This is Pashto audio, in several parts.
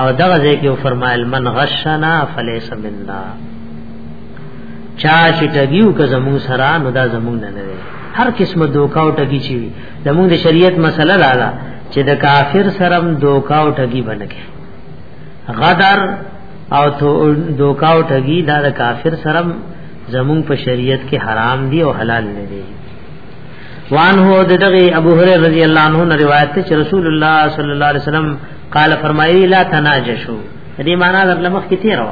او دغه ځای کې فرمایل من غشنا فلیس منا چا چې ټګیو که زمون سره نو دا زمون نه دی هر قسمه دوکا او ټګی چی وي زمون د شریعت مسله دا ده چې د کافر سرم دوکا او ټګی بنکه غدر او تو دوکا او ټګی دا د کافر سرم زمون په شریعت کې حرام دی او حلال نه دی وانه د دغه ابو هريره رضی الله عنه روایت چې رسول الله صلی الله علیه وسلم قال فرمایلی لا تناجشو دې معنا در لمخ کې تیر و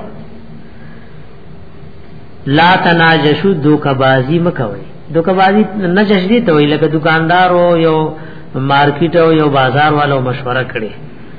لا تناجشو دوکبازی مکوي دوکبازی نجش دي ته وی لکه دکاندار او یو مارکیټ او یو بازار والو مشوره کړي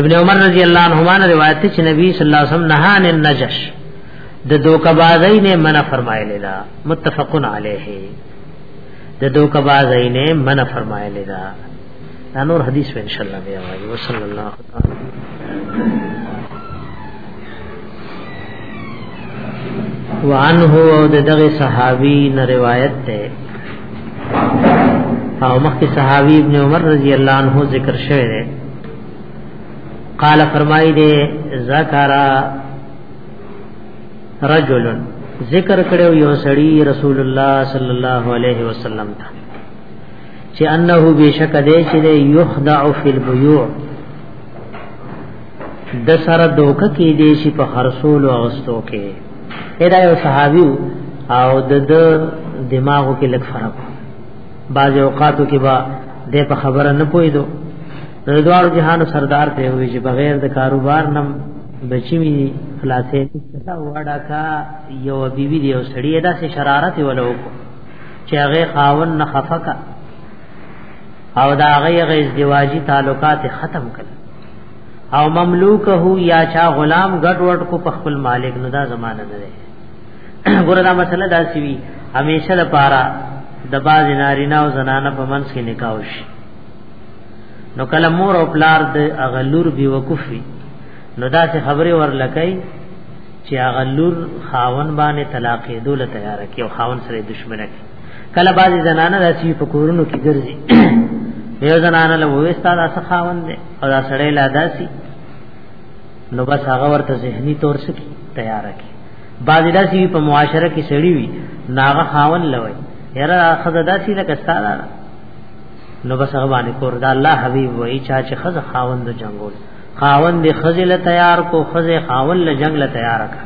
ابن عمر رضی الله عنهما روایت چې نبی صلی الله علیه وسلم نهان النجش د دوکبازی نه منع فرمایلی دا متفقن علیه د دوکبازی نه منع فرمایلی دا دا نور حدیث ان شاء الله بیا وایي وصلی الله تعالی وعنه او دغه صحابي نه روایت ده او مخکې صحابي ابن عمر رضی الله عنه ذکر شوی دی قال فرمای دی ذکر رجل ذکر کړو یو سړی رسول الله صلی الله علیه وسلم ته چې انه بشک دی چې یخدع فی البیوع د سره دوکه کې دې شي په خرصول او استو کې دا یو صحابي او د دماغو کې لږ فرق بعض اوقاتو کې با د په خبره نه پویدو د دوار جهان سردار ته وی چې بغیر د کاروبار نم بچی می خلاصې دا وړا کا یو بیبي دی او سړی دا سه شرارت ولو چې هغه خاون نه خفقه او دا هغه غیظ دیواجی تعلقات ختم کړ او مملوکه یا چا غلام ګډ وډ کو په خپل مالک نو دا زمانه نه ده ګوره دا مسله دا سی وی همیشه لپاره د باز نارینه او زنانه په منځ کې نکاح وشي نو کله مور او پلار د اغلور بي وقفي نو دا څه خبره ورلکای چې اغلور خاون باندې طلاق دول تیار کی او خاون سره دښمنه کی کله باز زنانه داسې په کورونو کې ګرځي یو زنانه له وېستا د سخاوند او دا سړی لا داسي نو بس هغه ورته ذهني تور سکی تیار کی باز داسي په معاشره کې سړی وي ناغه خاون لوي یره خزه داسي لکه ستاره نو بس هغه باندې کور دا الله حبيب وای چا چې خزه خاوند جنگول خاوند خزه له تیار کو خزه خاوند له جنگ له تیار کا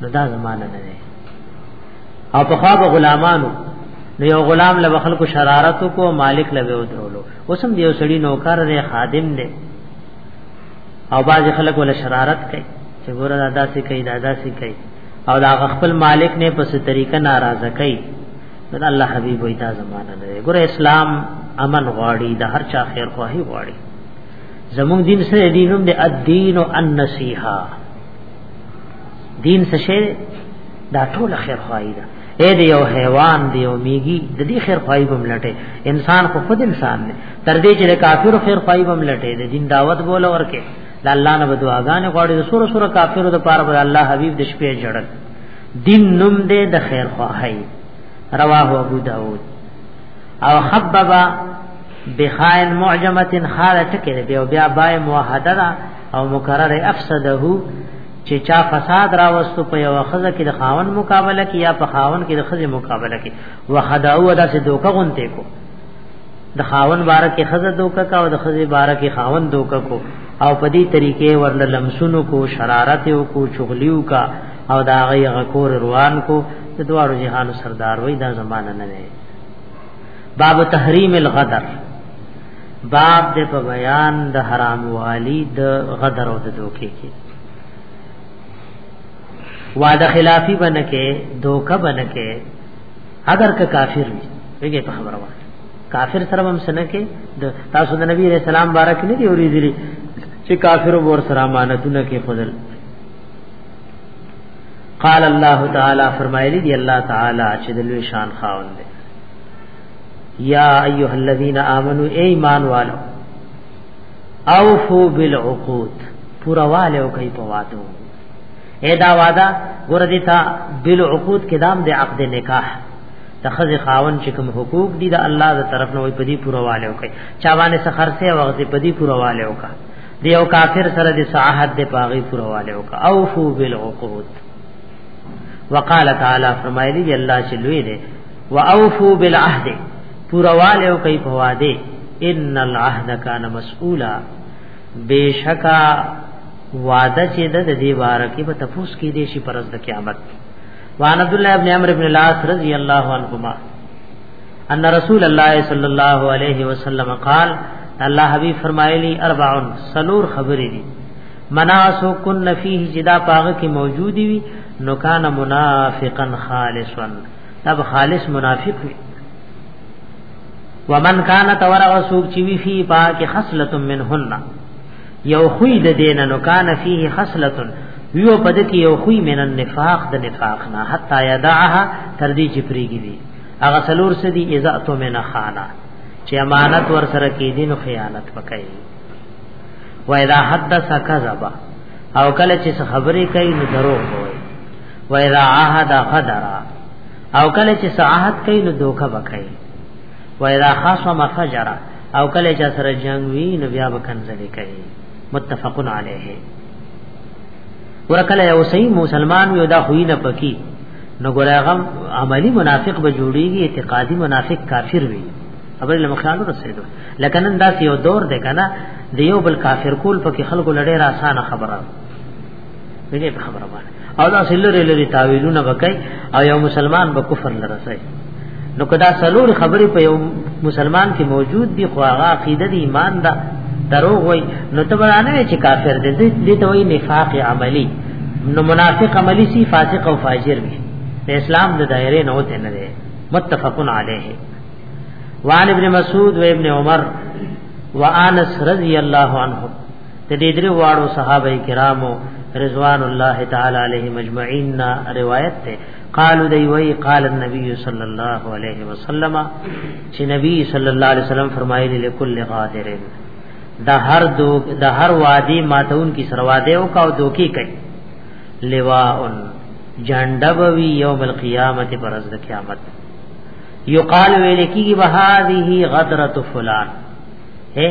نو دا زمانہ نه او په خواب غلامانو نو یو غلام له خلکو شرارت کو مالک له ودرولو اوسم دیو سړی نوکر دی خادم دی او باز خلک ول شرارت کوي چې ګور ادا سي کوي دادا سي کوي او دا خپل مالک نه پس طریقه ناراضه کوي دا الله حبيب وي دا زمانہ نه ګور اسلام امن غواړي د هر چا خیر خواهي غواړي زموږ دین سره دینوم د الدین او النصیحه دین څه شی دا ټول خیر خوای دا اې دی یو حیوان دی یو میږي د دې خیر خوای بم لټه انسان خو خود انسان دی تر دې چې کافر خیر خوای بم لټه دی دین دعوت بول ورکه د الله نه بدواګان غواړي د سور سور کافرو د پاره به الله حبیب د شپې جړل دین نوم دې د خیر خوای رواه ابو داود او خببا بخائن معجمه خاله ټکه دی بیا بیا بای موحده او مکرر افسده چې چا فساد راوستو په یو خزه کې د خاون مقابله کې یا په خاون کې د خزه مقابله کې وخداو ادا سه دوکه غونته کو د خاون بار کې خزه دوکه کا او د خزه بار کې خاون دوکه کو او په دې طریقې ورل لمسونو کو شرارت او کو چغلیو کا او دا غي غکور روان کو د دوارو جهان سردار وای دا زمانہ نه باب تحریم الغدر باب د په بیان د حرام والی د غدر او د دوکې کې وعده خلافی بنکه دوکه بنکه اگر که کافر وي ویګه په خبره وایي کافر سره هم سنه کې د تاسو د نبی رسول الله بارک نه دی اوریدلی چې کافر ور سره امانتونه کې خدل قال الله تعالی فرمایلی دی الله تعالی چې د لوی شان خاوند دی یا ایها الذین آمنو ایمان والو اوفو بالعقود پورا والے او کوي په وادو اے دا وادا ګور دي تا بل عقود کې دام د عقد نکاح تخذ خاون چې کوم حقوق دي د الله تر طرف نه وي په دې پورا والے او کوي چا باندې سخر سه وخت په دې پورا والے او کا دی او کافر سره د صحاحت د پاغي پورا والے او کا اوفو بالعقود وقال تعالی فرمایلی الله چې لوی دی واوفو بالعهد پورواله او کوي په واده ان العهد کان مسئولا بشکا وعده چې د دې بار کې په تفوس کې دي شي پرز د قیامت وان عبد الله ابن عمرو ابن العاص رضی الله عنهما ان رسول الله صلی الله علیه وسلم قال الله حبیب فرمایلی اربع سلور خبرې دي مناسو کن فيه جدا پاغه کې موجودي وي نو کان منافقا خالصا دا به خالص منافق وي ومن کان تورغ سوق چی وی فی پاک خصلت منهن یو خوی د دین نو کان فیه خصلت یو پد کی یو خوی من النفاق د نفاق نه حتا یدعها تر دې چې پریګی دی اغه سلور سدی اذا تو من خانا چې امانت ور سره کې دین خیانت وکړي و اذا حدث کذبا او کله چې خبرې کوي نو دروغ وایي و اذا عهد غدر او کله چې ساعت کوي نو دوکه وکړي و اذا خاصم فجر او کله چې سره جنگ وی نو بیا وکنځلې کوي متفقن علیه ورکله یو صحیح مسلمان یو دا خوې نه پکی نو ګورغم عملی منافق به جوړیږي اعتقادي منافق کافر وي خبر له مخالو رسیدو لکه نن دا یو دور دی کنه د یو بل کافر کول پکې خلکو لړې را اسانه خبره دغه په خبره باندې او دا سلری لري تعویلونه وکای او یو مسلمان به کفر لرسای نو کدا سلور خبرې په یو مسلمان کې موجود دي خو هغه عقیده دی ایمان دا دروغ وای نو ته ورانه چې کافر دی دې ته وای نفاق عملی نو منافق عملی سی فاسق او فاجر وي د اسلام د دایره نه وته نه دی متفقن علیه وان ابن مسعود و ابن عمر وانس رضی الله عنهم د دې درې واړو صحابه کرامو رضوان الله تعالی علیهم اجمعین نا روایت ته قالو دی وی قال النبی صلی الله علیه وسلم چې نبی صلی الله علیه وسلم فرمایلی لكل غادر د هر دو د هر وادي ماتون کی سرواده او کا دوکي کوي لواء جندبوی یوم القیامت پر از قیامت یقال ویل کی بهذه غدرت فلان اے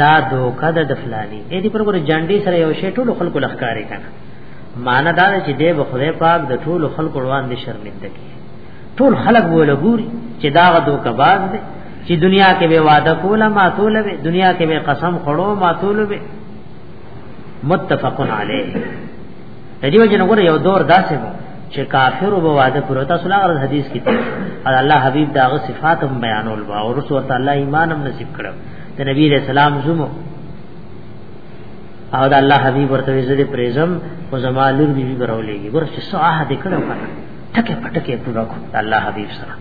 دا دوکه د دفلانی اې دې پر ګور جنډي سره یو شی ټول خلکو لخکارې کنه مان دا چې دې بخوې پاک د ټول خلکو روان دي شرمنده کی ټول خلک وله ګوري چې دا دوکه باز دی چې دنیا کې به وعده کوله ما توله به دنیا کې به قسم خړو ما توله به متفقن علیه د دې وجه نګور یو دور داسې وو چې کافر وو واده کړو تاسو لا غرض حدیث کې او الله حبیب داغه صفات هم بیانول با او رسول الله ایمان هم نصیب کړو د نبی رسول الله زمو او د الله حبیب ورته زړه پرېزم او زما لور بیبي برولېږي ګور چې سواه دې کړو کنه ټکه پټکه پورا کو الله حبیب سره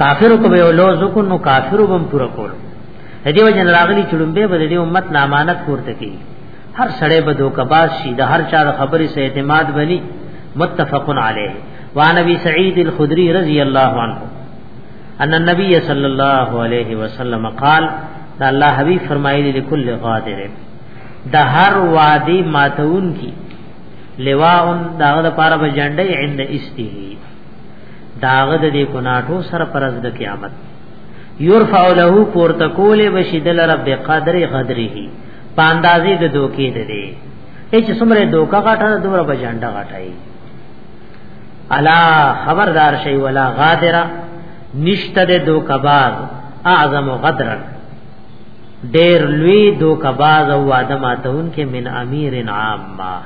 کافر کو به لو زکو نو کافر وبم پورا کول هدی وجن راغلی چړمبه بده دی امت نامانت پورته کی هر سړی به دوکباز شي د هر چا خبرې سه اعتماد بني متفق علیه وعن ابي سعيد الخدري رضي الله عنه ان النبي صلى الله عليه وسلم قال دا الله حبيب فرمایلی لكل قادر د هر وادي ماتون کی لواء داغه د پاره به جنډي عند استه داغه د دې کناټو سره پرز د قیامت يرفع له پورته کولې بشیدل رب قدر قدره په اندازې د دوکې ده دی چې څومره دوکا غټه ده دومره بجانډه غټای الا خبردار شي ولا غادره نشته د دوکباز اعظم غدر ډیر لوی دوکباز او ادم اتون کې من امیر عام ما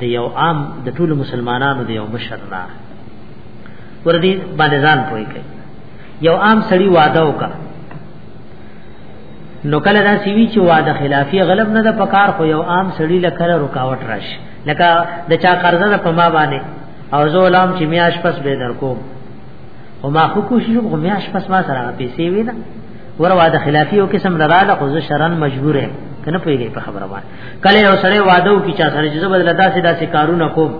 د یو عام د ټول مسلمانانو د یو مشر نه وردی باندې ځان پوي کوي یو عام سړی واده وکړ نو کله دا سیوی چې واده خلافی غلب نه د پکار خو یو عام سړی لکره رکاوټ راش لکه د چا قرضه د پما باندې او زه لام چې میاش پس به در کوم او ما خو کوشش وکړم میاش پس ما سره پیسې وینا ور واده خلافی او قسم لراله خو زه شرن مجبور یم کنه پیږي په خبره باندې کله یو سره واده کی چا سره چې بدل داسې داسې کارونه کوم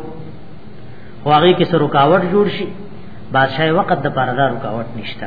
خو هغه کې سر رکاوټ جوړ شي بادشاہ وقت د پاره دا رکاوټ نشته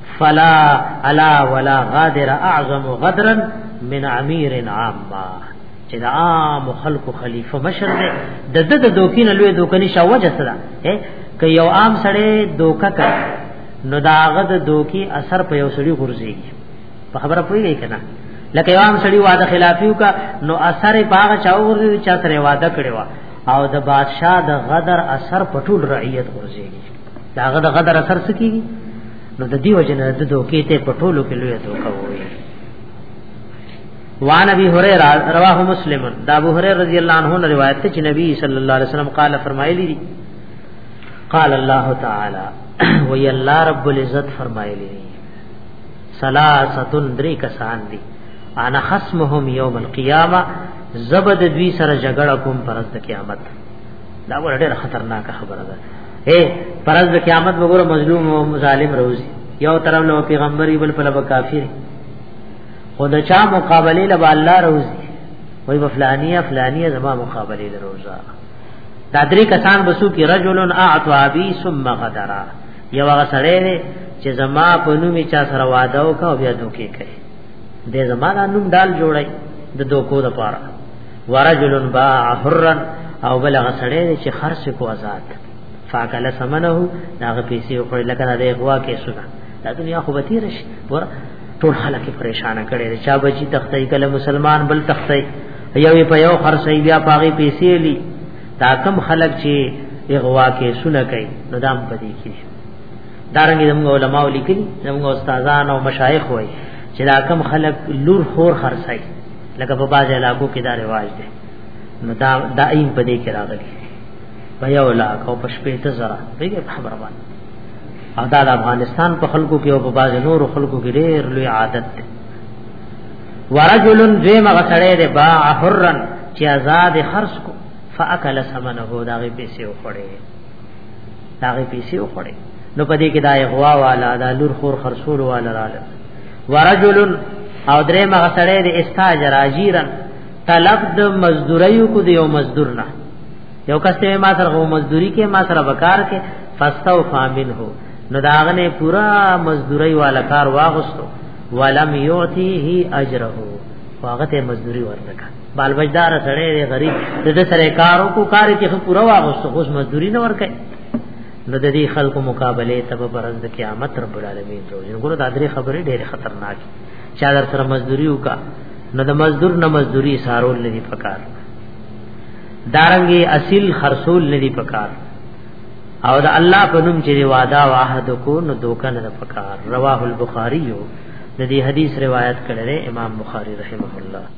فلا الا ولا غادر اعظم غدرا من امير عام چې د عام خلکو خلیفہ مشر دی د د د دوکین لوی دوکنی شوجه سره ک یو عام سړی دوکا کا نو داغه د دوکي اثر په یو سړی ګرځي په خبره پوهیږئ کنه لکه یو عام سړی واده خلافیو کا نو اثر په هغه چاو ګرځي چې سره واده کړي او د بادشاہ د غدر اثر په ټول رعیت ګرځي داغه د غدر اثر سکی نو د دې وجنه د دوکې ته پټولو کې لوی دوکه وایي وان ابي هريره رواه مسلم دا ابو هريره رضی الله عنه نے روایت ہے کہ نبی صلی اللہ علیہ وسلم قال فرمایلی دی قال الله تعالی وی الله رب العزت فرمایلی دی سلاستن دری کسان دی انا خصمهم یوم القیامه زبد دوی سره جګړه کوم پرز د قیامت دا ور ډېر خطرناک خبره ده اے پرز قیامت وګوره مظلوم او ظالم روزي یو طرف له پیغمبري بل په لبا کافر خود چا مقابله له الله روزي وای بفلانیه فلانیه زما مقابله له روزا دا درې کسان بسو کې رجل اعطا بي ثم غدرا یو هغه سره دی چې زما په نوم چا سره وعده وکاو بیا دوکې کوي دې زما نوم ډال جوړای د دوکو د پاره ورجل باع حرا او بلغ سړی چې خرڅ کو آزاد فاکل سمنه داغه پیسې خو لکه د اغوا کې سنا دا دنیا خو به تیر شي ور ټول خلک پریشان کړي چا بچی تختای کله مسلمان بل تختای یو په یو خرڅي بیا پاغي پیسې لی دا کم خلک چې اغوا کې سنا کوي نو دام پدې کې دارنګ زموږ علما لیکلي زموږ استادان او مشایخ وای چې دا کم خلک لور خور خرڅي لکه په باز علاقو کې دا رواج دی نو دا دایم په دې کې راغلی په یو لاک او په شپې ته زرا دې خبره باندې او دا د افغانستان په خلکو کې او په باز نور خلکو کې ډېر لوی عادت دی ورجل ذی مغسړې دې با حرن چې آزاد خرص کو فاکل سمنه دا غي پیسې وخړې دا غي پیسې وخړې نو پدې کې دا غوا والا دا لور خور خرصول والا رااله ورجل او درې مغه سړی د استاجر اجیرن طلب د مزدوریو کو دیو مزدور نه یو کس ته ما سره غو مزدوری کې ما سره وکار کې فاستو فامن هو نو داغنه پورا مزدوری والا کار واغستو ولم یعطیه اجره واغه ته مزدوری ورنکا بال بجدار سره غریب د سره کارو کو کار کې پورا واغستو اوس مزدوری نه ورکه نو د دې خلکو مقابله ته په برز د قیامت رب العالمین ته یو ګور د درې خبرې ډېر خطرناک چا در سره مزدوری وکا نو د مزدور نه مزدوری سارول لري پکار دارنګي اصل خرصول لري پکار او د الله په نوم چې وعده او عهد کو نو دوکه نه پکار رواه البخاری د دې حدیث روایت کړی امام بخاری رحمه الله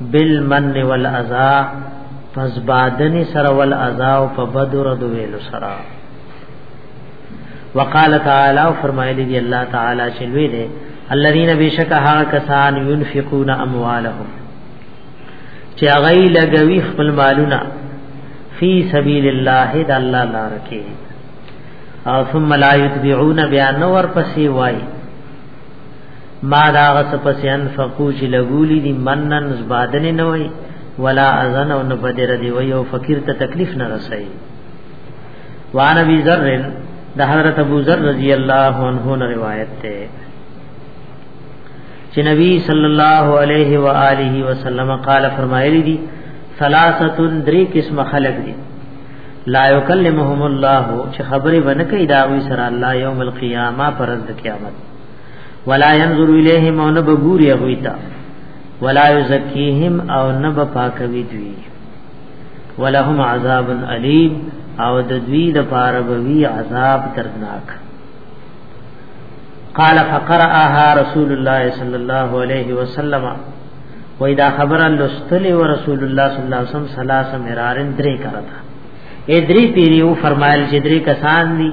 بالمن والاذا پس بادنی سر والاذا او په بدر د ویل سرا وقال تعالی فرمایلی دی الله تعالی چې لوی دی الذين بشکها کسان ينفقون اموالهم چې هغه لګوي خپل مالونه فی سبیل الله د الله لار کې او ثم لا یتبعون بیان ور پسې وای ما دا غس پس انفقو چې لګولی دي منن زبادن نه وای ولا اذن او نه بدر دی وای او فقیر ته تکلیف نه رسي وان ابي ذر د حضرت ابو ذر رضی الله عنه نه روایت ده چې نبی صلی الله علیه و آله وسلم قال فرمایلی دي ثلاثه درې قسم خلق دي لا یکلمهم الله چې خبره ونه کوي دا وی سره الله یوم القیامه پرز قیامت ولا ينظر اليهم او نه بغوري غويتا ولا يزكيهم او نه بپاکوي دوی ولهم عذاب اليم او د دوی د پاره بوي عذاب دردناک قال فقرأها رسول الله صلى الله عليه وسلم وإذا خبر لستل ورسول الله صلى الله عليه وسلم ثلاث مرارن درې کرتا ادری پیریو فرمایل چې درې کسان دي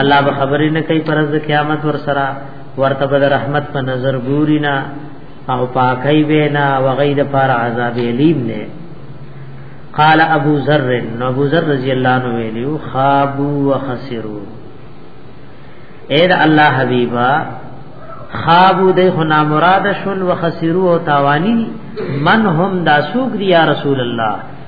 الله به خبرې نه کوي پر ورځ قیامت ور سره ورته به رحمت په نظر ګوري نه او پاکي به نه او غید پر عذاب الیم نه قال ابو ذر نو ابو ذر رضی الله عنه ویلو خابو وخسرو اے دا الله حبیبا خابو دے خنا مراد شل وخسرو او تاوانی من هم دا سوق دی یا رسول الله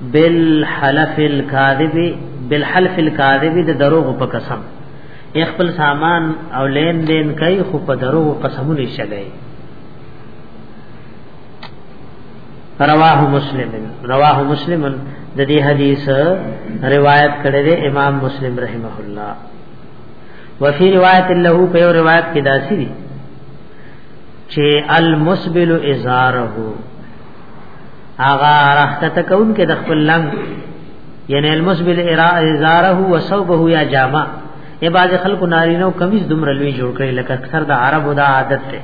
بالحلف الكاذب بالحلف الكاذب د دروغ په قسم خپل سامان او لین دین کوي خو په دروغ قسمونه شګي رواه مسلم رواه مسلم د دې حدیث روایت کړی دی امام مسلم رحمه الله وفي روایت له په روایت کې داسي دي چې المسبل ازاره آغا راخت تکون کې د خپل لنګ یعنی المسبل ازاره و صوبه یا جامع ای باز خلکو نارینه او کمیس دومره لوی جوړ کړي لکه اکثر د عربو دا عادت ده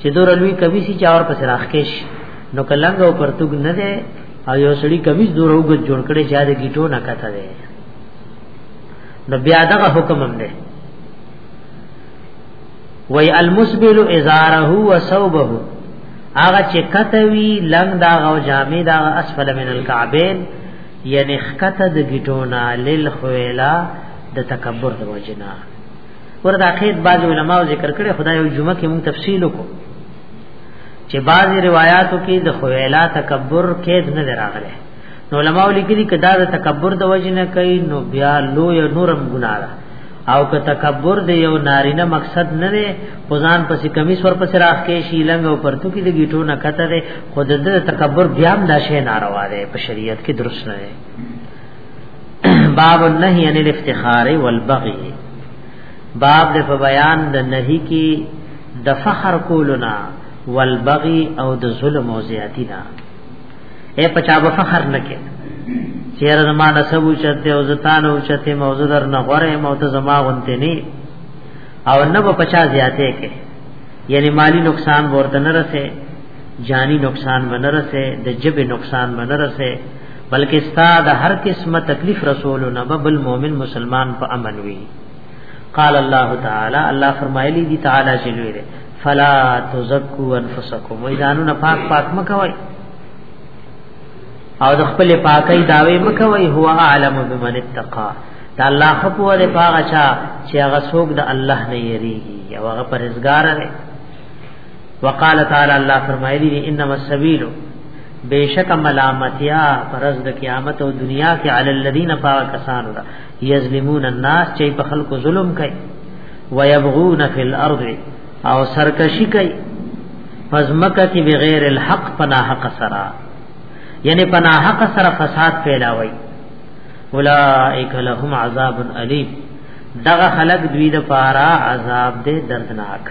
چې دومره لوی کمیسي چا ور پس راخکش نو کلنګ او پرتګ نه ده او یو سړی کمیس دومره وګت جوړ کړي چې د گیټو نه کته ده نو بیا دغه حکم هم ده وی المسبل ازاره و ثوبه هغه چې کتوي لنګ دا غو جامې دا اسفل من الكعبين یعنی خکته د گیټونا لیل خویلا د تکبر د وجنا وردا خید بعض علما ذکر کړي خدای او جمعه کې مون تفصیل کو چې بعض روایتو کې د خویلا تکبر کېد نه راغله نو علما لیکلي کدا د تکبر د وجنه کوي نو بیا لو یا نورم ګناه او که تکبر دی یو نارینه مقصد نه دی خدان پسې کمی سور پسې راخ کې شي لنګ او پرتو کې د گیټو نه کته دی خود د تکبر بیا هم دا شی ناروا دی په شریعت کې درست نه دی باب النهی عن الافتخار والبغي باب د په بیان د نهی کې د فخر کولنا والبغي او د ظلم او زیاتی نه اے پچا به فخر نکې چیر زما نسب چته او زتان او چته موضوع در نه غره مو ته زما غنته ني او نه په پچا زیاته کې یعنی مالی نقصان ورته نه رسه جانی نقصان به نه رسه د جب نقصان به نه رسه بلکې استاد هر قسمه تکلیف رسول نه بل مؤمن مسلمان په امن وي قال الله تعالی الله فرمایلی دی تعالی جلوه فلا تزکو انفسکم وای ځانو نه پاک پاک مکوئ او د خپل پاکۍ داوی مکوئ هو اعلم بمن اتقا دا الله خپو د پاغه چا چې هغه څوک د الله نه یریږي او هغه پرهیزګار دی وقال تعالی الله فرمایلی انما السبیل بیشک ملامتیا پرز د قیامت او دنیا کې علی الذین فاکسانو یظلمون الناس چې په خلکو ظلم کوي ويبغون فی الارض او سرکشی کوي فزمکه کې بغیر الحق پنا حق سرا یعنی پنا حق سرا فساد پیلاوي اولائک لهم عذاب الیم دغه خلق دوی د پارا عذاب دې دردناک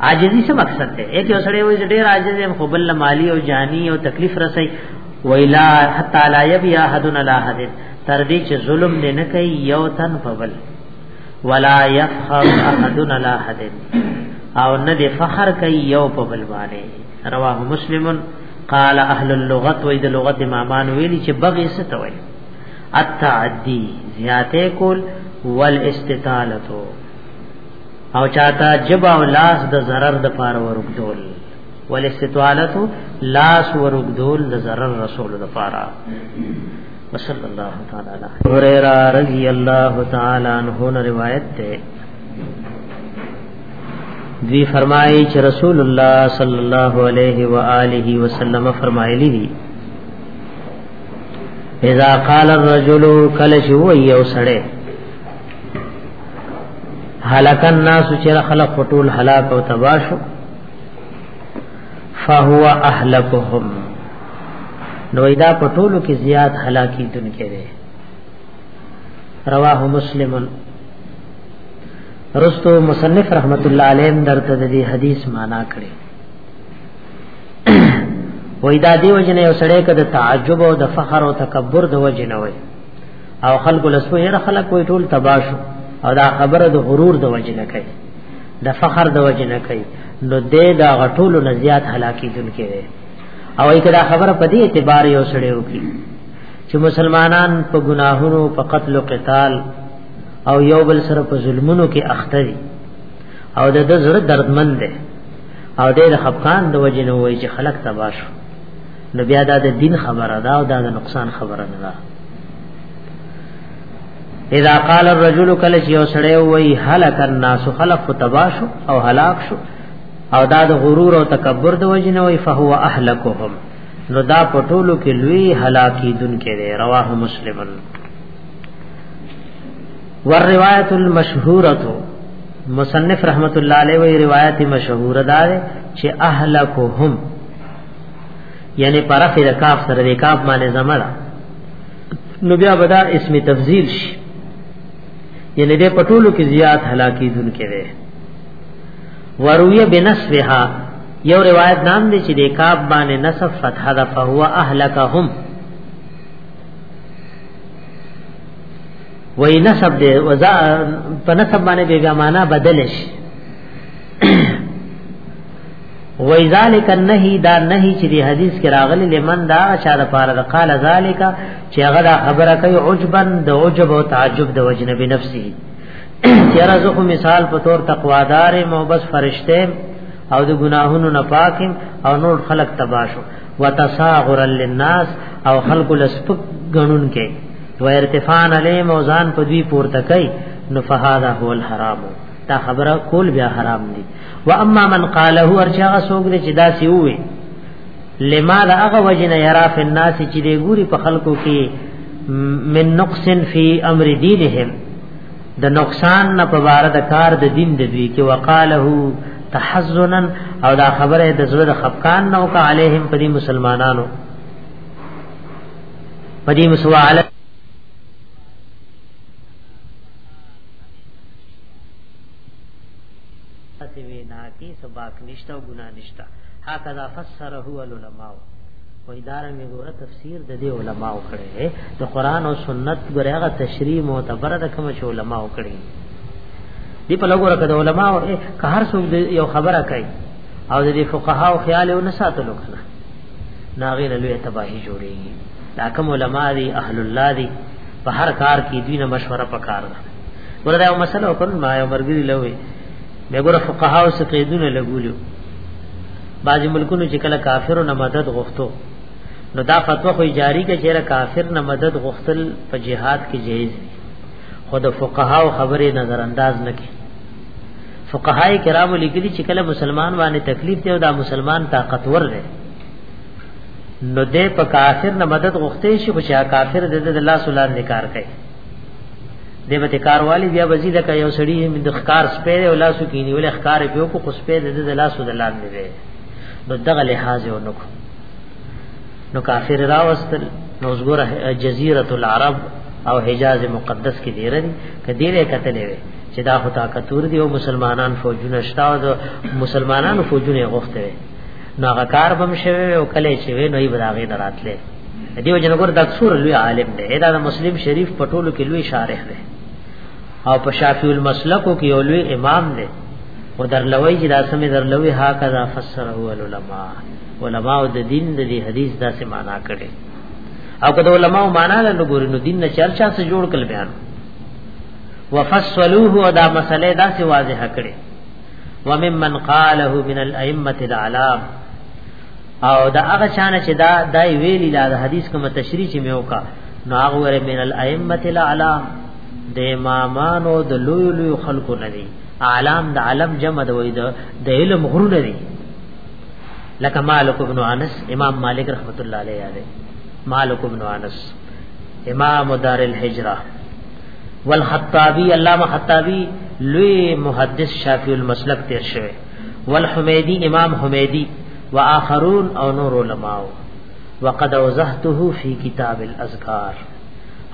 عاجزی څه مقصد ده اې کې سره وي ډېر عاجز يم خو بل مالی او جانی او تکلیف رسي ویلا حتا لا یبیا حدن لا حد تر دې چې ظلم دې نه کوي یو تن په بل ولا یفخر احدن لا حد او نه دې فخر کوي یو په بل باندې رواه مسلمن قال اهل اللغت و اذا لغت امامان ویلی چې بغي ستوي التعدی زیاته کول والاستطالتو او چاته جب او لاس د zarar د پار ورګدول ول استطالت لاس ورګدول د zarar رسول د پارا وصلی الله تعالی علیه هريره رضی الله تعالی عنہ روایت ده دوی فرمایي چې رسول الله صلی الله علیه و آله وسلم فرمایلی دي اذا قال الرجل کل شو یو سړی هلاک الناس چې خلق فطول هلاک او تباشو فهو اهلكهم نو دا پټولو کې زیات هلاکی دن کړي رواه مسلم رستو مصنف رحمت الله علیه درته د دې حدیث معنا کړي وای دا دی وجنه یو سړی کده تعجب او د فخر او تکبر د وجنه وای او خلق لسو هر خلق وی ټول تباشو او دا خبره د غرور د وجه نه کوي د فخر د وجه نه کوي نو دې دا غټول نه زیات هلاکی دن کې او ایک دا خبره په دې اعتبار یو سړی وکي چې مسلمانان په ګناهونو په قتل او قتال او یو بل سره په ظلمونو کې اخته دي او د زړه دردمن دي او د خفقان د وجه نه وایي چې خلک تباشو نو بیا دا د دین خبره ده او دا د نقصان خبره نه ده اذا قال الرجل کل یو سړی وای هلک الناس خلق تباشو او هلاک شو او دا د غرور او تکبر د وجه نه وای فهو اهلکهم نو دا پټولو کې لوی هلاکی دن کې دی رواه مسلمن ور روایت المشهوره مصنف رحمت الله علیه وی روایت مشهور ده چې اهلکهم یعنی پرخ د کاف سره د کاف معنی زمړه نو بیا بدا اسم تفضیل شي یعنی د پټولو کې زیات هلاکی دن کې ده ورویه بنسبها یو روایت نام دی چې د کاف باندې نصب فتح ده فهو اهلکهم وای نسب دی وزا په نسب باندې بیګا معنا بدلش وای ذالک النهی دا نهی چې دی حدیث کې راغلی لمن دا چا د پاره د قال ذالک چې هغه دا خبره کوي عجبا د عجب او تعجب د وجنه به نفسه چیرې زه خو مثال په تور تقوادار مو بس فرشته او د ګناهونو نه پاکم او نور خلق تباشو وتساغر للناس او خلق لسپک غنون کې و ارتفان علی موزان په دوی پورته کوي نو فهذا هو الحرام دا خبره کول بیا حرام دي واما من قال هو ارچا سوګ دې چې دا سی وې لما دا هغه وجنه یرا فی الناس چې دې ګوري په خلکو کې من نقص فی امر دینهم د نقصان نه په بار د کار د دین د دوی کې وقاله تحزنا او دا خبره د زړه د خفقان نه وک علیهم په دې مسلمانانو په دې مسواله اسی وینا کی سباق نشتا او گناہ نشتا هکذا فسره العلماء و اداره می ګوره تفسیر د دې علماء کړي د قران او سنت ګوره هغه تشریح معتبر د کوم چې علماء کړي دی په لګوره کده علماء که هر څوک یو خبره کوي او د فقها او خیال او نساتلو کنه ناغیر لوی تباہی جوړیږي دا کوم علماء دي اهل الله دي په هر کار کې دینه مشوره پکار ده ورته یو مسله وکړ ما یو مرګري لوي به ګوره فقها او سقیدونه لګولیو بعضی ملکونو چې کله کافرو نه مدد غوښتو نو دا فتوا خو جاری کې چې کافر نه مدد غوښتل په جهاد کې جایز دی خود فقها او خبره نظر انداز نه کی فقهای کرام لیکلي چې کله مسلمان باندې تکلیف دی او دا مسلمان طاقتور دی نو دې په کافر نه مدد غوښتې شي خو چې کافر دې د الله سولان نکار کوي دې به کار والی بیا وزید کا یو سړی مې د ښکار سپې او لاسو کې نیول ښکار پیو کو خو سپې د لاسو د لاندې دی نو دغه لحاظ یو نکو نو کافر راوستل نو زګره جزیره العرب او حجاز مقدس کې دی رن کدی له کتلې وي چې دا هو طاقتور دی او مسلمانان فوجونه شتا او مسلمانانو فوجونه غوښته نو هغه کار بم شوی او کله چې وی نوې بداغې نه راتلې دیو جن ګور دکسور لوی عالم دی دا د مسلم شریف پټولو کې لوی شارح دی او په شافعی المسلکو کې یو لوی امام دی او درلوي چې دا سمې درلوي ها کذا فسره العلماء علماء د دین د دې حدیث دا سه معنا کړي او کله علماء معنا له ګورې نو دین نه چرچا سره جوړ کړ بیان وفصلوه دا مسله دا سه واضح کړي وممن قاله من الائمه العلام او دا هغه چانه چې دا دای ویلی دا د حدیث کوم تشریح چې مې وکا نو هغه ور من الائمه العلام د امامانو د لوی لوی خلکو نه دي عالم د عالم جمع دوی د علم غرو نه دي لکه مالک ابن انس امام مالک رحمت الله علیه یاده مالک ابن انس امام دار الهجره والخطابی علامه خطابی لوی محدث شافعی المسلک تیر شوی والحمیدی امام حمیدی واخرون او نور علماء وقد وضحته فی کتاب الاذکار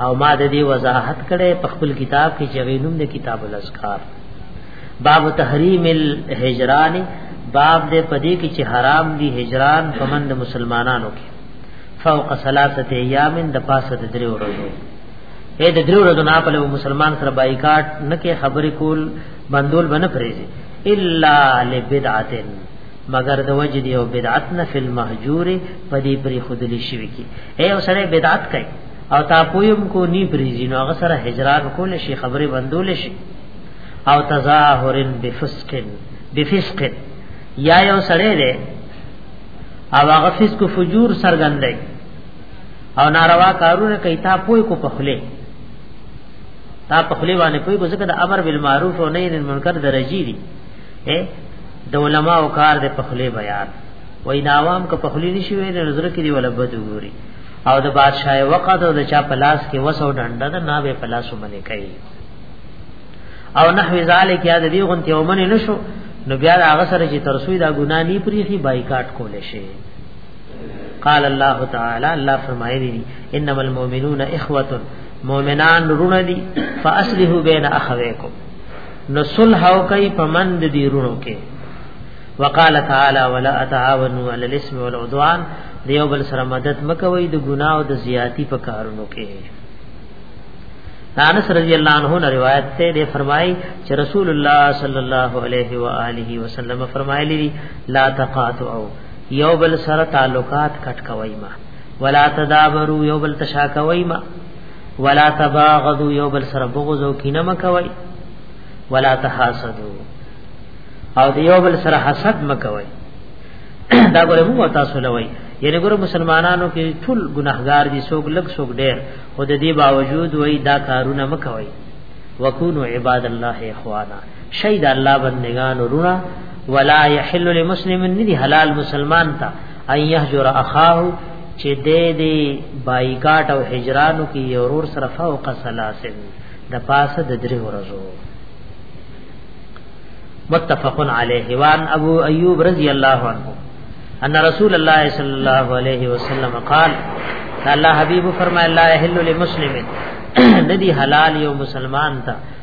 او ما د دې وضاحت کړي په خپل کتاب کې چې غینوم د کتاب الاذکار باب تحریم الهجران باب دې پدې کې چې حرام دي هجران پمند مسلمانانو کې فوق ثلاثه ایام د پاسه د درې ورځې اے د درو ورځې نه په مسلمان سره بایکاټ نه کې خبرې کول بندول بنه پریزي الا لبدعتن مگر د وجه دی او بدعت نه فل محجور په دې پری خودلی شوی کی اے او سره بدعت کوي او تا پویم کو نی پریزي نو هغه سره هجران کول شي خبرې بندول شي او تظاهرن بفسقن بفسقن یا یو سره دی او هغه فسق فجور سرګندای او ناروا کارونه کوي تا پوي کو پخله تا پخله باندې پوي کو ځکه د امر بالمعروف او نهي عن المنکر درجي دي د علماء او کار د پخله بیان وای دا عوام که پخلی نشي وي د نظر کې دی ولا بد وګوري او د بادشاہ وقت او د چا پلاس کې وسو ډنډه د نابه پلاسو باندې کوي او نحوی ذالک یاد دی غنتی او منی نشو نو بیا هغه سره چې ترسوی دا ګنا نی پریخي بایکاټ کول شي قال الله تعالی الله فرمایلی انما المؤمنون اخوه مؤمنان رونه دي فاصلحوا بین اخویکم نو صلح او کوي پمند دي رونو کې وقال تعالی ولا تعاونوا على الاسم والعدوان دیو بل سره مدد مکوي د ګناه او د زیاتی په کارونو کې انس رضی الله عنه نے روایت سے دے فرمائی کہ رسول اللہ صلی اللہ علیہ والہ وسلم فرمائے لی لا تقاتو یو بل سره تعلقات کټ کوي ما ولا تدابرو یو بل تشا کوي ما ولا تباغضو یو بل سره بغض او کینه مکوي ولا تحاسدو او یو بل سره حسد مکوي دا ګوره موږ تاسو لوي یعنی ګوره مسلمانانو کې ټول ګناهګار دي څوک لږ څوک ډېر خو د دې باوجود وای دا کارونه مکوي وکونو عباد الله اخوانا شي د الله بندگان ورونه ولا يحل لمسلم ندي حلال مسلمان ته ان يهجر اخاه چې دې دې بایکاټ او هجرانو کې یورور سره فوق سلاسل د پاسه د درې ورځو متفق علیه وان ابو ایوب رضی الله عنه ان رسول الله صلی الله علیه وسلم قال الله حبیب فرمایا لا یحل لمسلم ندی حلال یو مسلمان ته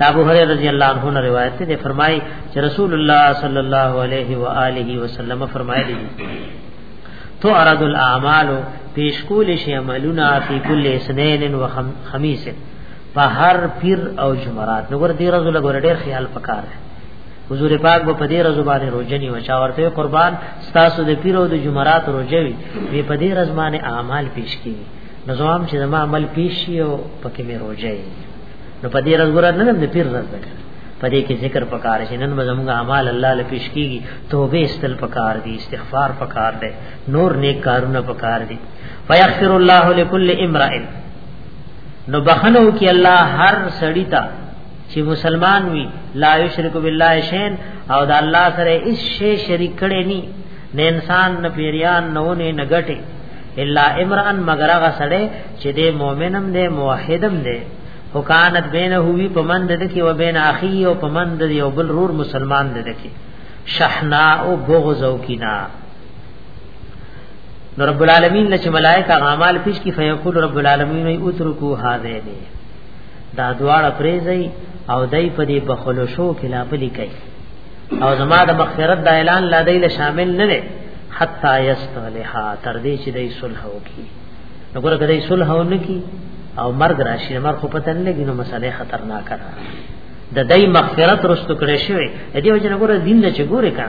ابو هريره رضی الله عنه نے روایت ہے فرمائی کہ رسول اللہ صلی اللہ علیہ والہ وسلم فرمائے دی تو اراد الاعمال پیش کول شی عملنا فی کل اسنین و خمیس په هر پیر او جمعرات نو ور دې ورځو لګور ډېر خیال پکار دی حضور پاک په دې ورځو باندې روزنی و چا ورته قربان ستاسو د پیر او د جمعرات روزوي وی په دې ورځ باندې اعمال پیش کیږي نظام چې زما عمل پیش شي او پکې مې روزي نو په دې ورځ ګور نه د پیر ورځ ده په دې کې ذکر پکار شي نن زموږ اعمال الله له پیش کیږي توبه استل پکار دي استغفار پکار دي نور نیک کارونه پکار دي فیغفر الله لكل امرئ نو بخنو کې الله هر سړی ته چې مسلمان وي لا یشرک بالله شین او د الله سره هیڅ شی شریک کړي ني نه انسان نه پیریان نه ونه نه غټي الا امران مگر هغه سړی چې د مؤمنم دی موحدم دی وکانت بینه وی پمند دکی و بین اخی او پمند یو بل رور مسلمان دکی شحنا او بغض او کینا نو رب العالمین لچ ملائکه اعمال پیش کی فیقول رب العالمین ای اترکو هذین دا دواړه پریزی او دای په دې بخلو شو کې لا پلی کوي او زما د مغفرت د اعلان لا دای له شامل نه نه حتا یستلها تر دې چې دای صلح وکړي نو ګوره کدی صلح او نکی او مرګ راشي مرګ خو پته نه لګي نو مسله خطرناک ده د دای مغفرت رستو کړي شوی د دې وجه نه ګوره دین نه چې ګوره کا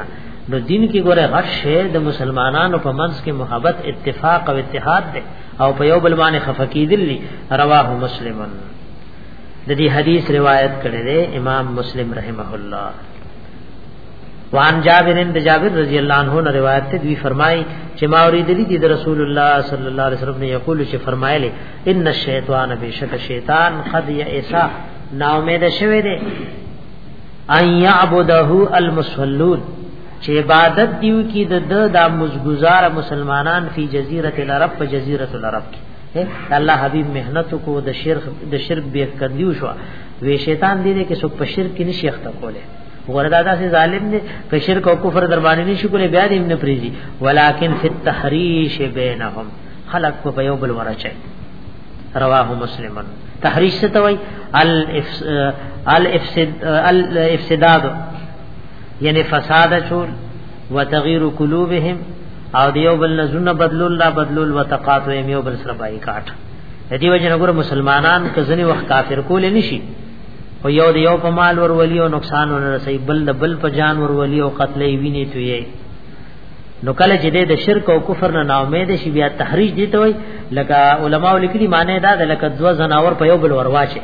نو دین کې ګوره غټ شی د مسلمانانو په منځ کې محبت اتفاق او اتحاد ده او په یو بل باندې خفقیدل رواه مسلمن د دې حدیث روایت کړي دی امام مسلم رحمه الله وان جابر بن جابر رضی الله عنه نے روایت سے دی فرمائی کہ ما اورید لی دی رسول اللہ صلی اللہ علیہ وسلم نے یقول چھ فرمائے لے ان الشیطان بے شک شیطان قد یئسا نا امید شوی دے ان یعبده المصلون چې عبادت دیو کی د د د مزګزار مسلمانان فی جزیره العرب په جزیره العرب کې الله حبیب مهنت کو د شرک د شرک به کندیو شو وی شیطان دې دې کې څوک په شرک کې نشي اخته کوله وردا داسې ظالم دې که شرک او کفر در باندې نشي کوله بیا دې نه پریزي ولکن فی التحریش بینهم خلق کو په یو بل ورچي رواه مسلمن تحریش څه توي الافسد الافسداد یعنی فساد چول وتغیر قلوبهم او دیو بل نزونه بدلول لا بدلول وتقاطع یو بل سره بایکاټ د دې وجه نه ګور مسلمانان که ځنی وخت کافر کول نشي او یو د یو په مال ور ولي او نقصان ور رسي بل د بل په جان ور ولي او قتل یې ویني تو یې نو کله چې د شرک او کفر نه نا امید شي بیا تحریج دي ته وي لکه علما لیکلي معنی دا ده لکه دوا زناور په یو بل ورواچي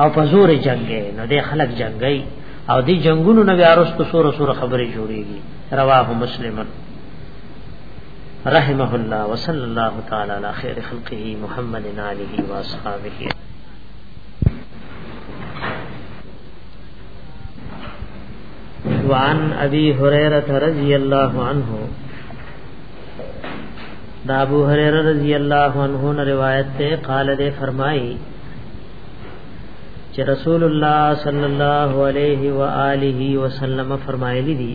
او په زور جنگي نو د خلک جنگي او دی جنگونو نو بیا رستو سور سور خبرې جوړيږي رواه مسلمن رحمه الله وصلی الله تعالی علی خیر خلقه محمد علیه و اصحابہ وعن ابي هريره رضي الله عنه دا ابو هريره رضی الله عنه نے روایت تے قال دے فرمائی چې رسول الله صلی الله علیه و آله وسلم فرمایلی دي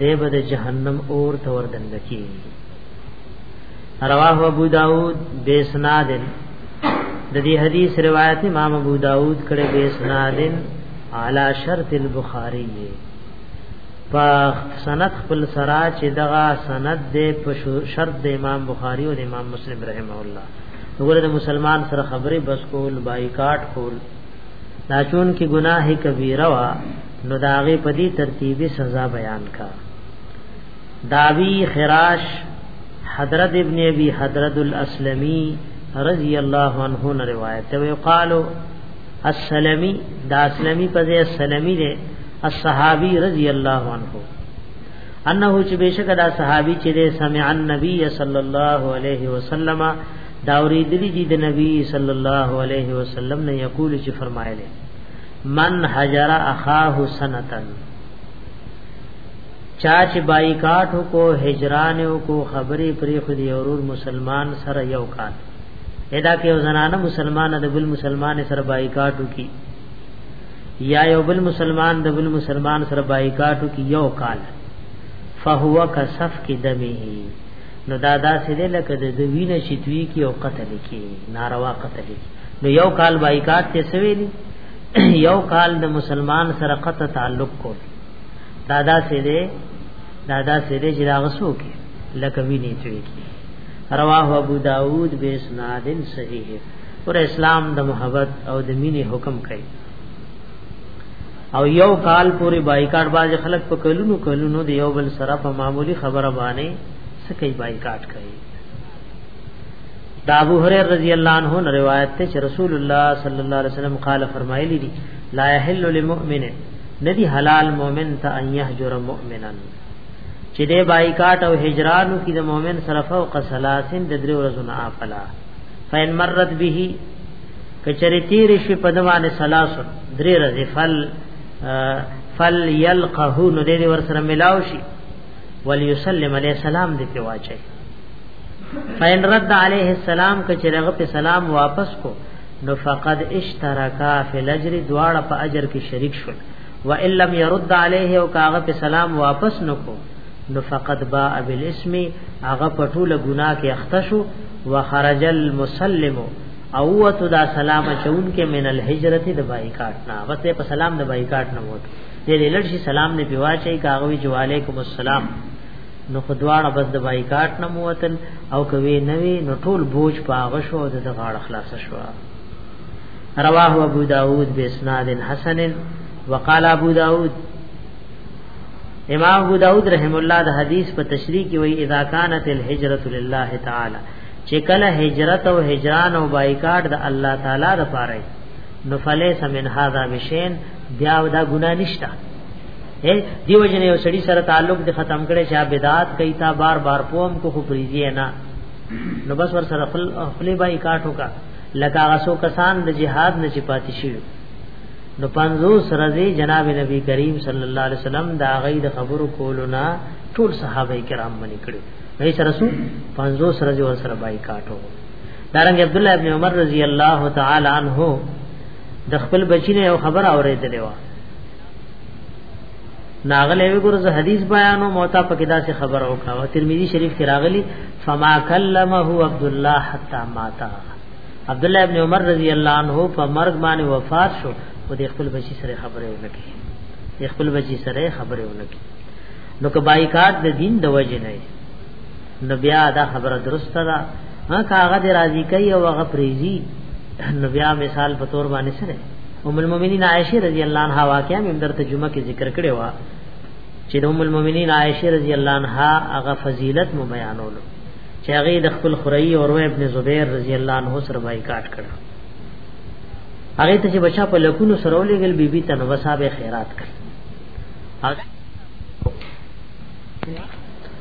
دی به د جهنم اور ته وردن کی رواه ابو داود بیسناد د دې حدیث روایت امام ابو داود کړه بیسناد علی شرط البخاری په سند خپل سرا چې دغه سند د په شرط د امام بخاری او د امام مسلم رحمه الله وګوره د مسلمان سره خبرې بس کول بایکاټ کول ناچون کې گناه کبیره وا نو داغه په دې ترتیبي سزا بیان کا داوی خراش حضرت ابن ابي حضرت الاسلمي رضی الله عنه نے روایت ہے وقالو السلمی دا اسلمی په ځای السلمی دے الصحابی رضی الله عنه انه چې بشک دا صحابي چې دے سمع النبي صلی الله علیه وسلم دا اوریدلی دي د نبی صلی الله علیه وسلم نے یقول چې فرمایله من حجر اخاه سنتن چا چې بایکاټ کو هجران کو خبرې پرې خو دی اورور مسلمان سره یو کار ادا کې یو زنانه مسلمان د بل مسلمان سره بایکاټ کی یا یو بل مسلمان د بل مسلمان سره بایکاټ کی یو کال فهو کصف کی دمه نو دا داسې لکه د وینې شتوی کی او قتل کی ناروا قتل کی نو یو کال بایکاټ ته سویلی یو کال د مسلمان سره قطع تعلق کو دادا سي دي دادا سي دي چې راغسو کې لکه ویني توي کې رواه ابو داود به اسناد صحیح پر اسلام د محبت او د مینې حکم کوي او یو کال پورې بایکاټ باز خلک په کلونو کلونو د یو بل سره په معمولی خبره باندې سکه بایکاټ کوي دا ابو هريره رضی الله عنه نے روایت ته چې رسول الله صلی الله علیه وسلم قال فرمایلی دي لا يحل للمؤمن ندی حلال مؤمن ته ان يهجر مؤمنا چې دې بایکاټ او هجرانو کې د مؤمن صرف او قسلاسن د درې ورځو نه افلا فین مرت به کچری تیر شي په دوانه سلاس درې ورځې فل فل یلقه نو دې ور سره ملاو شي وليسلم علی السلام دې په واچي فین رد علیه السلام کچرغه په سلام واپس کو نو فقد اشترکا فی الاجر دواړه په اجر کې شریک شول و ان لم يرد علیه او کاغه په سلام واپس نکو نو فقد باء بالاسم هغه په ټوله ګناه کې اخته شو وخرج المسلم او وته دا سلام چون کې من الهجرت د بایکاټ نه بس په سلام د بایکاټ نه وته دې لړ شي سلام نه پیواچي کاغوي جو علیکم السلام نو خدواړه بس د بایکاټ نه موتل او کوي نوي نو ټول بوج پاغه شو د غاړه خلاص شو رواه ابو داود باسناد حسن وقال ابو داود امام ابو داود رحم الله د حدیث په تشریح کې وایي اذا كانت الهجرة لله تعالی چې کله هجرت او هجران او بایکاټ د الله تعالی لپاره نو فلیس من هذا بشین بیا دا ګنا نشته دیو جن یو سړی سره تعلق د ختم کړي چې بدعات کوي تا بار بار پوم کو خو پریزی نه نو بس ور سره خپل خپل بای کاټو کا لکه غسو کسان د جهاد نه چې پاتې شي نو پنځو سره دی جناب نبی کریم صلی الله علیه وسلم دا غي د خبرو کولو نه ټول صحابه کرام باندې کړي نو سره سو پنځو سره دی ور سره بای کاټو دارنګ عبد الله ابن عمر رضی الله تعالی عنہ د خپل بچی نه یو خبر اورېدلې و ناغله وی ګور زه حدیث بیانو موتا پکې دا څه خبر او کا ترمذی شریف کې راغلی فما کلمه عبد الله حتا ماتا عبد الله ابن عمر رضی الله عنه په مرګ باندې وفات شو او د خپل بچی سره خبره ونکړي د خپل بچی سره خبره ونکړي نو کبایکات د دین د وجه نه نو بیا دا خبره درسته ده ها کاغه دې راضی کوي او هغه پریزي نو بیا مثال په تور باندې سره ام المؤمنین عائشه رضی الله عنها واقعا مم در ترجمه کې ذکر کړي وا چې د ام المؤمنین عائشه رضی الله عنها هغه فضیلت مو بیانولو چې هغه د خپل خورئی او ابن زبیر رضی الله عنه سره بایکاټ کړ هغه ته چې بچا په لکونو سره ولېګل بیبي تن وسابه خیرات کړ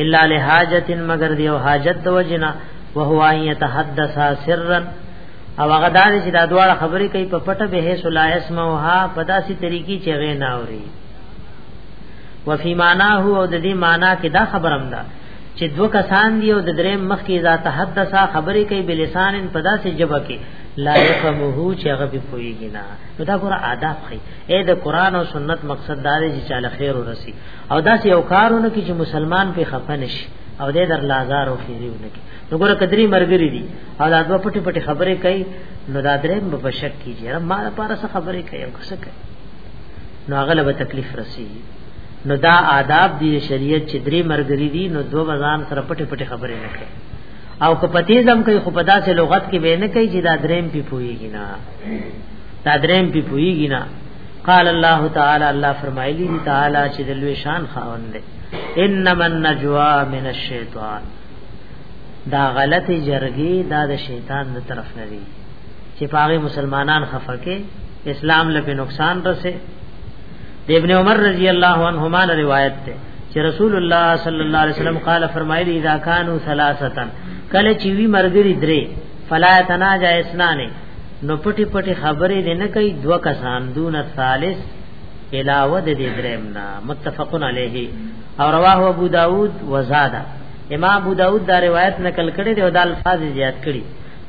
الا لحاجت مگر دی او حاجت د وجنا وهو ان يتحدث سرا او هغه دار چې دا دواړه خبرې کوي په پټه به هیڅ لا اسمعها په داسې طریقې چې غې نه اوري وفي معنا هو او د دې معنا کې دا خبرم ده چې دو کسان دی او د درې مخ کې ذات تحدثا خبرې کوي بلسان په داسې جبه کې لا يفهمه چې هغه به پويږي نه نو دا ګور آداب خي اې د قران او سنت مقصد دار چې چاله خیر ورسي او داسې یو کارونه کې چې مسلمان په خفه نشي او دې در لازار او خیریونه کې نو ګوره کدرې مرګري دي او دا دوه پټي پټي خبرې کوي نو دا درې په شک کې یې ما لپاره څه خبرې کوي او څه کوي نو هغه له تکلیف رسی نو دا آداب دی شریعت چې درې مرګري دي نو دوه بزان سره پټي پټي خبرې نه کوي او که پتیزم کوي خو په داسې لغت کې به نه کوي چې دا درې پی پويږي نه دا درې پی پويږي نه قال الله تعالی الله فرمایلی دی تعالی چې د لوی شان خاوند دی انما النجوا من الشیطان دا غلط جرګي دا د شیطان د طرف نه دی چې پاغه مسلمانان خفقه اسلام لپاره نقصان رسه د ابن عمر رضی الله عنهما روایت ده چې رسول الله صلی الله علیه وسلم قال فرمایلی اذا كانوا ثلاثه کله چې وی مرګری درې فلا تناجا اسنانه نو پټي پټي خبرې نه کوي دو کسان دون ثالث علاوه د دې دریم نه متفقن علیه او رواه ابو داود وزادا امام ابو داود دا روایت نقل کړي دی او دا الفاظ زیات کړي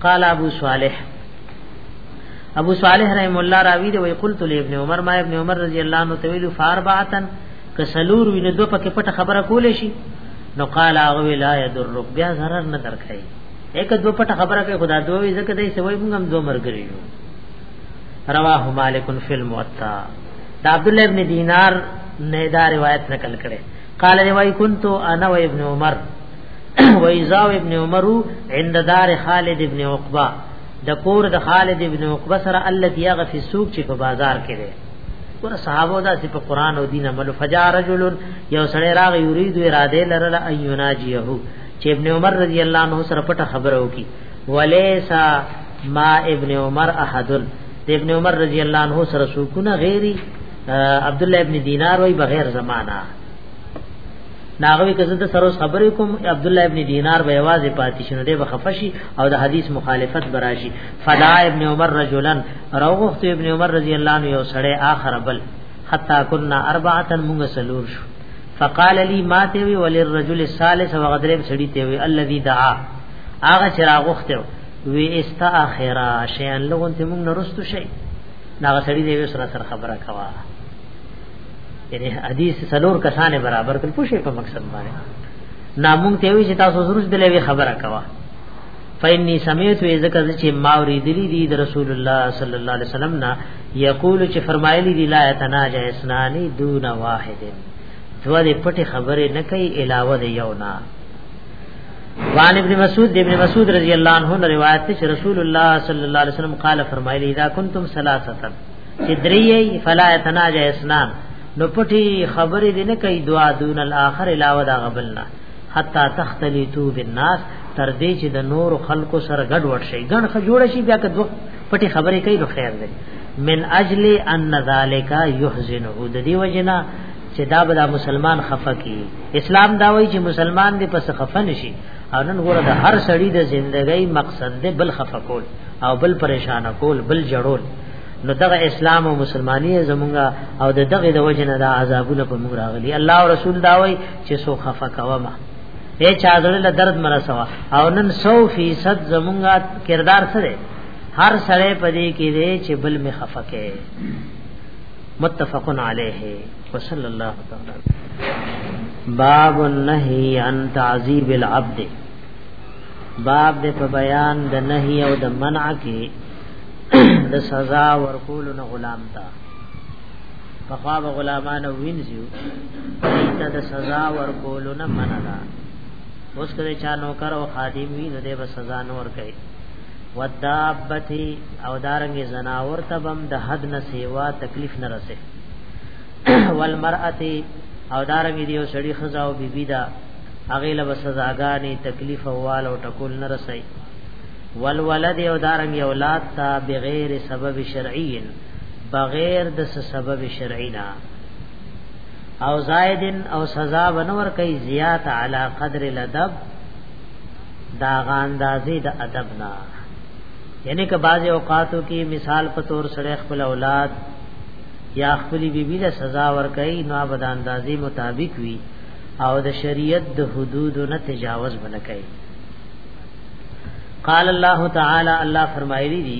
قال ابو صالح ابو صالح رحم الله راوی دی وی قلت لابن عمر ما ابن عمر رضی الله عنه تویل فاربعتن کسلور وی نو دو پکې پټه خبره کولې شي نو قال اغه لا يدرک بیا zarar نه درکای یک دو پټ خبره کوي خدا دوه وی زکه دای سوي موږ هم دوه مرګري یو رواه مالک فی الموطا دا عبد الله ابن دینار نه دا روایت نقل کړي قال روای كنت انا و ابن عمر و ایزا و ابن عمر عند دار خالد ابن عقبہ د کور د خالد ابن عقبہ سره الذي يغف السوق چې په بازار کې ده ور صحابه دا چې په قران او دین عمل فجا رجل یو سړی راغ یرید اراده لرله ایوناجیه چې ابن عمر رضی الله عنه سره پټه خبره وکي ولیسا ما ابن عمر احد د ابن عمر رضی الله عنه سره سکونه غیری عبد الله ابن دینار وای بغیر زمانہ ناغوی کزه د سروس خبرې کوم عبد الله ابن دینار به आवाज پاتې شنو دی بخفشي او د حدیث مخالفت براشي فدا ابن عمر رجلن روغت ابن عمر رضی الله عنه یو سړی اخر بل حتا كنا اربعه مونږ سلور شو فقال لي ما ته وی وللرجل الثالث وغدرم سړی ته وی الذي دعا هغه چې راغوخته وی استا اخره شیان لغون ته موږ نرستو شي دا سړی دی سره سره خبره کوا یعنی حدیث سلور کسانه برابر کړ پوښې په مقصد باندې نامون ته وی چې تاسو ضرورت دلې خبره کوا فإني سمعت وذكر چې ما ورېدلې دي رسول الله صلی الله علیه وسلم نه یقول چې فرمایلی دی لا تناجا اسنانی دون واحد دوا دې پټه خبره نه کوي علاوه د یو نه وان ابن مسعود دی ابن مسعود رضی الله عنه روایت ته چې رسول الله صلی الله علیه وسلم قال فرمایلی اذا کنتم ثلاثه چې درې فلا تناجا اسنان نو پټي خبرې دې نه کوي دعا دون الاخر علاوه دا غبلنا حتا تختلیتو بالناس تر دې چې د نور خلکو سره ګډ وډ شي ګڼ خجوړ شي بیا که دوه پټي خبرې کوي نو خیر دی من اجل ان ذالک یحزنه د دې وجنا چې دا بلا مسلمان خفه کی اسلام دا وایي چې مسلمان دې پس خفه نشي او نن ګوره د هر سړی د ژوندۍ مقصد دې بل خفه کول او بل پریشان کول بل جړول نو دغه اسلام او مسلمانی زمونږه او د دغه د وجنه د عذابونو په موږ راغلي الله او رسول دا وایي چې سو خفه کوما اے چا زړه له درد مرسوا او نن 100% زمونږه کردار سره هر سره پدې کې دی چې بل می خفقه متفقن علیه وصلی الله تعالی باب النهی عن تعذیب العبد باب دې په بیان د نهی او د منع کې د سزا ورکول نه غلام تا پخوا به غلامان وینځو ته د سزا ورکولو نه منع ده اوس کله چا نوکر او خادم وي نو دې به سزا نور کوي ودابتی او دارنګ زناور تبم د حد نه سیوا تکلیف نه رسي والمرأه او دارنګ دیو سړی خزا او بیبی دا هغه له سزاګانې تکلیف او وال او ټکول نه رسي والولد او دارنګ اولاد تا بغیر سبب شرعی بغیر د سبب شرعی نه او زائدن او سزا ونور کوي زیات علی قدر الادب دا غاندازې د ادب نه یعنی که بعض اوقاتو کې مثال په تور سره خپل اولاد یا خپل بیبی له سزا ور کوي نو ابد اندازې مطابق وي او د شریعت د حدودو نه تجاوز بنه کوي قال الله تعالی الله فرمایلی دی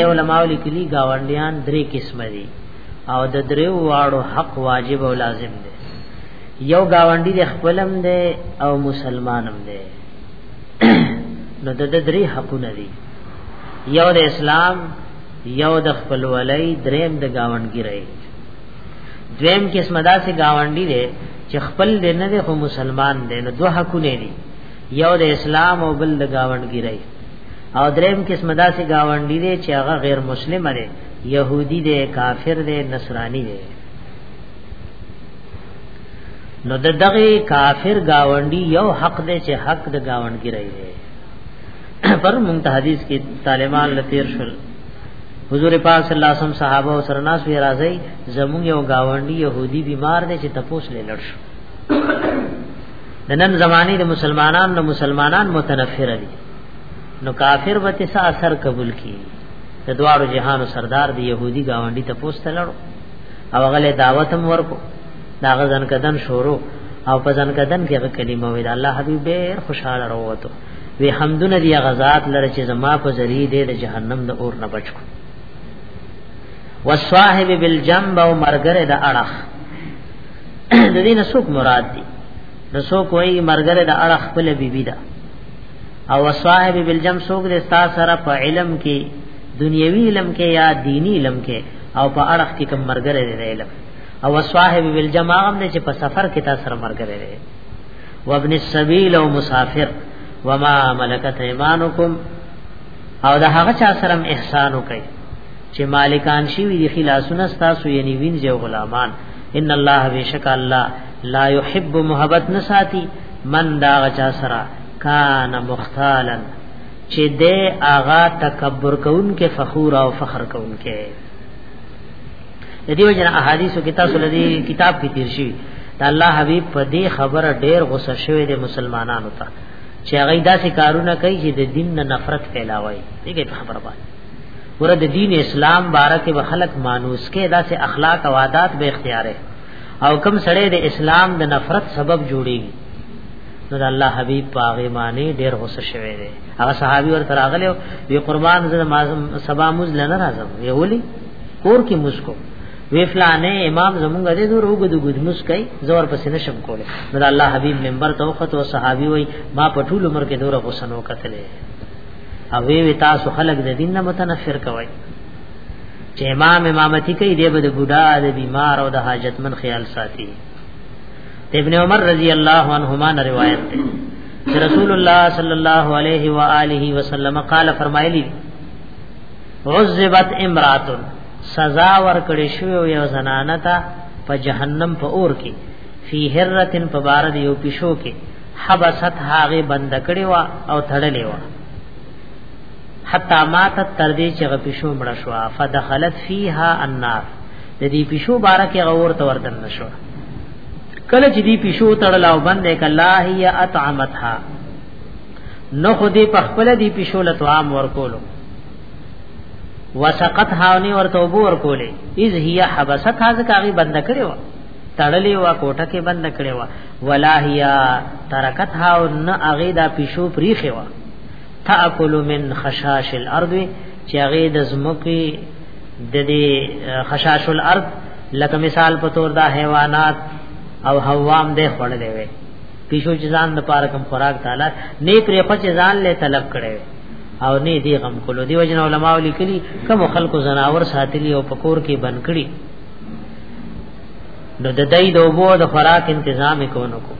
یو علماء لیکلي گاونډیان درې قسم دي او د درې واړو حق واجب او لازم دي یو گاونډي د خپلم دی او مسلمانم دی نو د درې حقونه دي یو د اسلام یو د خپلولۍ دریم د گاونډګرۍ دویم قسم دا سه گاونډي دی چې خپل دې نه دی خو مسلمان دی نو دوه حقونه دي یو د اسلام او بل د گاونډګرۍ او دریم قسم داسې گاونډي دی چې هغه غیر مسلم دی يهودي دی کافر دی نصراني دی نو د دغه کافر گاونډي یو حق دی چې حق د گاونډي رہی دی پر مونږ ته حدیث کې طالبان لتیر شول حضور پاک صلی الله علیه وسلم صحابه او سرناس وی راځي زموږ یو گاونډي يهودي بیمار دی چې تپوس لړ شو د نن زماني د مسلمانان نو مسلمانان متنفر دي نو کافر به تس اثر قبول کی د دوارو جهانو سردار دی يهودي گاونډي ته پوسټ لړو او غله دعوت هم ورکو دا غزن کدن شروع او په ځن کدن کې هغه کلمه ویل الله حبيب ډېر خوشاله وروته وی حمدونه دی غزاد لره چې زما په ذریعہ دې د جهنم د اور نه بچو وصاحب بالجنب او مرګره د اړه د دې نسوک مراد دي نسوک وایي مرګره د اړه خپل بیبي ده او صاحب بالجم سوق د ستا سره په علم کې دنیوي علم کې یا دینی علم کې او په اړه کې کوم مرګره د علم او صاحب بالجما هم چې په سفر کې تاسو سره مرګره ده وابن السبيل او مسافر وما ملکت ایمانکم او د هغه چا سره احسان وکړي چې مالکان شي وی خلاصونه تاسو یې نیوین جو غلامان ان الله بیشک الله لا يحب محبت نساتی من دا غچا سرا کان مختالن چې دې آغا تکبر کون کې فخور او فخر کون کې د دې وجنه احادیثو کې تاسو لدی کتاب کې تیر شي دا الله حبیب په دې خبره ډېر غوسه شوی دی مسلمانانو ته چې هغه داسې کارونه کوي چې د دین نه نفرت پیلاوي دغه خبره باندې ګوره د دین اسلام باره کې به خلک مانوس کې داسې اخلاق او عادات به اختیارې او کم سړی د اسلام د نفرت سبب جوړیږي نو د الله حبیب پاغه معنی ډیر غوسه شوی دی هغه صحابي ورته راغلی وی قربان زه ما سبا موز لنه راځم وی ولی کور کې مسکو وی فلانه امام زمونږ دې دور وګد ګد مسکای زور پس نه شم کوله نو د الله حبیب منبر توخت او صحابي وی ما پټول عمر کې دور غوسه نو کتلې او وی وی تاسو خلق د دین نه متنفر کوي چې امام امامتی کوي دی به د بوډا د بیمار او د حاجتمن خیال ساتي ابن عمر رضی الله عنهما نه روایت ده چې رسول الله صلی الله علیه و آله وسلم قال فرمایلی عذبت امرات سزا ورکړې شو یو زنانه ته په جهنم په اور کې فی هرتن په بار دیو پښو کې حبست هغه بند کړي وا او تړلې وا حتا مات تر دې چې غپښو مړ شو فدخلت فيها النار د دې پښو بارکه غور ته وردن نشو کله چې دې پښو تړل او بند ک الله هي اطعمتها نو خو دې په خپل دې پښو له طعام ورکولو وسقط هاونی ورته وبو ورکولې اذ هي حبست هاذ کاغي بند کړي وا تړلې وا کوټه کې بند کړې وا ولاهیا ترکت ها نه اغه دا پښو پریخه وا تاکل من خشاش الارض چې هغه د زمکه د دې خشاش الارض لکه مثال په تور دا حیوانات او حوام دې خړلې وي پیشو چې ځان د پاره کم خوراک تعالی نه پرې خو چې ځان له طلب کړي او نه دی غم کولو دی وجنه علماء لیکلي کوم خلکو زناور ساتلی او پکور کې بن کړي نو د دې د وبو د خوراک تنظیم کونو کو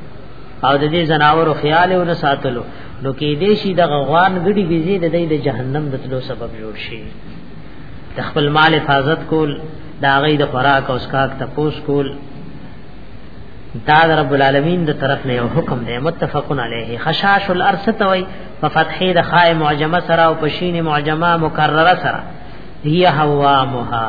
او د دې زناور خیال او نه ساتلو نو کې دې شي د غوان غړي بيزي د دې د جهنم د تلو سبب جوړ شي د خپل مال حفاظت کول دا غي د خوراک او اسکاک تپوس کول دا رب العالمین د طرف نه یو حکم دی متفقن علیه خشاش الارض توي په فتحې د خای معجمه سره او پشین معجمه مکرره سره هي هوا مها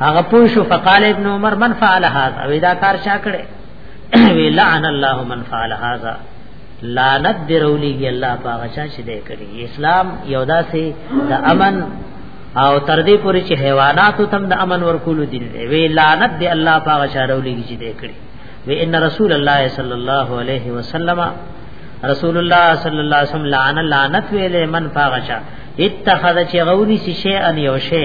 هغه پوښو فقال ابن عمر من فعل هذا ودا کار چا کړي وی لعن الله من فعل هذا لعنت درولیږي الله پاغه چا چې دې کړی اسلام یو داسې د امن او تر دې پورې چې حیوانات تم د امن ورکول دي وی لعنت دی الله پاغه چا درولیږي چې دې کړی و ان رسول الله صلی الله علیه وسلم رسول الله صلی الله علیه وسلم لعن لعنت ویلې من فاغشا اتخذ چې غونی سی شی ان یو شی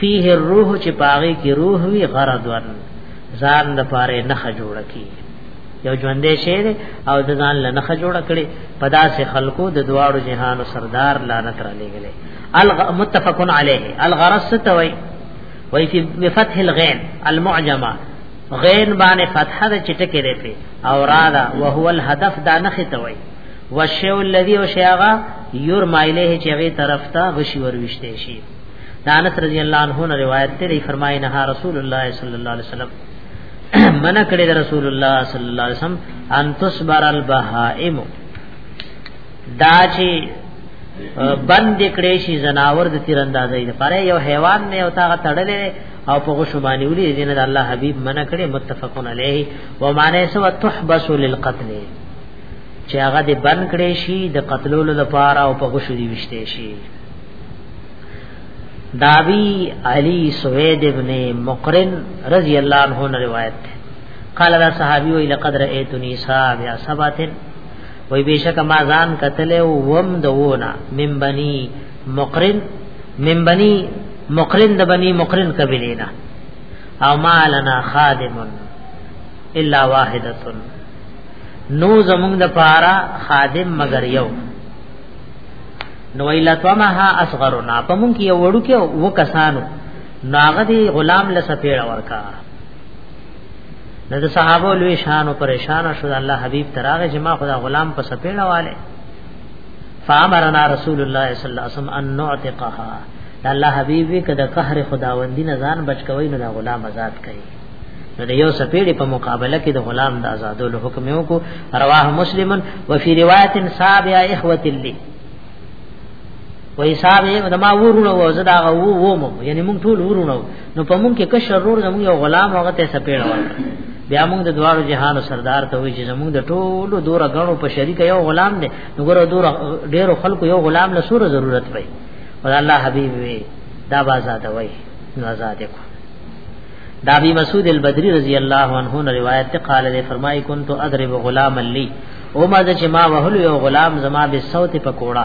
فيه الروح چې پاغي کې روح وی غرض ور ځان د پاره نه جوړ کی یو ژوندې شی او د ځان له نه جوړ کړي پدا سے خلقو د دواړو جهانو سردار لعنت را لګلې متفقن علیه الغرض ستوي وی فی بفتح الغین المعجمه غین باندې فتح د چټکې دی په او را دا وهو الهدف دا نخې ته وای وشیو الذی او شیغا یور مایله چې هغه طرف ته غشي ورويشته شي دانس رضی الله عنه نه روایت دی فرمایي نه رسول الله صلی الله علیه وسلم من کړی د رسول الله صلی الله علیه وسلم ان تصبر البهائم دا چې بند کړي شي زناور د تیراندازۍ لپاره یو حیوان نه او تاغه تړلې او په غشو باندې ولې دین د الله حبیب منع کړي متفقون علیه و معنی سو تحبس للقتل چې هغه دې بند کړي شي د قتلولو لپاره او په غشو دی وشته شي داوی علی سوید ابن مقرن رضی الله عنه نے روایت ہے قال را صحابی و لقد رأیتنی صاحب یا سباتن وی بیشک ما ځان قتل او وم دونا من بنی مقرن من بني مقرن د بني مقرن قبلینا او ما لنا خادم الا واحده نو زمون د پارا خادم مگر یو نو ایلا تومها اصغرنا پمون کې وړو کې و کسانو ناغه دی غلام لسه پیړه ورکا نو د صحابه لوی شان او پریشان شو الله حبیب تراغه جما خدا غلام په سپیړه والے فامرنا رسول الله صلی الله علیه وسلم ان نعتقها الله حبیب وی کده قهر خداوندی نه ځان بچ کوي نو غلام آزاد کوي نو د یو سپېړې په مقابله کې د غلام د آزادولو حکم یو کو رواه مسلم و فی روایت صابع اخوت لی و حساب ما ورونو و زدا و و مو یعنی مونږ ټول ورونو نو په مونږ کې کشر رور زموږ یو غلام هغه ته سپېړ ورکړ بیا مونږ د دوارو جهانو سردار ته وی چې زموږ د ټولو دوره غنو په شریک یو غلام دی نو ګورو دوره ډیرو خلکو یو غلام له سور ضرورت وي او الله حبیب وی دا بازاد وای نو آزاد کو دا ابي مسعود البدري رضی الله عنه نے روایت ته قال دے فرمای كنت اضرب غلام لي او ما چې ما وهلو یو غلام زما به صوت پکوړه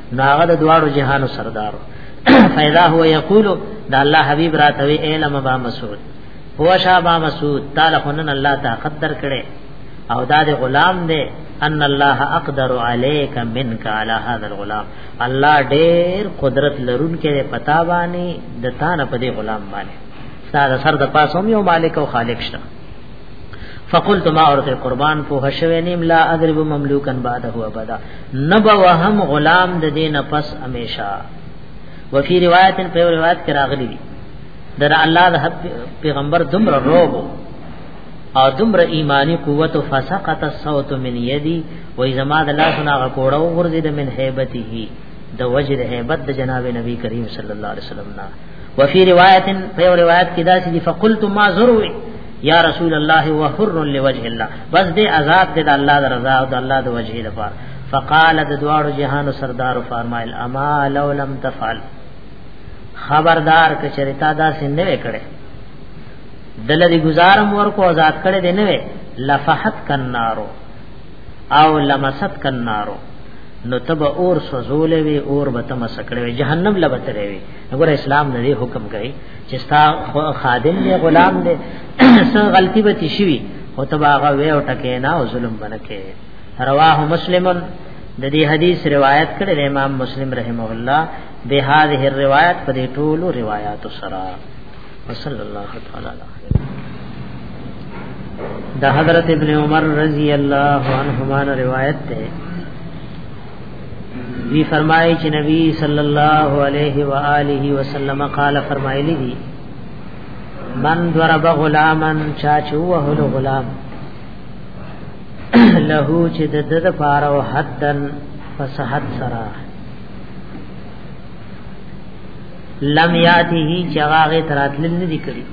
ناغه د دواړو جهانو سردار فیدا هو یقول دا الله حبیب راتوی علم با مسعود هو شابا مسعود تعالی خنن الله طاقت در کړي او دا د غلام دی ان الله اقدر عليك منك على هذا الغلام الله ډېر قدرت لرونکي پتا باندې د تانه په دې غلام باندې ساده سر د پاسوم یو مالک او خالق شته فقلت ما اورته قربان په هشوي نیم لا اضرب مملوکن بعده ابدا نبا وهم غلام د دین پس امیشا وفي روایت په روایت کې راغلی دی در الله د پیغمبر دمر روب او دمر ایمانی قوت فسقط الصوت من یدی و زما د الله سنا غکوړو ورزید من هیبته د وجد هیبت د جناب نبی کریم صلی الله علیه وسلم نه وفي روایت په روایت کې دا چې فقلت ما زروي یا رسول الله وحر لوجه الله بس دې عذاب دې د الله د رضا او د الله د وجه لپاره فقال د دوار جهان سردار فرمایل اما لو لم تفعل خبردار کچریتا دا سند وکړي دل دې گزارم ورکو آزاد کړي دې نه لفحت کنارو او لمست کنارو نو تب اور سوزولې وی اور به تم سکړې جهنم لبترې وی وګوره اسلام نه حکم کوي چې ستا خادم دی غلام دی څه غلطي به تشوي او تباغه وې او ټکه نه او ظلم بنکه رواه مسلم د دې حدیث روایت کړي امام مسلم رحمه الله به هذه الروایت په دې ټولو روایت سره وصلی الله تعالی علیه د حضرت ابن عمر رضی الله عنهما روایت ده دی فرمایي چې نبی صلی الله علیه و آله وسلم قال فرمایلی دی من ضرب غلاما چا چوه غلام له چې د د لپاره او حدن فصحت سرا لم یاته چغاغه تراتل نه دی کړی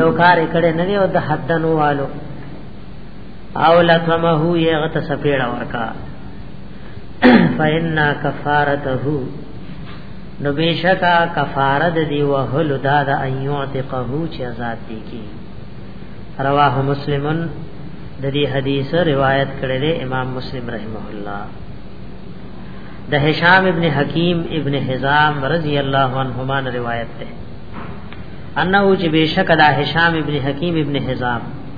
یو کار کړي نه دی او د حدن والو او لطمه یې غت سپېړه ورکا فإنا کفارته نو بشکا کفاره د دی وهلو دا د ایعتقه چې آزاد دي کی رواه مسلمن د دې حدیث روایت کړی دی امام مسلم رحمه الله د هشام ابن حکیم ابن حزام رضی الله عنهما روایت ده انه چې بشکا د هشام ابن حکیم ابن حزام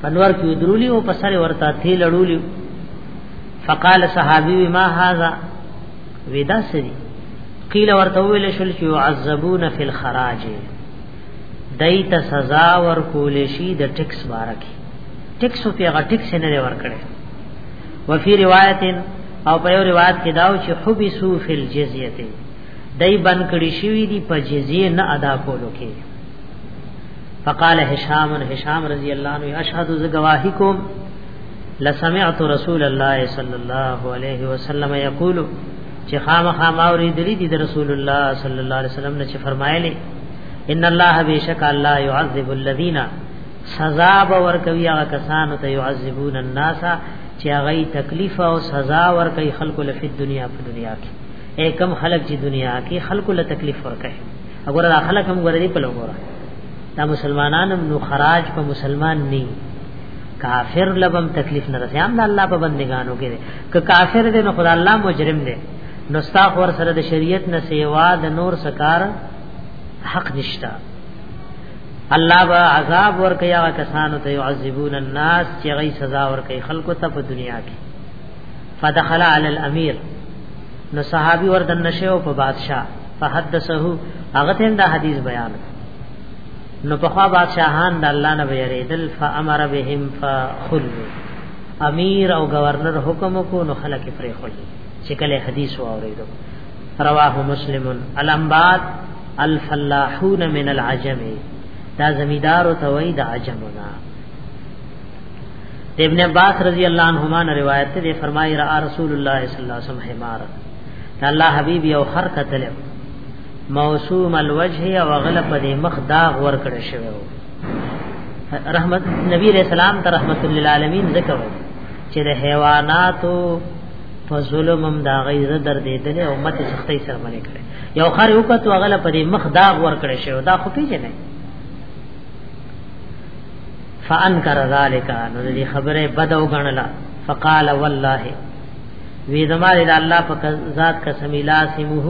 پنور کې درولی او پسر ورته تھی لړولی فقال صحابي ما هاذا ودا سری قیل ورته ویل شل چې عذبون فی الخراج دایت سزا ور کول شي د ټیکس بارکی ټیکس په هغه ټیکس نه لري ورکړي وفي روایت او په یو روایت کې داو چې حبسو فی الجزیه دای بن کړی شوی دی په جزیه نه ادا کولو کې فقال هشام هشام رضی الله عنه اشهد ز گواہی کوم لسمعت رسول الله صلی الله علیه وسلم یقول چې خامخا ما اوریدلی دي د رسول الله صلی الله علیه وسلم نه چې فرمایلی ان الله بیشک الله يعذب الذين سزا به ورکوي هغه کسانو ته يعذبون الناس چې هغه تکلیف او سزا ورکوي خلکو له دنیا په دنیا کې اے کم خلق چې دنیا کې خلکو له تکلیف ورکوي وګوره دا خلک هم ګورې په لګوره دا مسلمانان هم نو خراج په مسلمان نه کافر لبم تکلیف نه رسي هم الله په بندگانو کې که کافر دې نو خدای الله مجرم دې نو ستا خور سره د شریعت نه سیوا د نور سکار حق نشتا الله با عذاب ور کوي هغه کسانو ته يعذبون الناس چې غي سزا ور کوي خلکو ته په دنیا کې فدخل علی الامیر نو صحابي وردن نشه او په بادشاہ فحدثه هغه ته دا حدیث بیان نو په خوا بادشاہان د الله نه ویریدل فامر بهم فخل امیر او گورنر حکم کو نو خلک پرې خل چې کله حدیث واوریدو رواه مسلم الانبات الفلاحون من العجم دا زمیدار او توي د عجمنا د ابن عباس رضی الله عنهما نه روایت دی فرمایي را رسول الله صلی الله علیه وسلم حمار الله حبیب یو خر قتل موسوم الوجه او غلب د مخ داغ ور کړی شوی رحمت نبی علیہ السلام ته رحمت للعالمین ذکر چې د حیواناتو په ظلم هم دا غي زدر دې دل او مت سختي سره باندې کړي یو خر یو کتو غل په دې مخ داغ ور کړی شو دا خو پیژنې فانکر ذالک نو دې خبره بدو غنلا فقال والله وی زماره د الله په ذات قسم لا سمه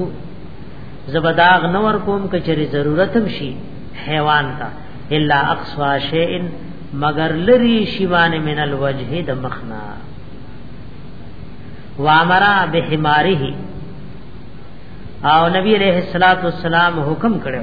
زبداغ نور کوم کچری ضرورت هم شي حیوان تا الا اقصا شیء مگر لری شیوان من الوجه د مخنا وامرا بحماره او نبی علیہ الصلوۃ والسلام حکم کړو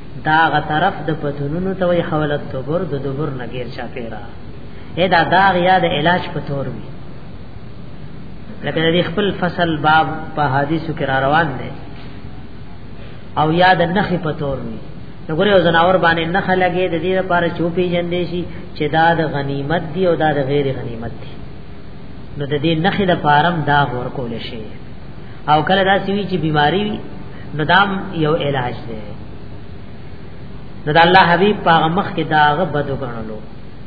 دا غ طرف د پتونونو ته وي حولت دبر د دبر نه غیر چا پیرا اې دا دا یا د علاج په تور وي لکه د خپل فصل باب په حدیثو کې را روان دي او یا د نخې په تور وي نګوري او زناور باندې نه خلګي د دې لپاره چوپی جندې شي چې دا د غنیمت دی او دا د غیر غنیمت دی نو د دې نخې د فارم دا ور کول شي او کله دا سوي چې بیماری وي نو دام یو علاج دی نو دا الله حبیب پاغه مخ کې داغه بدو غنلو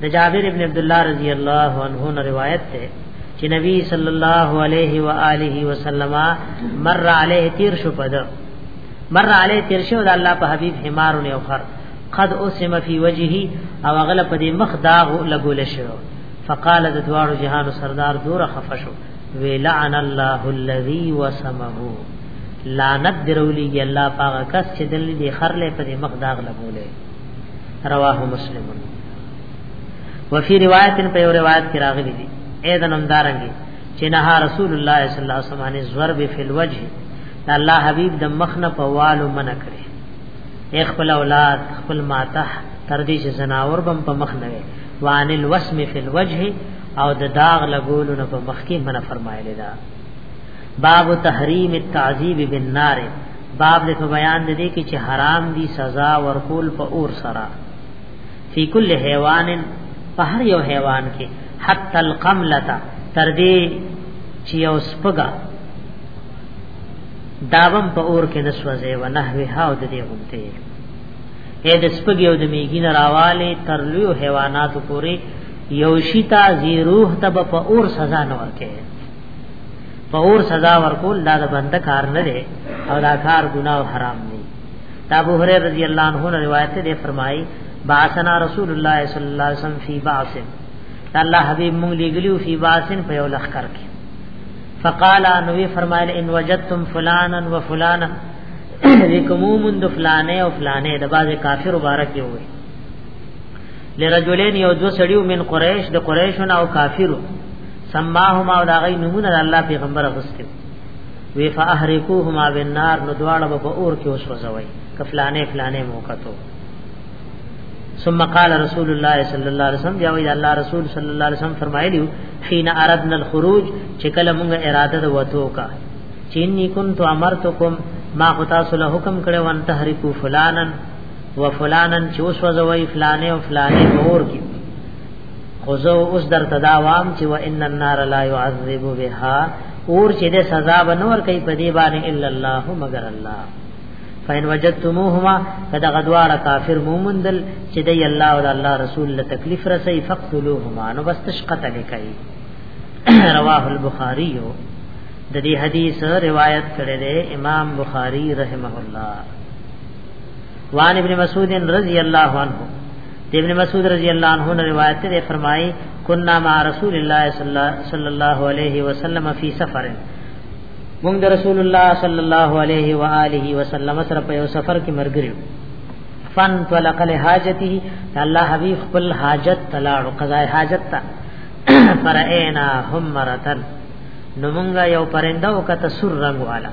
د جابر ابن عبد الله رضی الله عنه نه روایت ده چې نبی صلی الله علیه و آله وسلم مر علیه تیر شو پد مر علیه تیر شو د الله په حبیب حمار نه اخر قد اسم فی وجهه او غلب دې مخ داغ لګول شو فقال د دوار جهان سردار دور خفشو ولعن الله الذي وسمه لعنت درولیږي الله پاغه کس چې دل دې خر له په مخ داغ لګولې رواه مسلم وفي روایت په یو روایت کې راغلي دي اې د نمدارنګي چې نه رسول الله صلی الله علیه وسلم ضرب فی الوجه الله حبیب د مخ نه په والو منع کړي خپل اولاد خپل ماته تر دې چې زناور بم په مخ نه وي وان الوسم فی الوجه او د داغ لګولو نه په مخکې منه فرمایلی دا باب تحریم التعذیب بالنار باب له بیان د دې کې چې حرام دي سزا ورکول په اور سره فی کل حیوان په هر یو حیوان کې حتی القملتا تر دې چې یو سپګا داوم په اور کې نسوځي و نحوی ها د دې غونته اې د سپګي او د میګین راواله تر لوی حیوانات پورې یو شی تا زی روح تب په اور سزا نه ورکه په اور سزا ورکول دا د بنده کار نه دی او دا کار ګناه او حرام دی دا ابو هريره رضی الله عنه روایت دی فرمایي باسنا رسول الله صلی الله علیه وسلم فی باس الله حبیب مونږ لګلیو فی باسن په یو لخر کې فقال نو فرمایل ان وجدتم فلانا وفلانا لیکمو مند فلانه او فلانه د باز کافر مبارک وي لرجلین یو دو سړیو من قریش د قریشون او کافرو سماهما او دا غي نمونه الله پیغمبر غسته وی فاحرقوهما بالنار نو دواړه په اور کې اوس وځوي کفلانه فلانه موقتو ثم قال رسول الله صلی الله علیه وسلم یاوی الله رسول صلی الله علیه وسلم فرمایلی حين اردنا الخروج چې کله موږ اراده د وته کا چینی کنت امرتکم ما خدا صلی حکم کړو ان تحریکو فلانن و فلانن چې اوس وځوي فلانه او فلانه اور کې خو زه اوس درته دا وام چې و ان النار لا يعذب بها اور چې د سزا بنور کوي په دې باندې الا الله مگر الله فین وجدتموهما کدا غدوار کافر مومندل چې دی الله او الله رسول له تکلیف رسي فقتلوهما نو بس تشقت لکای رواه البخاری د دې حدیث روایت کړی دی امام بخاری رحمه الله وان ابن مسعود رضی اللہ عنہ دی ابن مسعود رضی اللہ عنہ نے روایت دے فرمائی کنا مع رسول اللہ صلی اللہ علیہ وسلم فی سفر مونږ د رسول الله صلی الله علیه و آله وسلم سره په یو سفر کې مرګریو فن طلق له حاجته الله حبیب خپل حاجت تلاړو قضای حاجت تا فرعینا هم مرتن نو مونږه یو پرنده وکته سر رنگ والا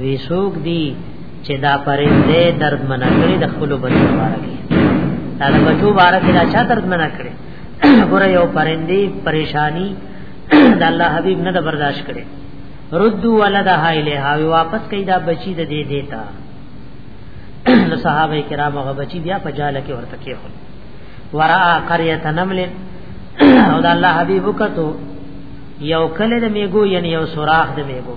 وی سوق دی چې دا پرنده درد منا کړی د خپل بچو لپاره کې دا د بچو لپاره کې دا چا درد منا کړی ګوره یو پرندی پریشانی د الله حبیب نه برداشت کړي ردو ولدها الیها وی واپس کړي دا بچی د دې دیتا نو صحابه کرام هغه بچی بیا په جاله کې ورته کې هول ورا قريه نمل او د الله حبیب وکړو یو کله د میګو یعنی یو سوراخ د میګو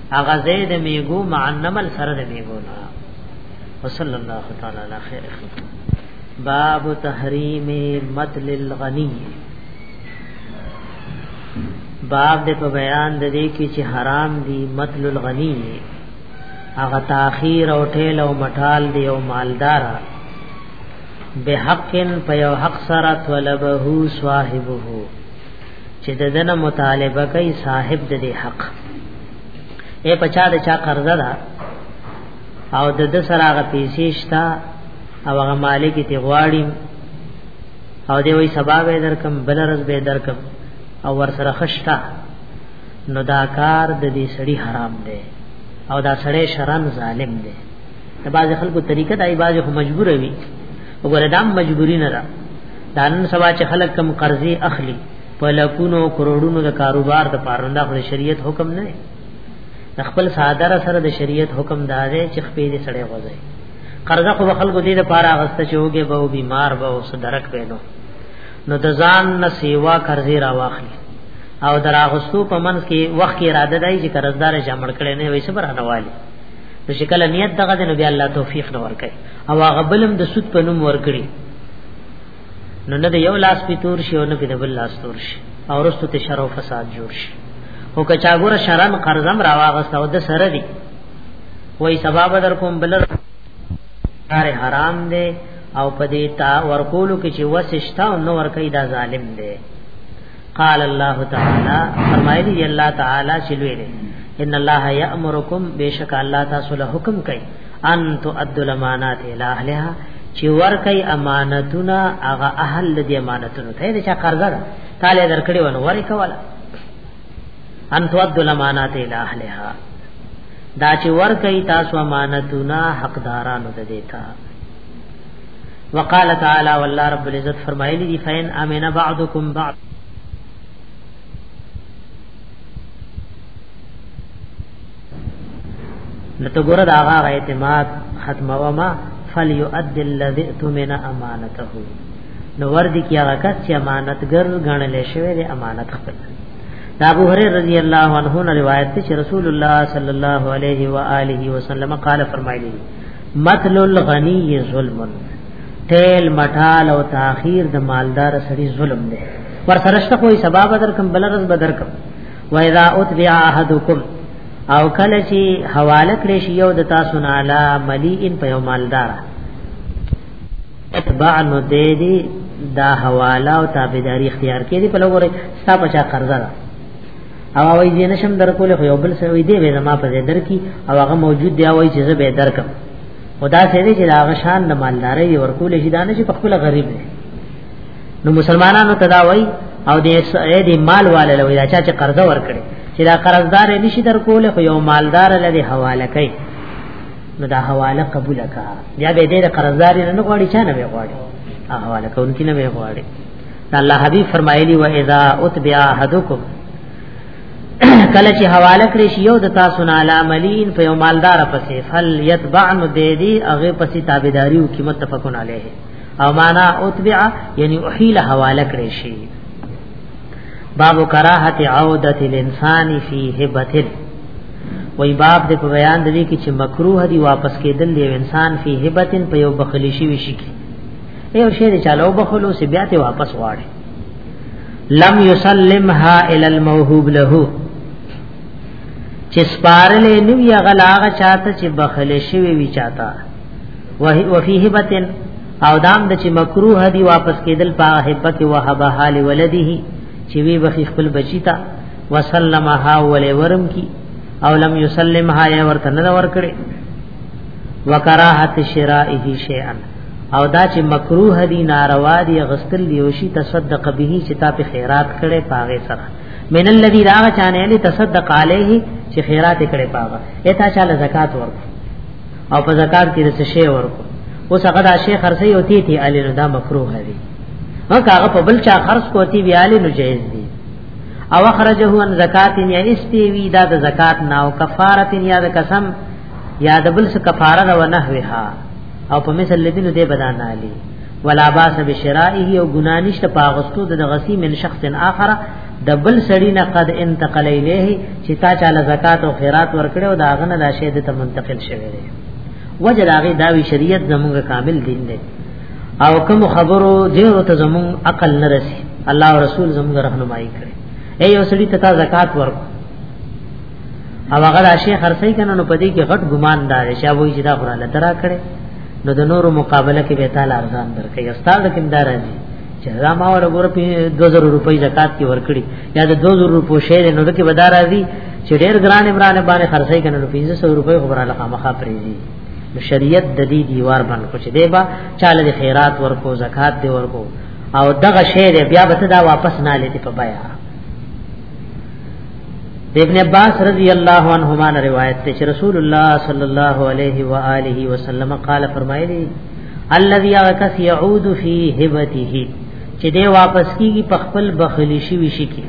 هغه زید میګو معنمل سره د میګو نه وصلی الله تعالی علی خیر خلق باب تحریم متل الغنی باب د په بیان د دې کې چې حرام دي متل الغنی هغه تاخير او ټیل او مټال دی او مالدار به حقن په یو حق سره طلبه صاحبه چې د دنه مطالبه کوي صاحب د دې حق اے پچا د چا قرضه ده او د د سره هغه پیسې شتا او هغه مالک ته غواړي او دی وی سبا به درکم بل رز به درکم او ور سره خشتا نو دا کار د دې سړی حرام دی او دا سړی شرم ظالم دی د بعض خلکو طریقه دای بعض خو مجبور وي وګوره دا مجبوری نه ده دا نن سبا چې خلک کم قرضې اخلي په لکونو کروڑونو د کاروبار د پارنده خو شریعت حکم نه دی د خپل ساده سره د شریعت حکم دا دی چې خپې دې سړې غوځي قرضه خو خلکو دې د پاره غسته چې وګي به بیمار به اوس درک پېنو نو د ځان نه سیوا قرضې را واخلي او دراغستو په منځ کې وخت کې اراده دی چې قرضدار جمع کړي نه وي صبر نه والی نو شکل نیت دغه د نبی الله توفیق نه ورکړي او هغه بلم د سود په نوم ورکړي نو نه د یو لاس په تور شي او نه په بل لاس تور شي او رستو ته شر او فساد جوړ شي او کچا ګور شرن قرضم راواغسته او د سره دی وای سبب در کوم بل کار حرام دی او پدې تا ورکولو کې چې وسشتا او نو ورکې دا ظالم دی قال الله تعالی فرمایلی دی الله تعالی چې لوی دی ان الله یامرکم بیشک الله تاسو له حکم کوي ان تؤدوا الامانات الی اهلها چې ور کوي امانتونه هغه اهل دې امانتونه ته چې قرضه ده تعالی درکړي ونه ور کولا ان تؤدوا الامانات الی اهلها دا چې ور کوي تاسو امانتونه حقدارانو ته دیتا وقال تعالی والله رب العزت فرمایلی دی فین امن بعضکم بعض نته ګوره دا هغه اعتماد ختمه وما فلیؤد الذی تمن امانته نو ور دي کیا کس چې امانتګر غنل شوی دی امانت خپل دا ابو هريره رضی الله عنه روایت چې رسول الله صلی الله علیه و آله وسلم قال فرمایلی متل الغنی ظلم تیل مټال او تاخير د مالدار سړي ظلم دی ور سرشت کوئی سبب بدر کم بلرز بدر کم و اذا اتبع احدکم او کله چې حواله کړی شي یو د تاسو نه علا ملی ان په مالدار اتبع نو دې دي دا حواله او تابعداري اختیار کړي په لور ستا په چا قرضه او وای دې نشم درکول خو یو بل سره دې به ما په در کی او هغه موجود دی وای چې زه به درکم خدا سې دې چې هغه شان د مالداري ورکول شي دا نه چې په خپل غریب دی نو مسلمانانو تداوی او دې دې مال والے لوي دا چې قرض ورکړي چې دا قرضدار نشي درکول خو یو مالدار لدی حواله کوي نو دا حواله قبول کا بیا به دې قرضدار نه غواړي چا نه غواړي حواله کوونکی نه غواړي الله حبیب فرمایلی و اذا اتبع احدکم کله چې حواله کړی شی یو د تاسو نه علاملین په یو مالدار پسې فل یتبعن دی دی هغه پسې تابعداریو کی متفقن علیه او معنا اتبع یعنی احیل حواله کړی شی باب کراهت عودت الانسان فی هبته وی باب د په بیان د دې کې چې مکروه دی واپس کېدل دی انسان فی هبتن په یو بخلی شي وشي کې یو شی دی چالو بخلو سی بیا ته واپس واړي لم یسلمها ال الموهوب له چې سپارلې نو یا غلاغ چاته چې بخل شوی وی چاته وهي وفيه بتن او دام د چې مکروه دی واپس کېدل په هبه کې وهبه حال ولده چې وی بخي خپل بچی ته وسلمها ولې ورم کی او لم یسلمها یا ورته نه ور کړې وکراهت شرائه شیئا او دا چې مکروه دي ناروا دي غسل دی او شي تصدق به چې تا په خیرات کړي پاغه سره من الذي راغ چانه لري تصدق عليه چې خیرات کړي پاغه اته چاله زکات ورک او په زکات کې رس شی ورک اوس هغه دا شی خرڅي او تی تی علي نو دا مکروه دي هغه هغه په بل چا خرڅ کوتی وی علي نو جائز دي او خرجه ان زکات یا استی وی دا د زکات نه او کفاره یا د قسم یا د بل څه کفاره نه ونهوها او په مثل لدینو دی بدان علی ولا باس بشرائه او ګنا نشته پاغستو د غسی من شخص اخر د بل سړی نه قد انتقل الیه چې تا چاله زکات او خیرات ورکړي او دا غنه دا شی د ته منتقل شوی دی وجه داغه داوی شریعت زمونږ کامل دین دی او کوم خبرو دیو ته زمون عقل نه رسی الله او رسول زمونږ راهنمایي کړي اے یو سړی ته زکات ورکړي او هغه د شیخ خرڅی کنه نو پدې کې غټ ګمان دا شیا وای چې دا قران له ترا کړي نو د نورو مقابله کې به تعالی ارزان درکې استاد کوم دار دی چې دا ما ور ګور په 2000 روپۍ زکات کې ورکړي یا د 2000 روپو شی نو د کې بدار راځي چې ډېر ګران عمران باندې خرڅی کنه نو 1500 روپۍ خبره له خامخا پریږي نو شریعت د دې دیوار باندې کوچ دی با چاله د خیرات ورکو زکات دی ورکو او دغه شی بیا به دا واپس نه لیدي په بیا ابن عباس رضی اللہ عنہما نے روایت تے رسول اللہ صلی اللہ علیہ وآلہ وسلم قال فرمائے دی الذي اغکس يعود فی هبته چې دی واپس کیږي په خپل بخلی شي وشي کی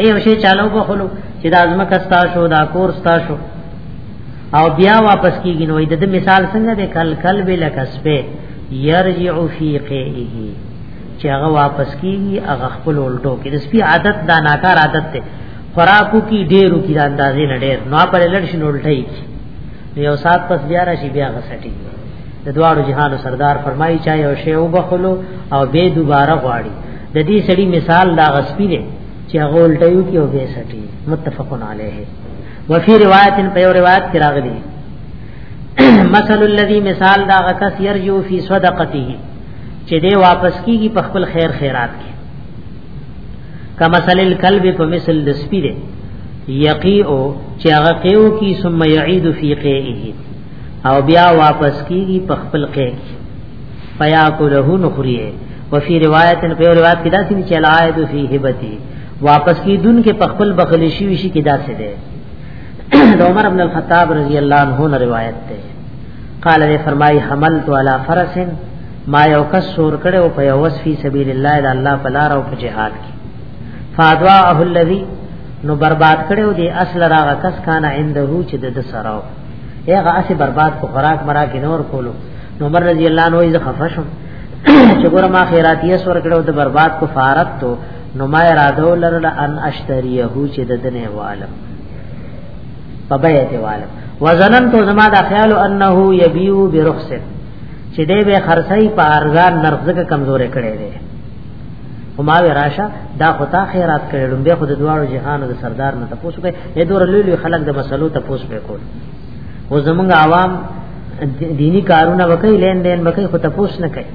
اے وشي چالو بخلو چې د ازمه کستا شو دا کور ستا شو او بیا واپس کیږي نو د مثال څنګه د کل کل بل کسبه يرجع فی قیه چې هغه واپس کیږي هغه خپل ولټو کې د سپي عادت دا ناکار عادت دی خوراکو کې ډیرو کې د اندازې نه ډیر نو پر لړ شي نولټي یو سات پس بیا راشي بیا غسټي د دوارو جهانو سردار فرمایي چا یو شی وبخلو او به دوباره غواړي د دې سړي مثال دا غسپی دی چې هغه ولټیو کې او به سټي متفقن علیه وفي روایت په یو روایت کې راغلی مثل الذي مثال دا غکس يرجو في صدقته چې دی واپس کیږي په خپل خیر خیرات کې کما مثل الكلب په مثل د سپی دی یقیعو چې هغه قیو کی ثم یعید فی قیئه او بیا واپس کیږي په خپل قیئ کې فیاکله نخریه وفي روایت په روایت کې دا چې العائد فی هبتی واپس کی دن کې په خپل بخلی شي وشي کې دا څه ده عمر ابن الخطاب رضی الله عنه روایت ده قال دې فرمای حملت علی فرس ما یو کس سور کړو په یو وسفی سبیل الله د الله په لار او په جهاد کې فادواه الذی نو برباد کړو دی اصل راغه کس کان عنده چې د سراو هغه اسی برباد کو خوراک مرا کې نور کولو نو عمر رضی الله عنه یې خفشم چې ګور ما خیراتیه سور کړو د برباد کو فارت تو نو ما اراده لرل ان اشتریه چې د دنه والم په بیع دی والو وزننت زما دا خیال انه یبیو برخص چې دې به خرڅي په ارزان نرخ ځکه کمزورې کړي دي وما راشه دا خطا خیرات کړي لومبه خود دواړو جهانو د سردار نه تاسو کوي اې دور لوی لوی خلک د مسلو تاسو په کول و زمونږ عوام دینی کارونه وکړي لین دین وکړي خو تاسو نه کوي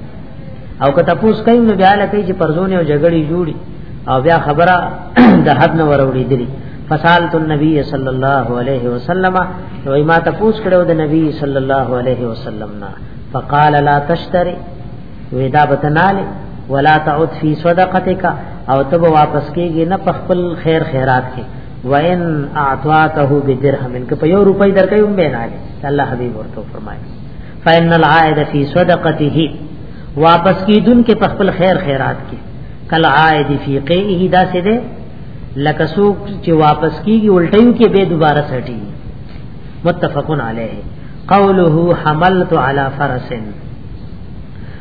او که تاسو کوي نو بیا لکه چې پرزونه او جګړې جوړي او بیا خبره د حد نه وروړي دي فسالت النبي صلی الله علیه وسلم نو ما ته پوښ کړو د نبی صلی الله علیه وسلم نا فقال لا تشتري ودا بتناله ولا تعد فی صدقتک او تب واپس کیږي نه په خپل خیر خیرات کې وان اعطاته بدرهم ان کې په یو روپۍ درکې هم به نه الله حبیب ورته فرمایي فان العائد فی صدقته واپس کیدون کې په خپل خیر خیرات کې کل عائد فی قیه دا سه ده لکه څوک چې واپس کیږي الټیو کې به دوباره سټي متفقن علیه قوله حملت علی فرس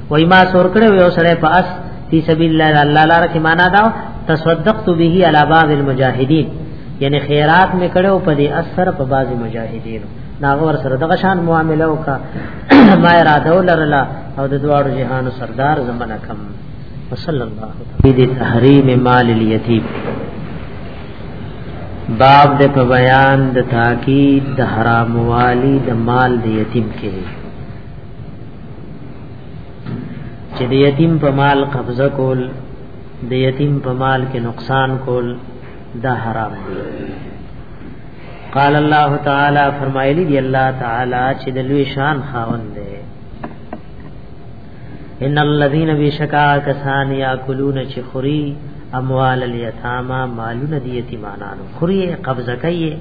وای ما سور کړو یو سره په اس فی سبیل الله الله لپاره کې معنا دا تصدقت به علی بعض المجاهدین یعنی خیرات می کړو په دې اثر په بعض مجاهدین ناغه ور سره دغه شان معاملې وکا ما اراده ولرلا او د دواړو جهان سردار زمنه کم وصلی الله تعالی دې تحریم مال الیتیم باب د په بیان د تاکید د حرام والی د مال د یتیم کې چې د یتیم په مال قبضه کول د یتیم په مال کې نقصان کول دا حرام دی قال الله تعالی فرمایلی دی الله تعالی چې د لوی شان خاوند دی ان الذين بشکا کسان یاکلون چې خوري اموال الیتاما مالون دی یتیمانانو خوري قبضه کوي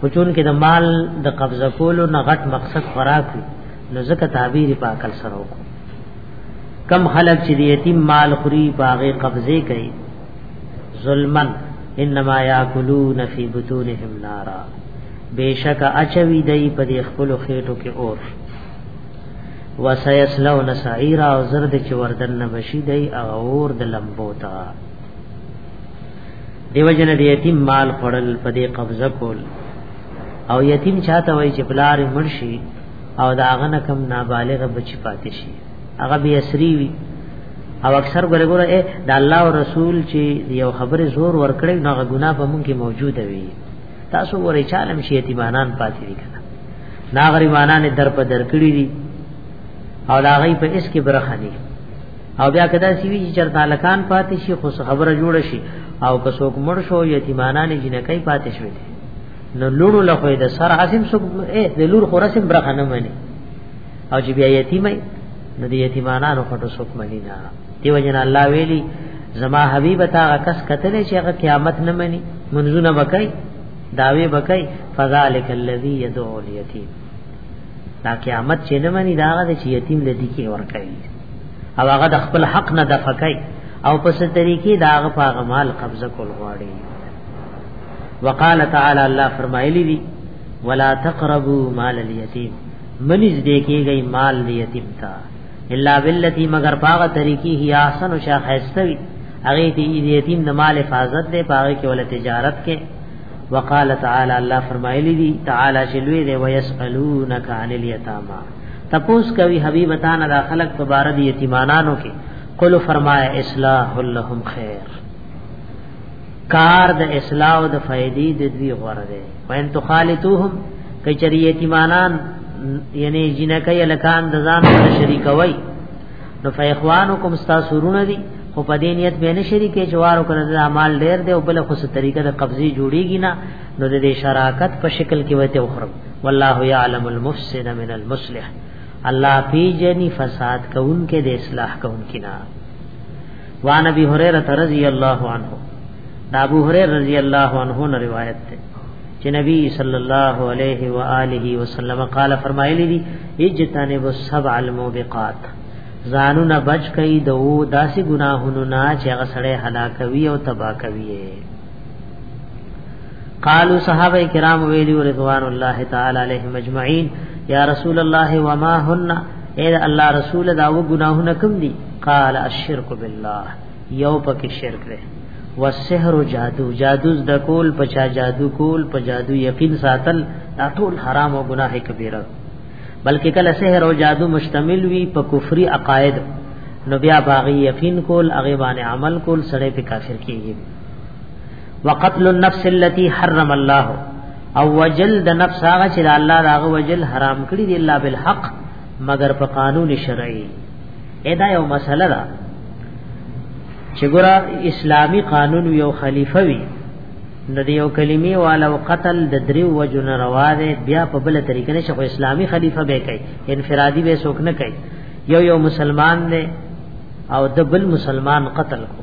خو چون کې د مال د قبضه کولو نه غټ مقصد خوراک وي نو ځکه تعبیر په عقل سره وکړو کم خلق چې دی یتیم مال خوري باغې قبضه کوي ظلمن انما یاکلون فی بطونهم نارا بیشک اچوی دی په خپل خېټو کې اور وسيسلون سعيرا او زرد چې وردن نه بشي دی اور د لمبو تا دیو جن دی یتیم مال خړل په دې قبضه کول او یتیم چاته وای چې بلار مرشي او دا غنه کم نابالغ بچی پاتې شي هغه به اسری وي او اکثر ګره ګره اے د الله او رسول چې یو خبره زور ورکړي نو غنا په مونږ کې موجوده وي تاسو ورې چالم شي یتیمانان پاتې دي دا غریبانان در په در کړی دي او دا غي په اس کې برخه دي او بیا کدا سی وی چې چرته لکان پاتې شي خو خبره جوړ شي او که څوک مړ شو یتیمانان جنکای پاتې شوی دي نو لورو لخوا د سر حسیم څوک اے د لور خو رسم برخه نه مني او چې بیا یتیمای نو د یتیمانانو خټو څوک مني نه دیو جن الله ویلی زما حبیب تا کس کتل چې هغه قیامت نه مني منځونه وکړي داوی بکای فذلک الذی یدعو الیتیم دا قیامت چې نه منی دا غد چې یتیم د دې کې ور کوي او هغه د خپل حق نه دفع کوي او په ست طریقې دا هغه په غمال قبضه کول غواړي وقال تعالی الله فرمایلی دی ولا تقربوا مال اليتيم منځ دې کېږي مال یتیم ته الا بالتي مگر پاغه طریقې هي احسن شا خيستوي هغه دې یتیم د مال حفاظت دې پاغه کې ول تجارت کې وقال تعالی الله فرمایلی دي تعالی چې لوی دې ويسالونک عن اليتامى تپوس کوي حبیب تعالی دا خلق په بار دي یتیمانانو کې قل فرمایا اصلاح لهم خیر کار د اصلاح او د فائدې د دوی غوړه ده وان تخالطوهم کچری یتیمانان یعنی جنکه یلکان د ځان سره شریکوي نو فیخوانکم استاسورونه دي خو په دې نیت به نه شریکې جوارو کنه د اعمال ډېر دی او بل خو څه طریقه د قبضي جوړیږي نه نو د دې شراکت په شکل کې وته اخرم والله یعلم المفسد من المصلح الله پیجنی فساد کون کې د اصلاح کون کې نه وان ابي هريره رضی الله عنه دا ابو هريره رضی الله عنه نه روایت ده چې نبی صلی الله علیه و آله وسلم قال فرمایلی دي اجتنب السبع الموبقات زانو نه بچ کئ د و داسې ګناهونو نه چې هغه سړی هلاکوي او تباہ کوي قالو صحابه کرام ویلی رضوان الله تعالی علیهم اجمعین یا رسول الله وما هن اے الله رسول دا و گناهونه کم دي قال الشرك بالله یو پکې شرک دی والسحر جادو جادو د کول پچا جادو کول په جادو یقین ساتل دا ټول حرام او گناه کبیره بلکې کله سحر او جادو مشتمل وي په کفري عقاید نو بیا باغی یقین کول هغه باندې عمل کول سره په کافر کیږي وقتل النفس التي حرم الله او وجل د نفس هغه چې الله راغه وجل حرام کړی دی الله بالحق مگر په قانون شرعي ادا یو مسله ده چې ګره اسلامی قانون یو خلیفہ وی نو د یو کلمې والو قتل د درې وجن روا ده بیا په بل طریقې نشه خو اسلامی خلیفہ به کوي انفرادي به سوک نه کوي یو یو مسلمان دی او د بل مسلمان قتل کو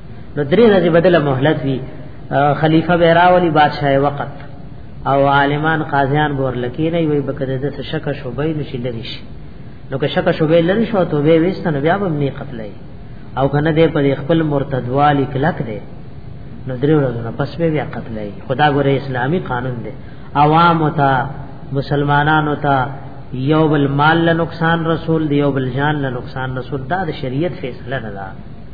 نو درې ورځې بدله مهلت وی خلیفہ به راولي بادشاہ وقت او عالمان قاضیان بور لکی نه وي بکره د شک شوبې نشي لري شي نو که شک شوبې لري شو ته به وست نه بیا به نه قتلای او کنه دې په خپل مرتدوالي کلک دی نو درې ورځې نه پس به بیا قتلای خدا ګوره اسلامي قانون دی عوام او تا مسلمانانو ته یو بل مال له نقصان رسول دی یو بل جان له نقصان رسول دا د شریعت فیصله نه ده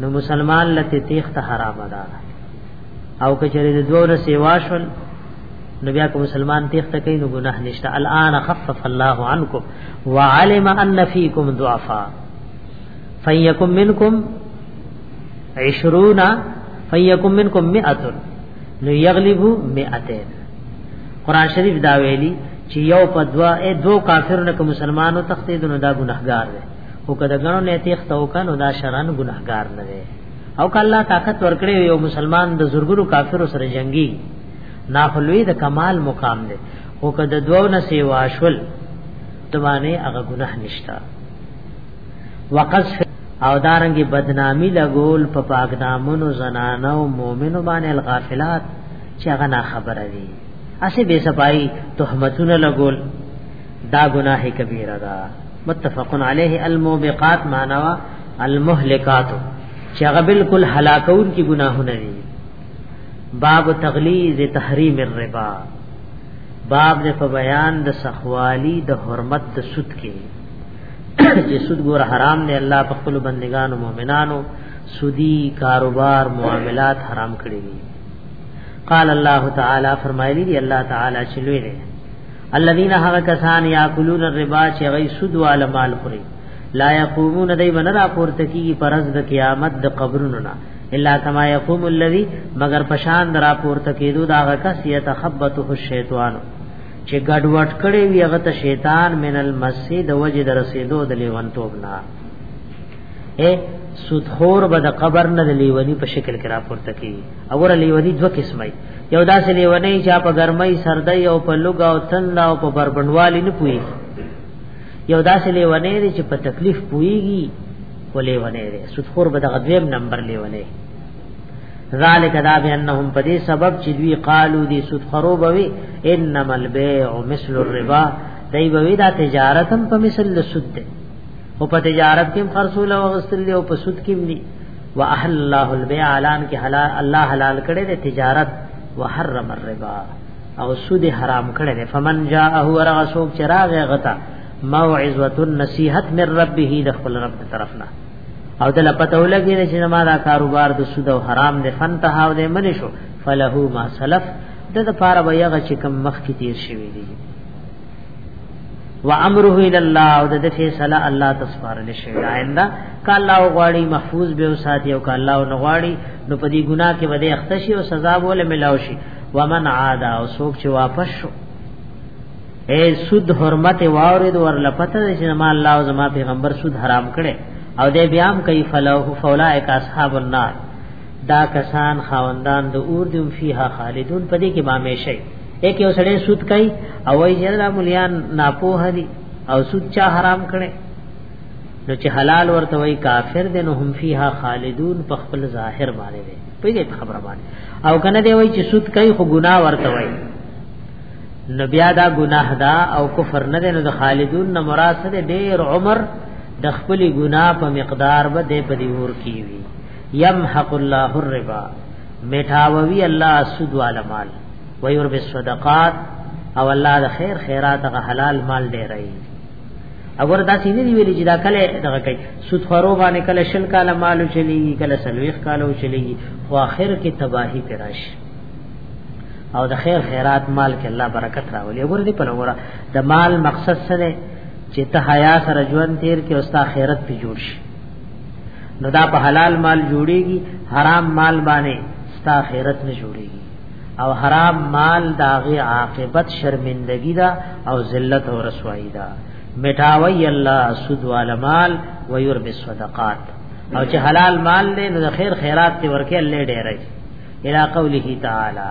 نو مسلمان لته تیخت حرام ده او کچره د دوه رسې واشل نو بیا کوم مسلمان تیخت کوي نو ګناه نشته الان خفف الله عنکم وعلم ان فیکم ضعفا فیکم منکم 20 فیکم منکم 100 نو یغلبو 200 قران شریف دا ویلی چې یو په دوا اے دو کافر نه کوم مسلمانو تختید نو دا ګناهګار دی او کله غنو نه تیخت او کنو دا شران ګناهګار نه دی او کله طاقت ورکړي یو مسلمان د زورګرو کافرو سره جنگي ناخلوی د کمال مقام دی او کله دوو نه سی واشول دوانه هغه ګناه نشتا وقص او دارنګ بدنامی لګول په پاک دامنو زنانو مؤمنو باندې الغافلات چې هغه نه خبره دي اسه بے صفائی تهمتونه لګول دا گناه کبیره ده متفق علیه الموبقات معنا وا المهلکات چې هغه بالکل هلاکون کی گناهونه دي باب تغلیظ تحریم الربا باب دې په بیان د سخوالی د حرمت د سود کې چې سود ګور حرام دی الله په خپل بندگانو مؤمنانو سودی کاروبار معاملات حرام کړی دي قال الله تعالی فرمایلی دی الله تعالی چلوې الذين هغه کسان یاکلون الربا چې غي سود وال مال خوري لا يقومون دای بن را پورته کیږي پرز د قیامت د قبرونو نه الا کما يقوم الذي مگر پشان را پورته کیدو دا هغه کس يتخبطه الشیطان چې ګډوډ کړي وي هغه ته شیطان من المسجد وجد رسیدو د لیونتوب نه اے سودخور به د قبر نه د لیونی په شکل کې راپورته کی او ور لیونی دوه قسمه یو داسې لیونی چې په ګرمۍ سردۍ او په لوګ او تند او په بربندوالي نه پوي یو داسې لیونی دی چې په تکلیف پويږي ولې ونه دی سودخور به دغه دویم نمبر لیونی ذالک دا به انهم په دې سبب چې دوی قالو دي سودخرو بوي انما البيع مثل الربا دای بوي دا تجارت هم په مثل سود ده او په تجارت کې خرصول او غسل او په سود کې واحل الله البيع اعلان کې حلال الله حلال کړي د تجارت وحرم الربا او سود حرام کړي دي فمن جاءه ورغسوک چراغ غتا موعظه النصيحت من ربه د خپل رب طرفنا او دل پته ولګي چې ما دا کاروبار د سود او حرام نه فنته او دې منی شو فله ما سلف د لپاره به یغه چې کم مخ کې تیر شوی دی وامره الى الله او د فیصله الله تسپارل شي آینده ک الله غواړي محفوظ به او ساتي او ک الله نو غواړي نو په دې ګناه کې بده اختشي او سزا بول ملاو شي ومن عاد او سوک چې واپس شو اے سود حرمت واورید ور لپته چې ما الله او زما پیغمبر سود حرام کړي او دې بیا هم کوي فلوه فولائک اصحاب النار دا کسان خاوندان د اور دیم فیها خالدون پدې کې به همیشه یک یو سړی سود کوي او وایي چې دا مليان ناپوه دي او سود چا حرام کړي نو چې حلال ورته وایي کافر دي نو هم فيها خالدون په خپل ظاهر باندې وي په دې خبره باندې او کنه دی وایي چې سود کوي خو ګناه ورته وایي نو بیا دا ګناه دا او کفر نه دی نو د خالدون نه مراد څه دی ډېر عمر د خپل ګناه په مقدار به دې په دې ور کیوي يمحق الله الربا میټاووی الله سود والمال ويور بالصدقات او الله د خیر خیرات غ حلال مال دی رہی اگر دا سینې دی ویلي چې دا کله دغه کوي سود خورو باندې کله شل کاله مالو چلیږي کله سلويخ کالو چلیږي خو اخر کې تباہی پراش او د خیر خیرات مال کې الله برکت راولي اگر دې په لورا د مال مقصد سره چې ته حیا سره ژوند تیر کې او ستا خیرت په جوړ شي نو دا په حلال مال جوړیږي حرام مال باندې ستا آخرت نه جوړیږي او حرام مال داغه عاقبت شرمندگی دا او ذلت او رسوایی دا مټاوی الله سود والمال ويربي الصدقات او چې حلال مال دې نو خیر خیرات ته ورکه الله ډېرای الى قوله تعالی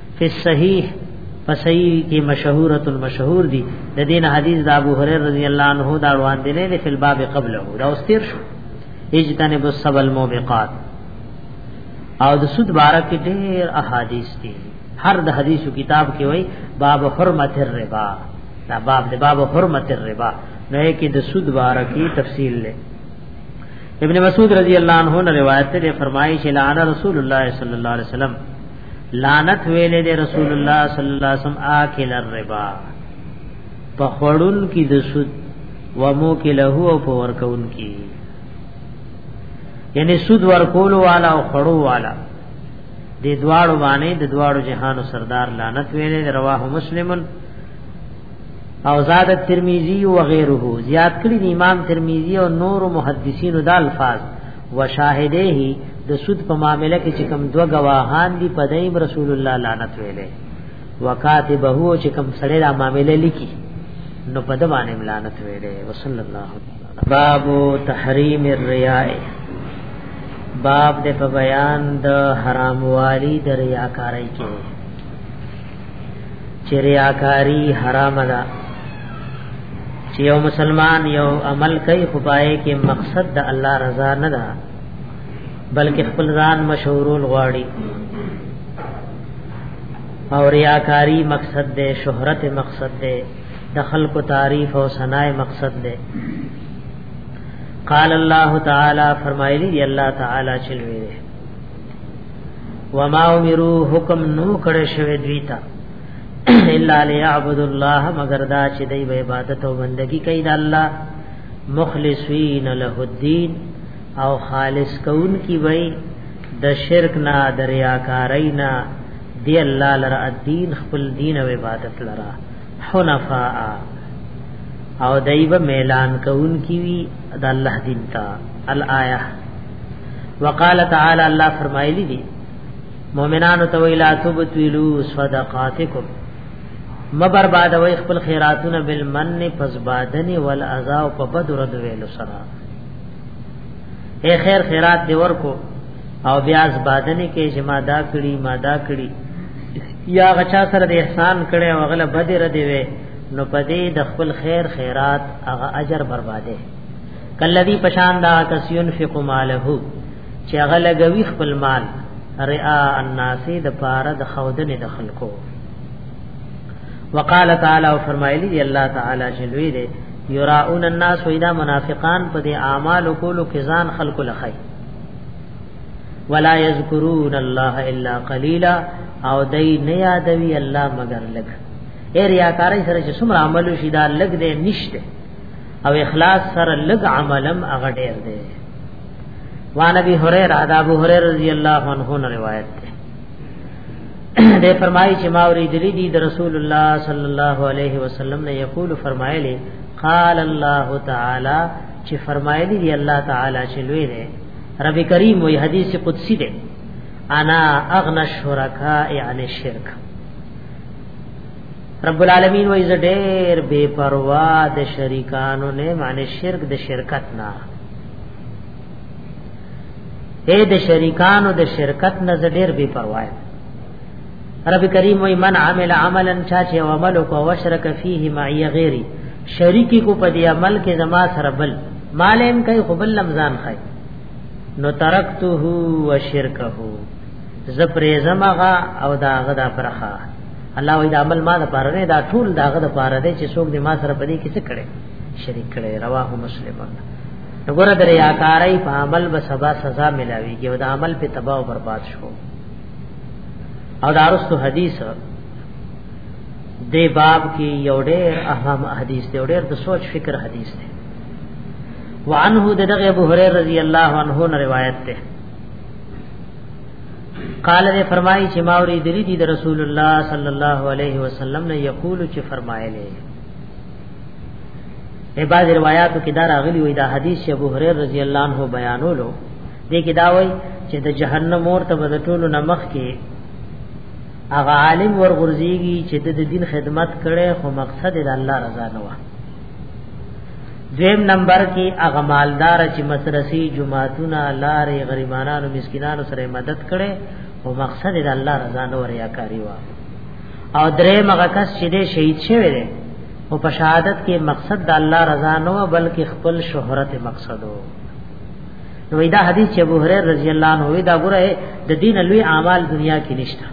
فی الصحیح فصحیح کی مشهوره المشهور دی د دین حدیث د ابو هريره رضی الله عنه دا روان دی نه فی الباب قبله دا واستیر شو اجتنب السب الموبقات او د سود بارک ډیر احادیث دي هر د حدیثو کتاب کې وای باب حرمت الربا دا باب د باب حرمت الربا نو یې کې د سود بارک تفصیل لې ابن مسعود رضی اللہ عنہ نے روایت سے فرمائی کہ لعن رسول اللہ صلی اللہ علیہ وسلم لعنت ویلې د رسول الله صلی الله علیه وسلم آکل الربا په خړون کې د سود و مو کې له او په ورکون کې یعنی سود ورکول والا او خړو والا د دواړو باندې د دواړو جهانو سردار لعنت ویلې رواه مسلمن او زاد ترمذی و غیره زیات کړی امام ترمذی او نور محدثین د الفاظ وشاهده د سود په معاملې کې چې کوم دوه گواهان دي په دیم رسول الله لعنت ویلې وکاتبه او چې کوم سره دا معاملې لیکي نو په د باندې لعنت ویلې وصلی الله باب تحریم الرياء باب د په بیان د حرام والی د ریاکارۍ کې چې ریاکاری حرام ده چې یو مسلمان یو عمل کوي خو پای کې مقصد د الله رضا نه ده بلکې خپل ځان مشهورول غواړي او ریاکاری مقصد ده شهرت مقصد ده د خلکو تعریف او ثنای مقصد ده قال الله تعالی فرمایلی دی الله تعالی چلوي وما امرو حکم نو کړه شوی دوی ته الا ليعبد الله مگر دا چې دی به عبادت او بندگی کوي د الله مخلصین له الدين او خالص کون کی وای د شرک نه د ریاکارای نه دی الله لره الدين خپل دین او عبادت لره حنفاء او دایبه میلان کون کی وی د الله دین تا الایه وقال تعالی الله فرمایلی دی مؤمنانو ته ویلا تبتلو صدقاتکم مبر باد وی خپل خیراتونه بالمن فزبادنی والعذاب په بدر د ویلو سره اے خیر خیرات دی ورکو او بیا از بادنې کې چې ما دا کړی ما دا کړی یا غچا سره د احسان کړي او غله بده ردی وي نو پدې د خپل خیر خیرات هغه اجر برباده کلذي پشان دا تسيون فق ماله چې هغه لګوي خپل مال رعا الناس د پاره د خودنه د خلکو وقال تعالی او فرمایلی دی الله تعالی چې لوی دی یراؤن الناس ویدا منافقان په دې اعمال کولو کې ځان خلکو لخی ولا یذکرون الله الا قلیلا او دای نه یادوی الله مگر لګ اے ریاکارای سره چې څومره عمل شي دا لګ دې نشته او اخلاص سره لګ عملم هغه ډیر دی وان ابي هريره دا ابو هريره رضی الله عنه نه روایت ده ده فرمایي چې ما ورېدلې دي د رسول الله صلی الله علیه وسلم نه یقول فرمایلی قال الله تعالی چې فرمایلی دی الله تعالی چې لوی دی رب کریم وی حدیث قدسی دی انا اغنا الشرکاء عن الشرک رب العالمین وی ز ډیر بے پروا د شریکانو نه معنی شرک د شرکت نه اے د شریکانو د شرکت نه ز ډیر بے پروا یم رب کریم وی من عمل عملا چا چې عمل کو وشرک فيه معي غیری شریکی کو په دې عمل کې زما سره بل مالم کوي خو بل لمزان خای نو ترکته و شرکه زپری زمغه او داغه دا پرخه الله وی دا عمل ما د پاره نه دا ټول داغه د پاره دی چې څوک دې ما سره په دې کې څه کړي شریک کړي رواه مسلمان وګوره دریا کارای په عمل به سبا سزا ملاويږي او د عمل په تباہ او برباد شو او دارستو حدیث دی باب کې یو ډېر اهم حدیث دی ډېر د سوچ فکر حدیث دی وعنه دغه ابو هريره رضی الله عنه نه روایت ده قال دې فرمایي چې ماوري دلی دي د رسول الله صلی الله علیه وسلم نه یقول چې فرمایلی بعض روایاتو کې دا راغلی وي دا حدیث ابو هريره رضی الله عنه بیانولو دې کې دا وایي چې د جهنم اور ته د ټولو نمخ کې هغه عالم ورغورځيږي چې د دین خدمت کړي خو مقصد د الله رضا نه و دویم نمبر کې هغه مالدار چې مسرسي جمعهتونه لارې غریبانو مسکینانو سره مدد کړي او مقصد د الله رضا نه وریا کاری و او درې مغه کس چې دې شهید شوی دی او په شهادت کې مقصد د الله رضا نه و بلکې خپل شهرت مقصد و نو دا حدیث چې ابو هريره رضی الله عنه وی دا ګره د دین لوی اعمال دنیا کې نشته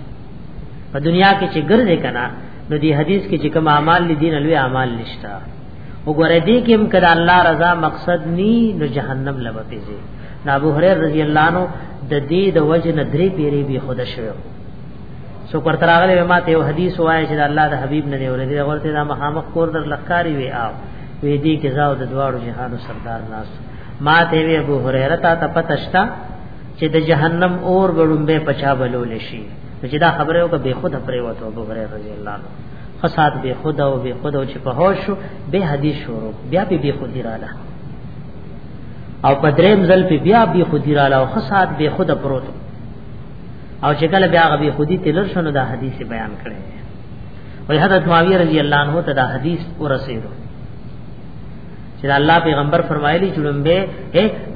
په دنیا کې چې ګرځې کنا نو دی حدیث کې چې کوم اعمال لې دین لوی اعمال نشته وګوره دې کې هم کړه الله رضا مقصد ني نو جهنم لبته زی ابو هريره رضی الله عنه د دې د وجه نه درې پیری به خود شوی سو پر تراغله ما ته یو حدیث وایي چې الله د حبیب نه دی ورته ورته دا مخامخ کور در لخکاری وی آو وی دې کې زاو د دواړو جهانو سردار ناس ما ته وی ابو هريره تا ته پتشتا چې د جهنم اور غړومبه پچا بلول شي چې دا خبره وکړه به خود پرې وته ابو هريره رضی الله عنه فساد به خود او به خود او چې په هوش به حدیث شروع بیا به به خود رااله او په دریم ځل په بیا به خود رااله او فساد به خود پروت او چې کله بیا غبي خودي تلل شنو دا حدیث بیان کړي وی حضرت معاویه رضی الله عنه ته دا حدیث ورسېدو چې الله پیغمبر فرمایلی چې لمبه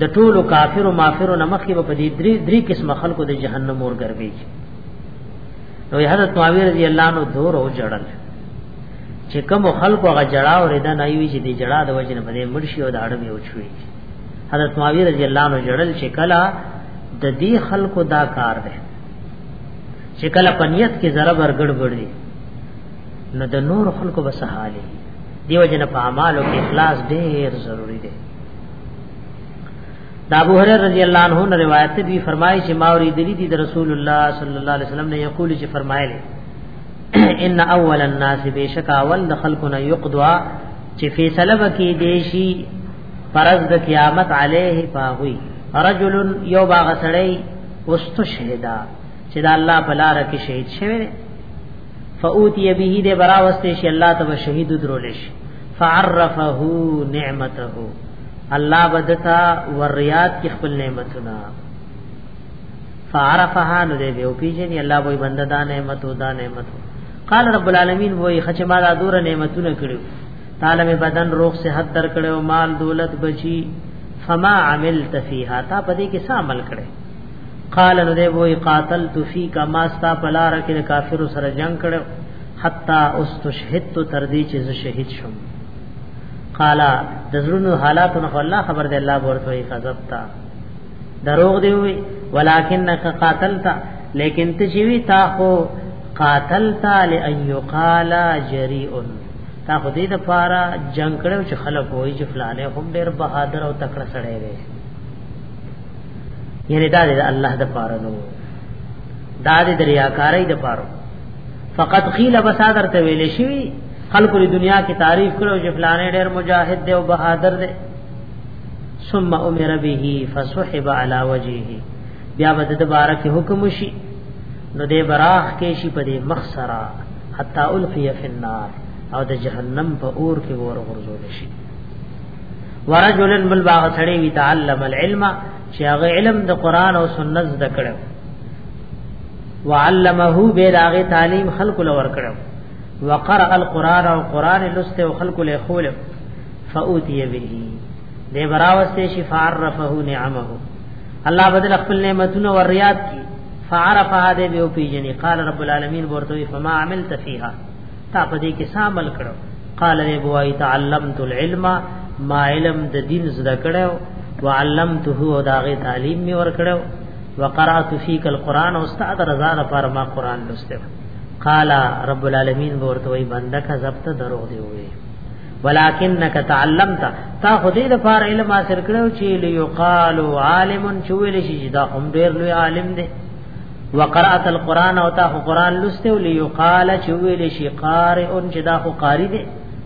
د ټولو کافر او مافر نه مخکې په دې درې درې قسم خلکو د جهنم اور ګرځي نو حضرت معاویه رضی الله عنه دور او جړل چې کوم خلکو هغه جړا او ردا نه وی چې دې جړا د وجنه باندې مرشي او د اړم یو چوي حضرت معاویه رضی الله عنه جړل چې کلا د دې خلکو دا کار دی چې کلا پنیت کې ضرب ور ګډوډ دي نو د نور خلکو بس حالي دیو جن په اعمالو کې اخلاص ډېر ضروری دی دا ابو هريره رضی الله عنه نے روایت دی فرمایي چې ما ورې دلی دی د رسول الله صلی الله علیه وسلم نے یقول چې فرمایلی ان اول الناس بشک اول د خلقنا یقضوا چې فیصله وکي دیشی فرض د قیامت علیه پاغوی رجل یو باغ سړی واستشهدا چې دا الله په لار کې شهید شوی فاوتی به دې براوسته شي الله تبا شهید درولش فعرفه نعمته الله بدتا وریات کی خپل نعمتونه فعرفها نو دې به پیژني الله وې بنده دا نعمت او دا نعمت قال رب العالمین وې خچ ما دا دور نعمتونه کړو تعالی می بدن روغ صحت در کړو مال دولت بچی فما عملت فیها تا پدې کې څه عمل کړې قال نو دی وای قاتل تو فی کا ما ستا پلار کې کافر سره جنگ کړو حتا استشهدت تر دې چې زه شهید شم قال د زړونو حالاتو نه الله خبر دی الله ورته وی کذبتا دروغ دی وی ولکنک قاتلتا لیکن ته چې وی تا خو قاتلتا لئن یقال جریء تا خو دې د پاره جنگ کړو چې خلک وایي چې فلانه هم ډېر بهادر او تکړه سړی دی یعنی دا د الله د پاره نو دا د دریاکارۍ د پاره فقط قیل بسادر ته ویل شي خلق د دنیا کی تعریف کړو چې فلانه ډېر مجاهد دی او بهادر دی ثم امر به فسحب على وجهه بیا به د بارک حکم شي نو دې براخ کې شي په دې مخسرا حتا الفی فی النار او د جهنم په اور کې ور غرزول شي ورجلن بل باغ سړی وی تعلم العلم چې هغه علم د قران او سنت زده کړو وعلمه به داغه تعلیم خلق لور کړو وقرأ القرآن او قرآن لست او خلق له خول فاوتی به دې براوسته شي فعرفه نعمه الله بدل خپل نعمتونه ور یاد کی فعرفها دې به پیجنې قال رب العالمین ورته فما عملت فيها تا په دې کې سامل کړو قال له بوای تعلمت العلم ما علم د دین زده کړو وعلمته او داغه تعلیم می ور کړو وقرات فیک القران استاد رضا لپاره ما قران لسته قال رب العالمین ورته وی بنده کا ضبط درو دی وی ولکنک تعلمت تا خدای د فار علم حاصل کړو چې لیقال عالم چویل شي دا هم ډیر لوی عالم دی وقرات القران او تا قران لسته ليقال چويل شي قارئ چې دا خو قاری دی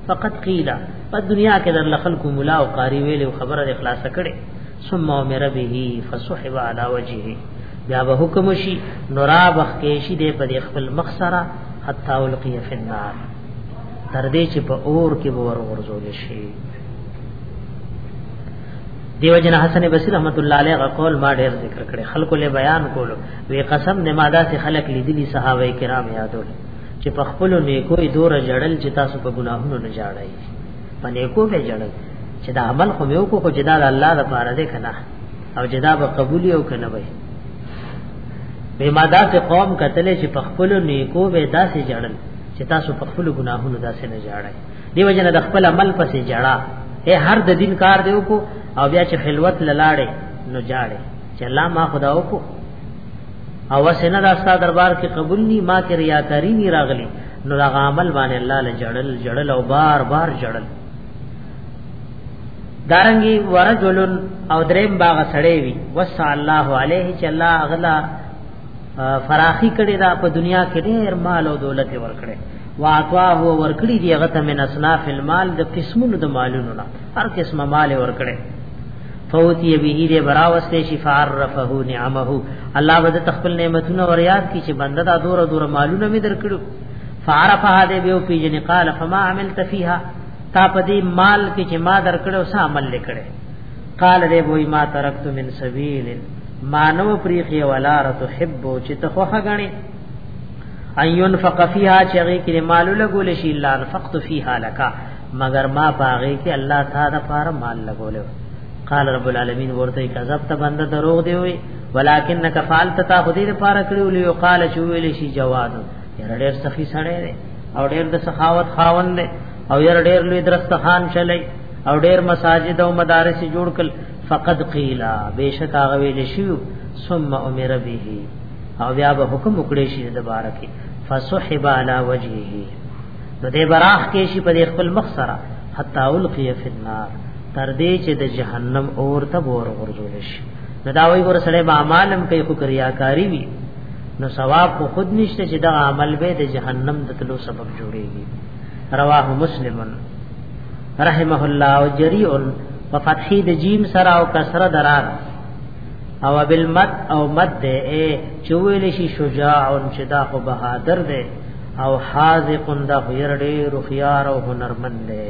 فقط قیل په دنیا کې در لخلق مولا او قاری ویل خبره اخلاص کړي ثم امر به فسحب على وجهه بیا به حکم شي نورا بخ کې شي د په خپل مخسره حتا القی فی النار تر دې چې په اور کې ور ورزول شي دیو جن حسن بصری رحمت الله علیه قول ما ډیر ذکر کړي خلکو له بیان کولو وی قسم نه ماده سي خلق لیدلی صحابه کرام یادول چې په خپل نیکو دور جړل چې تاسو په ګناهونو نه جاړای په نیکو به جړل چې دا عمل خو یو کو جدا الله د پاره دې کنه او جدا به قبول یو کنه وای به ماده سي قوم کتل چې په خپل نیکو به داسې جړل چې تاسو په خپل ګناهونو داسې نه جاړای دیو جن د خپل عمل پسې جړه اے هر د دین کار دیو کو او بیا چې خلوت لاله نو جاړي چې الله ما خدا وکړو او وسنه دا ستا دربار کې قبول ني ما کې ریاکاری ني راغلي نو دا عمل باندې الله له جړل جړل او بار بار جړل دارنګي ورجلن او دریم باغ سړې وي وصلی الله علیه چې الله اغلا فراخي کړي دا په دنیا کې ډېر مال او دولت ورکړي واعطاه ورکړي دی هغه ته من اصناف المال د قسمونو د مالونو نه هر قسمه مال ورکړي فوتی به دې براوسته شي فعرفه نعمه الله بد تخپل نعمتونه ور یاد کی چې بنده دا دور دور مالونه می درکړو فعرفها دې به په جن قال فما عملت فيها تا په دې مال کې چې ما درکړو سا عمل لیکړي قال دې وای ما ترکت من سبیل مانو پریخي ولا رتحب چې ته خو غني ايون فقفيها چغي کې مال لګول شي الا انفقت فيها لك مگر ما باغې کې الله تعالی لپاره مال لګول قال رب العالمین ورته کذب ته بنده دروغ دی وي ولکنک فعلت تا خدای لپاره کړو لیو قال چویل شي جواد یره ډېر سخی سړی دی او ډېر د سخاوت خاوند دی او ير ډېر لوی درستخان چلی او ډېر مساجد او مدارس جوړ کړ فقد قيل بشک هغه ویل شو ثم امر به او بیا به حکم وکړي شي د بارکه فسحب على وجهه نو دې براخ کې شي په خپل مخ سره حتا القي في النار تر دې چې د جهنم اور ته ور ورزول شي نو دا وایي ګور سره به اعمالم کوي خو کریاکاری وي نو ثواب خو خود نشته چې دا عمل به د جهنم د تلو سبب جوړيږي رواه مسلم رحمه الله او جریء په فتحې د جیم سره او کسره درار او بالمد او مد ده اے چویل شي شجاع چې دا خو بهادر ده او حاذق دا غیر ډیر خيار او هنرمند ده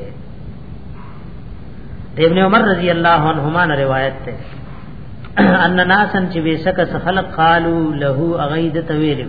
ابن عمر رضی الله عنهما روایت ده ان ناسن چې بیسکه خلق قالو له اغید تویل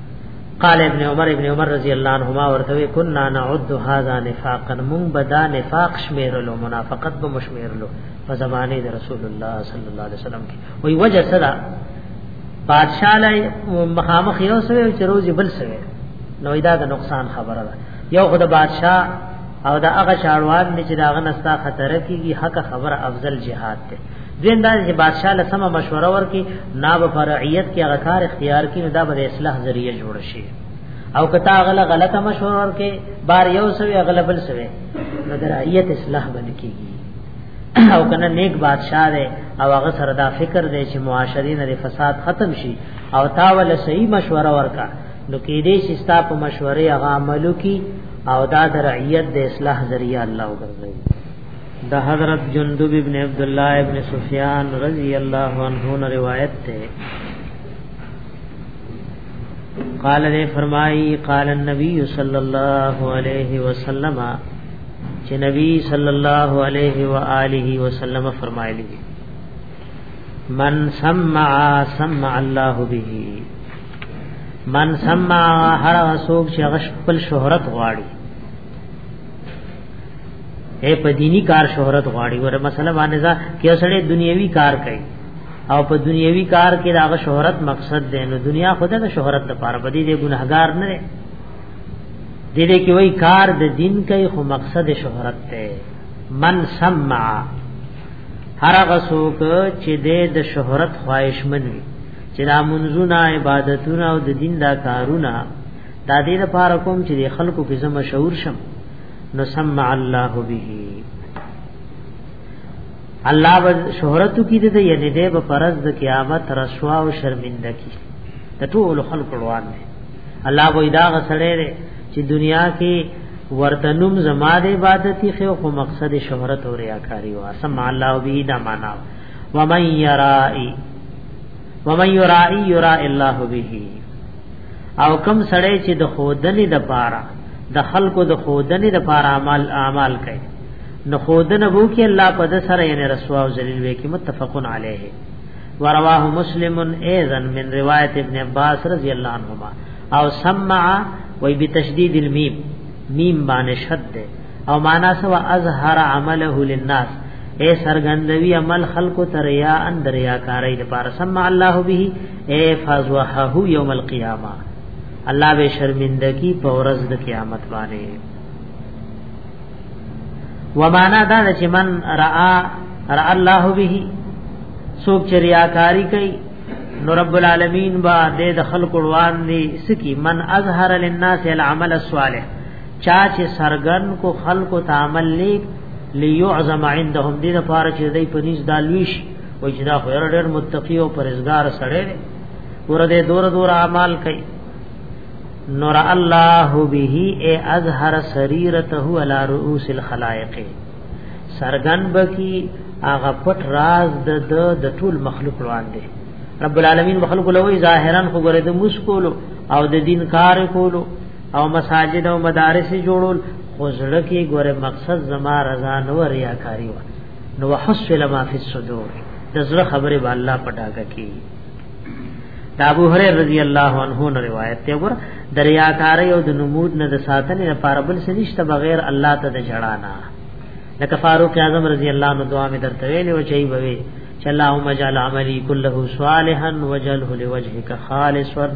قال ابن عمر ابن عمر رضی الله عنهما ورته كنا نعد هذا نفاقا من بدا نفاق شمیرلو منافقت به مشمیرلو په زمانه د رسول الله صلی الله علیه وسلم کې وی وجه صدا بادشاہ لای مخامخ یو سره چې روز بل سره نو دا د نقصان خبره ده یو خدای بادشاہ او دا هغه شاروان چې دا غنستا خطر کیږي حق خبره افضل جهاد ده دین دا چې بادشاہ له سم مشوره ورکي ناب فرعیت کې هغه کار اختیار کړي دا به اصلاح ذریعہ جوړ شي او کتا غله غلطه مشوره ورکي بار یو سوي غلبل سوي نو درعیت اصلاح باندې کیږي او کنه نیک بادشاہ دی او هغه سره دا فکر دی چې معاشري نه فساد ختم شي او تا ول صحیح مشوره ورکا نو کې دې چې ستا په مشورې هغه عملو کی او دا درعیت د اصلاح ذریعہ الله وګرځي د حضرت جندب ابن عبد الله ابن سفیان رضی الله عنه نے روایت ته قال نے فرمائی قال النبی صلی الله علیه وسلم چې نبی صلی الله علیه و آله وسلم فرمایلی من سمع سمع الله به من سمع هر اسوک چې غش خپل شهرت غواړي اے په دینی کار شهرت غواړي ور مسله باندې ځا کې سړی دنیوي کار کوي او په دنیوي کار کې دا شهرت مقصد دی نو دنیا خدای د شهرت لپاره بدی دی ګناهګار نه دی دې دې کې وای کار د دین کوي خو مقصد شهرت دی من سمع هر هغه څوک چې د شهرت خواهشمن وي چې دا منځونه عبادتونه او د دین دا کارونه دا دې لپاره کوم چې خلکو کې زما شعور شم نو سمع الله به الله به شهرت کې دې یعنی دې په فرض د قیامت رسوا او شرمنده کی د ټول خلکو روان دي الله به دا غسړې دې چې دنیا کې ورتنم زما د عبادتي خو خو مقصد شهرت او ریاکاری وا سمع الله به دا معنا ومن یرائی ومن یرائی یرائی الله به او کم سړی چې د خودنې د پاره د خلکو د خودنې د پاره عمل اعمال کوي نو خودنه وو کې الله په د سره یې رسوا او ذلیل وي کې متفقن علیه ورواه مسلم ايضا من روایت ابن عباس رضی الله عنهما او سمع وی بتشدید المیم میم باندې شد ده او معنا سوا اظهر عمله للناس اے سرګندوی عمل خلق تریا اندریا کاری د پار سمع الله به اے فازوحه یوم القیامه الله به شرمنده کی په ورځ د قیامت باندې ومانا دا چې من را را الله به سوک چریاکاری کوي نو رب العالمین با د خلق روان دي سکی من اظهر للناس العمل الصالح چا چې سرګن کو خلق تعامل لیک ليعظم عندهم دې لپاره چې دای په نس دالوي شي وای چې دا خو ډېر متقی او پرهیزګار سره دی ور دې دور دور اعمال کوي نور الله به ای اظهر سریرته علی رؤوس الخلائق سرغن بکی هغه پټ راز د د ټول مخلوق روان دی رب العالمین مخلوق لوی ظاهرا خو ګره د مشکولو او د دین کار کولو او مساجد او مدارس جوړول خو زړه کې ګوره مقصد زما رضا نو ریاکاری و نو وحصل ما فی الصدور د زړه خبره به الله پټاګه کی دا ابو هريره رضی الله عنه نو روایت ته ور دریاکاری او د نمود نه د ساتنې لپاره بل څه نشته بغیر الله ته د جړانا لکه فاروق اعظم رضی الله عنه دعا می درته ویلې و چي بوي چې اللهم اجعل عملي كله صالحا وجعله لوجهك خالصا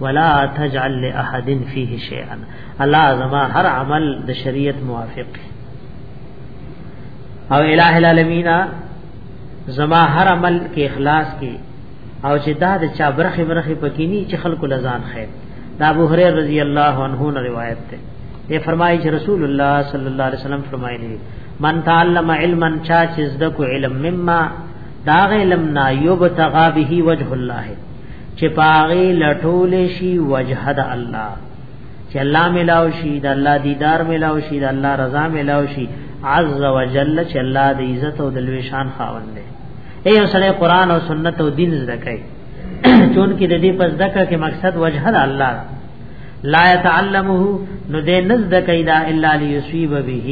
ولا تجعل لاحد فيه شيئا الله زما هر عمل د شریعت موافق او الہ العالمین زما هر عمل کې اخلاص کې او چې دا د چا برخه برخه پکینی چې خلکو لزان خیر دا ابو هريره رضی الله عنه نه روایت ده یې فرمایي چې رسول الله صلی الله علیه وسلم فرمایلی من تعلم علما چا چې زده کو علم مما دا علم نا یبتغى به وجه الله چې پاغي لټول شي وجه د الله چې الله ملاو شي د الله دیدار ملاو شي د الله رضا ملاو شي عز وجل چې الله د عزت او د لوی شان خاوند دی اے سره قران او سنت او دین زده کوي چون کې د دې پس دکا کې مقصد وجه الله لا يتعلمه نو دې نزد کیدا الا ليصيب به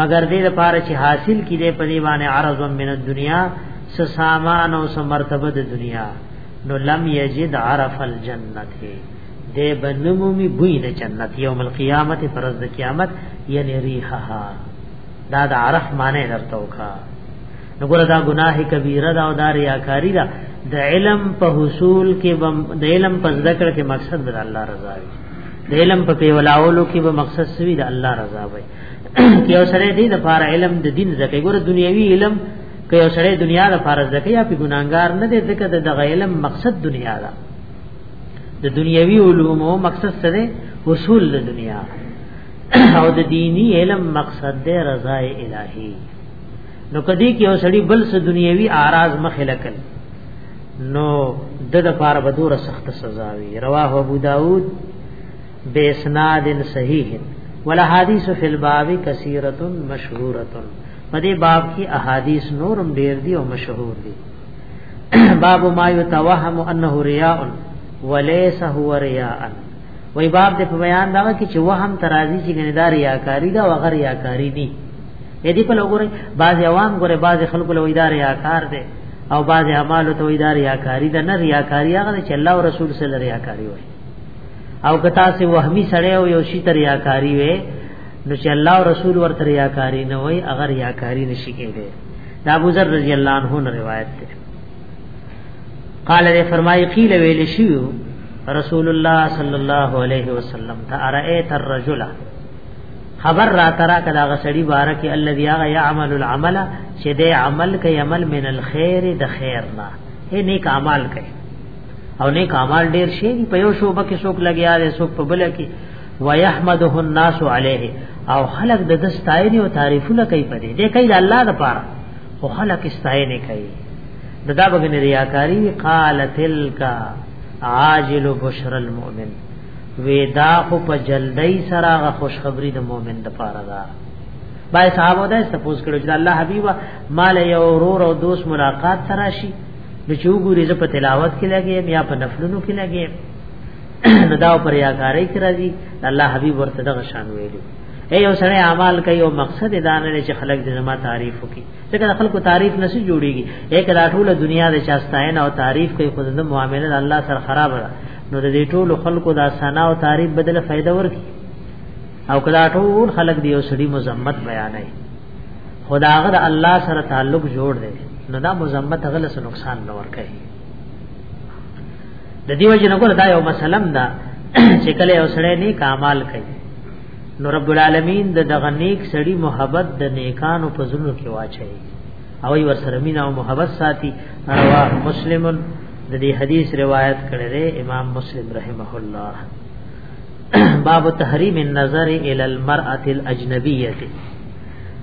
مگر دې لپاره چې حاصل کړي دې په دې باندې عرض من الدنيا س سامان او س مرتبه د دنیا نو لم یجد عرف الجنته دې بنمومي بوی د جنت یوم القیامت فرض د قیامت یعنی ریحها دا د عرف معنی درته وکا نو ګره دا گناه کبیره دا او دا ریاکاری دا د علم په حصول کې د علم په ذکر کې مقصد د الله رضا وي د علم په پیولاولو کې به مقصد سوي د الله رضا وي کې او سره دې د فار علم د دین زکه ګره دنیوي علم کې او سره دنیا د فار زکه یا په ګناګار نه دې زکه د علم مقصد دنیا ده د دنیوي علومو مقصد څه دی اصول د دنیا او د دینی علم مقصد دی رضا الهی نو کدی کې اوسړي بل څه دنیوي اعراض مخه لکل نو د د پاره بدور سخت سزا وی رواه ابو داود بیسناد صحیح ولا حدیث فی الباب کثیرۃ مشهورۃ په دې باب کې احادیث نورم ډیر دي او مشهور دي باب ما يتوهم انه رياء وليس هو رياء وای باب د په بیان دا کې چې وهم ترازی چې ګندار ریاکاری دا وغیر ریاکاری دي یدي په لګوري بعض عوام ګوره بعض خلکو له ادارې ریاکار دي او بعض اعمال ته ادارې ریاکاری ده نه ریاکاری هغه چې الله او رسول صلی الله علیه ریاکاری وای او کتا سي وهمي سړی او یو شي تر ریاکاری وای نو چې الله او رسول ورته ریاکاری نه وای اگر ریاکاری نشي کېږي دا ابو ذر رضی الله عنه نه روایت ده قال دې فرمایي قیل ویل شیو رسول الله صلی الله علیه وسلم ته ارایت الرجل خبر را ترا کدا غسړي بارک الذي يعمل العمل چې دې عمل کوي عمل من الخير د خیر نه هي نیک اعمال کوي او نیک اعمال ډیر شي په یو شوبه کې څوک لګیا دی څوک په بل کې ويحمده الناس عليه او خلق د دستاینه او تعریفونه کوي په دې دې کوي د الله لپاره او خلق استاینه کوي ددا بغنه ریاکاری قال تلک عاجل بشر المؤمن ودا خو په جلدی سره غ خوشخبری د مؤمن د پاره ده بای صحابه دا سپوز کړو چې الله حبیب مال یو ورور او دوست ملاقات تراشی نو چې وګوري زه په تلاوت کې لګیم یا په نفلونو کې لګیم نو دا پر یا کاری کې راځي الله حبیب ورته دغه شان ویلو اے یو سره اعمال کوي او مقصد دا نه چې خلک د زما تعریف وکړي ځکه خلکو تعریف نشي جوړيږي یک دا ټول دنیا د چاستاین او تعریف کوي خود د معاملې الله سره خراب ده نو د دې ټول خلکو دا ثنا او تعریف بدله فائدہ ورکي او کله ټول خلک دی او سړي مذمت بیانای خداغه د الله سره تعلق جوړ دی نو دا مذمت غلس نقصان نه ور کوي د دیو جن کو دا یو مسلم دا چې کله یو سړی نه کمال کوي نو رب العالمین د دغه نیک سړی محبت د نیکانو په زړه کې واچي او ور سره مینا او محبت ساتي رواه مسلمن د دې حدیث روایت کړی دی امام مسلم رحمه الله باب تحریم النظر الى المرأه الاجنبيه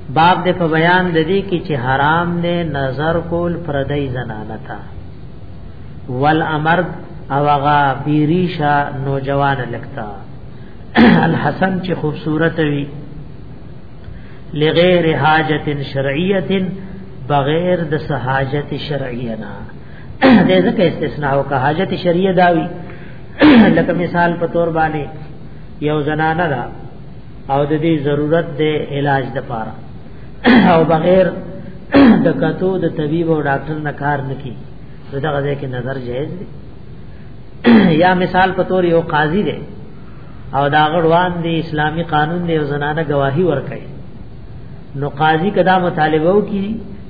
باب د په بیان د دې کې چې حرام دی نظر کول پردای زنانه تا والامر او غا بیریشا نوجوان لکتا الحسن چې خوبصورت وي لغیر حاجت شرعیه بغیر د سحاجت شرعیه نه دې ځکه استثناء او حاجت شرعیه داوي لکه مثال په تور باندې یو زنانه ده او د دې ضرورت دی علاج د پاره او بغیر د کتو د طبيب او ډاکټر نه کار نکي دغه ځای کې نظر جایز دی یا مثال په تور یو قاضي دی او دا غړوان دی اسلامی قانون دی او زنانه گواهی ورکړي نو قاضي کدا مطالبه وکي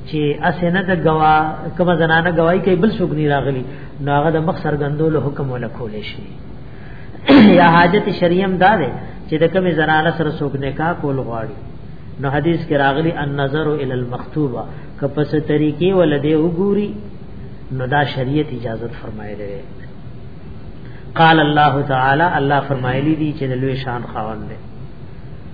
چې اسنه د گواه کوم زنانه گواہی کوي بل څوک نه راغلي نو هغه د مخ سرګندولو حکم ولا کول شي یا حاجت شریعم دا ده چې د کومې زنانه سره څوک نکاح کول غواړي نو حدیث کې راغلی النظر الى المخطوبه که پس طریقې ول دی وګوري نو دا شریعت اجازه فرمایلی قال الله تعالی الله فرمایلی دی چې د لوی شان خاوند دی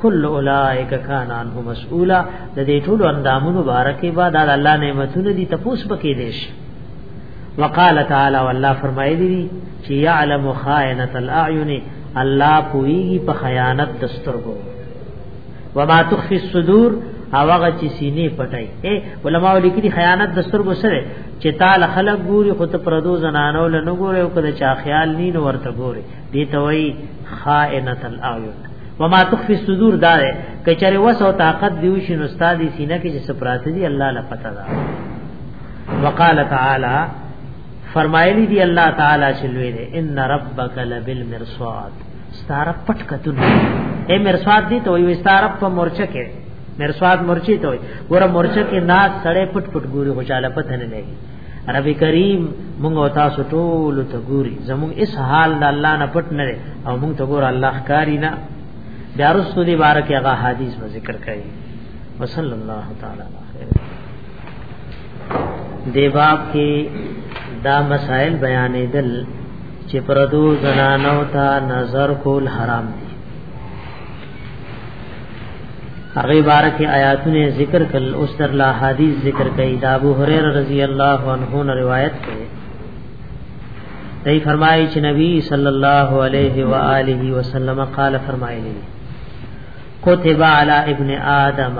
کل اولائک کان عنه مسئولا د دې ټول اندامونو بارکه بعد الله نعمتونه دي تپوس پکې دیش وقال تعالی والله فرمایلی دي چې يعلم خائنۃ الاعین الله پویږي په خیانت دسترګو وما تخفي الصدور او هغه چې سینې پټای اے علماء لیکلي خیانت دسترګو سره چې تعالی خلق ګوري خود پردو زنانو لنګوري او کله چا خیال نین ورته ګوري دي توي خائنۃ الاعین وما تخفي الصدور دار کچره وس او طاقت دیو شي نو استاد سینه کې چې سپراته دي الله لا پتا دا وقال تعالی فرمایلی دی الله تعالی چې لوی دی ان ربک لبالمرصاد ستاره پټ کتون اے مرصاد دی ته وي ستاره په مورچه کې مرصاد مورچه ته وي ګوره مورچه کې ناز سړې پټ پټ ګوري خوشاله پته نه لګي رب کریم مونږ او تاسو ټول ته ګوري زموږ اس حال د الله نه پټ نه او مونږ ته ګور الله ښکاری نه بیا رسول دی بارک هغه حدیث به ذکر کړي وصلی الله تعالی دی باب کې دا مسائل بیانې دل چې پردو زنانو ته نظر کول حرام دی هغه بارک آیاتونه ذکر کل اوس در لا حدیث ذکر کړي دا ابو هريره رضی الله عنه نه روایت کړي دی فرمایي چې نبی صلی الله علیه و آله وسلم قال فرمایلی کتب علی ابن آدم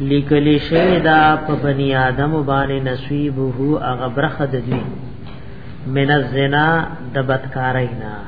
لیکلی شوی دا په بنی آدم باندې نصیبه هغه برخه د دوی من الزنا د بدکارینا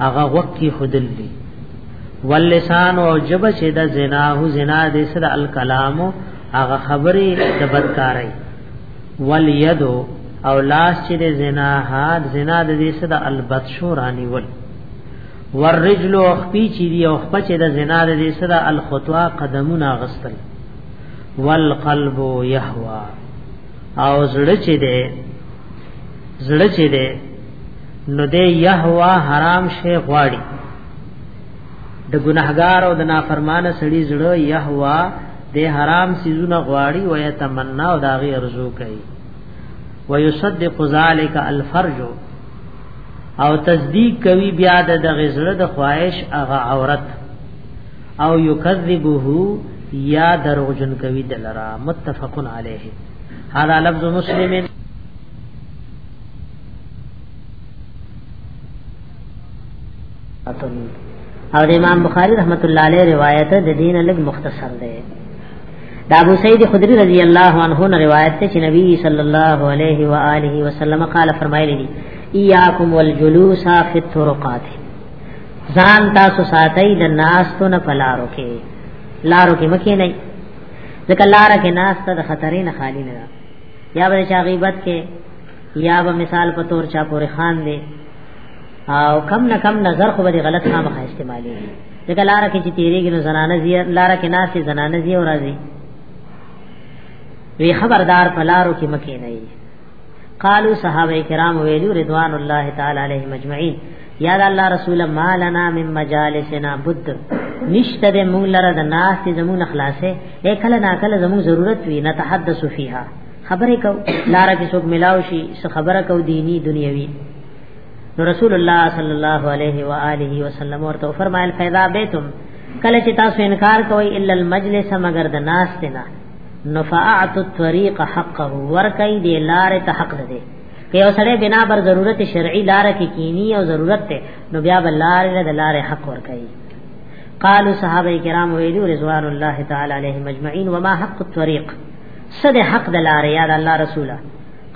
هغه وکی خودل دی واللسان او جب چې د زنا هو زنا د سر الکلام هغه خبرې د بدکارۍ والید او لاس چې د زنا حد زنا د دې سره البت شو رانی ول والرجل او خپی چې دی او خپه چې د زنا د دې سره الخطوا قدمونه غستل والقلب يهوا او زړه چې دی زړه چې دی نو دې يهوا حرام شي غواړي د ګناهګار او د نافرمانه سړي زړه يهوا د حرام سيزونه غواړي او يتمنا او داغي ارزو کوي ويصدق ذلك الفرج او تصدیق کوي بیا د غزړه د خواهش هغه عورت او یکذبه یا دروغجن کوي دلرا متفقن علیه هذا لفظ مسلمین او د امام بخاری رحمت الله علیه روایت د دین لګ مختصر ده دا ابو سعید خدری رضی الله عنه نه روایت ته چې نبی صلی الله علیه و آله وسلم قال فرمایلی دي ایاکم والجلوس فی الطرقات ځان تاسو ساتي د ناستو نه پلارو کې لارو کې مکه نه ځکه لار کې ناسته د خطرې نه خالی نه یا به چا غیبت کې یا به مثال په تور چا پورې خان دی او کم نه کم نظر خو به غلط خامخا استعمالي ځکه لار کې چې تیریږي نو زنانه زی لار کې ناسې زنانه زی او راځي وی خبردار په لارو کې مکه نه وي قالو صحابه کرام ویلو رضوان الله تعالی علیهم اجمعین یا الله رسول ما لنا من مجالسنا بد نشته د مونږ لره د ناس زمون اخلاصه اکل ناکل زمون ضرورت وی نه تحدث فیها خبرې کو لار کې څوک ملاو شي څه خبره کو دینی دنیوي نو رسول الله صلی الله علیه و آله وسلم ورته فرمایل فیدا بیتم کله چې تاسو انکار کوئ الا المجلس مگر د ناس تنا نفعت الطريق حقه ورکای دی لار ته حق ده که یو سره بنا بر ضرورت شرعي لار کې کینی او ضرورت ته نو بیا بل لار له لار حق ورکای قالوا صحابه کرام ویلو رضوان الله تعالی علیهم اجمعین وما حق الطريق صد حق د لارې یا د الله رسوله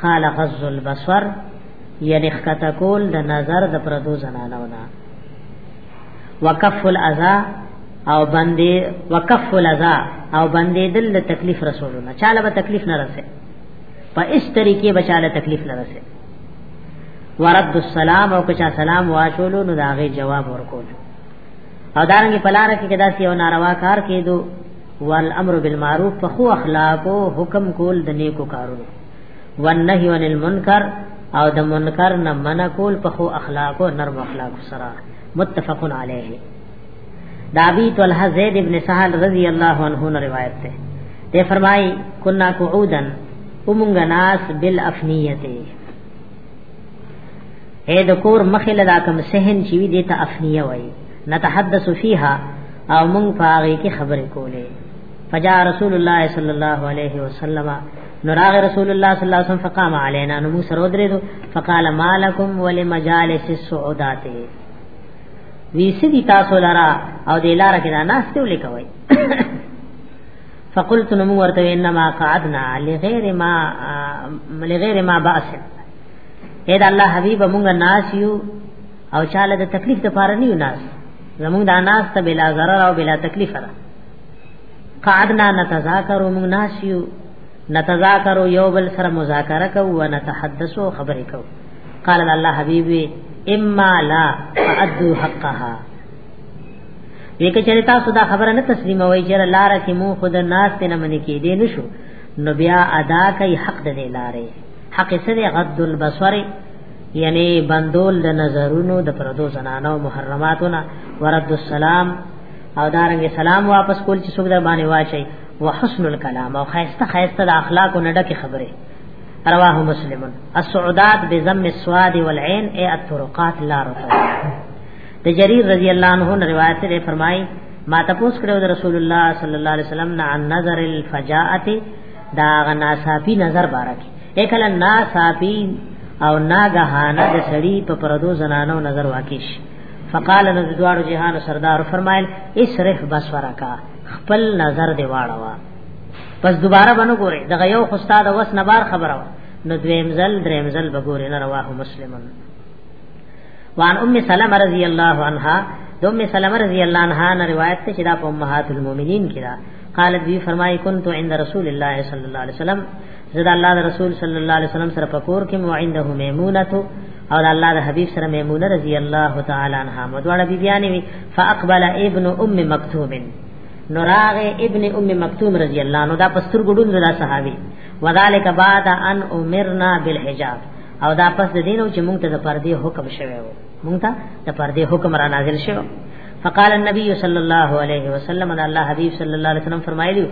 قال غض البصر یعنی خکتا کول د نظر د پردو زنانو نه وکف الاذا او باندې وکف الاذا او باندې دل تکلیف رسولونه چاله به تکلیف نه رسې په اس طریقې بچاله تکلیف نه رسې ورد السلام او کچا سلام واچولو نو داغه جواب ورکول او دارنګ پلار کې کدا سی او ناروا کار کېدو والامر بالمعروف په خو اخلاقو حکم کول د نیکو کارونو والنهي عن المنکر او د منکر نه منع کول په خو اخلاقو نرم اخلاق سره متفق علیه دابی طلحه زید ابن سهل رضی الله عنه نے روایت ته ته فرمای کنا قعودن اومنګ ناس بالافنیه اے د کور مخله دا کم سهن چوي دیتا افنیه وای نتحدث فيها او مونږ پاغي کې خبرې کولې فجاء رسول الله صلی الله علیه وسلم نراغ رسول الله صلی الله علیه وسلم فقام علينا نو موږ سره ودرېدو فقال مالکم ولمجالس السعودات وی سدی تاسو لرا او د لار کې دا ناشته ولې کوي فقلت نو موږ ورته انما قعدنا لغیر ما لغیر ما باس اې دا الله حبیب موږ ناس یو او چاله د تکلیف د پاره نه ناس زمونږ د ناس ته بلا ضرر او بلا تکلیف را قعدنا نتذاکر موږ ناس یو نتذاکر یو بل سره مذاکره کوو او نتحدثو خبرې کوو قال الله حبیبي اما لا فادو حقها وکه چېرې تاسو دا خبره نه تسلیموي چې لار کې مو خود ناس ته نه منې کې دي نشو نو بیا ادا کوي حق دې لارې حق سره غض البصر یعنی بندول د نظرونو د پردو زنانو محرماتونه ورد السلام او دارنګ سلام واپس کول چې څوک در باندې واچي وحسن الكلام او خیسته خیسته د اخلاق نه ډکه خبره رواه مسلم السعودات بضم السواد والعين اي الطرقات لا رطب د جرير رضی الله عنه روایت لري فرمای ما تاسو کړو د رسول الله صلی الله علیه وسلم نه عن نظر الفجاءه دا غنا صافي نظر بارکه اکل نا صافي او نا غهانه د سړی په پردو زنانو نظر واکیش فقال نو دوارو جهان سردار فرمایل اسرف بسورکا خپل نظر دی واړوا پس دوباره بنو ګوره دغه یو خو استاد وس نه بار خبره نو دویم زل دریم زل بګوره نه رواه مسلمن وان ام سلمہ رضی اللہ عنہا دو ام سلمہ رضی اللہ عنہا نے روایت سے شدا امہات المومنین کی قالت بی فرمای كنت عند رسول الله صلی الله علیه وسلم زدا الله رسول صلی الله علیه وسلم سره پکور کې مو عنده میمونه او الله د حبیب سره میمونه رضی الله تعالی عنها مدواړه بیبیانې وی فاقبل ابن ام مکتوم نوراغ ابن ام مکتوم رضی الله عنه دا پستر ګډون دا صحابي وذالک بعد ان امرنا بالحجاب او دا پس د دینو چې مونږ ته د پردې حکم شوی وو مونږ ته د پردې حکم را نازل شو فقال النبي صلى الله عليه وسلم ان الله حبيب صلى الله عليه وسلم فرمایلی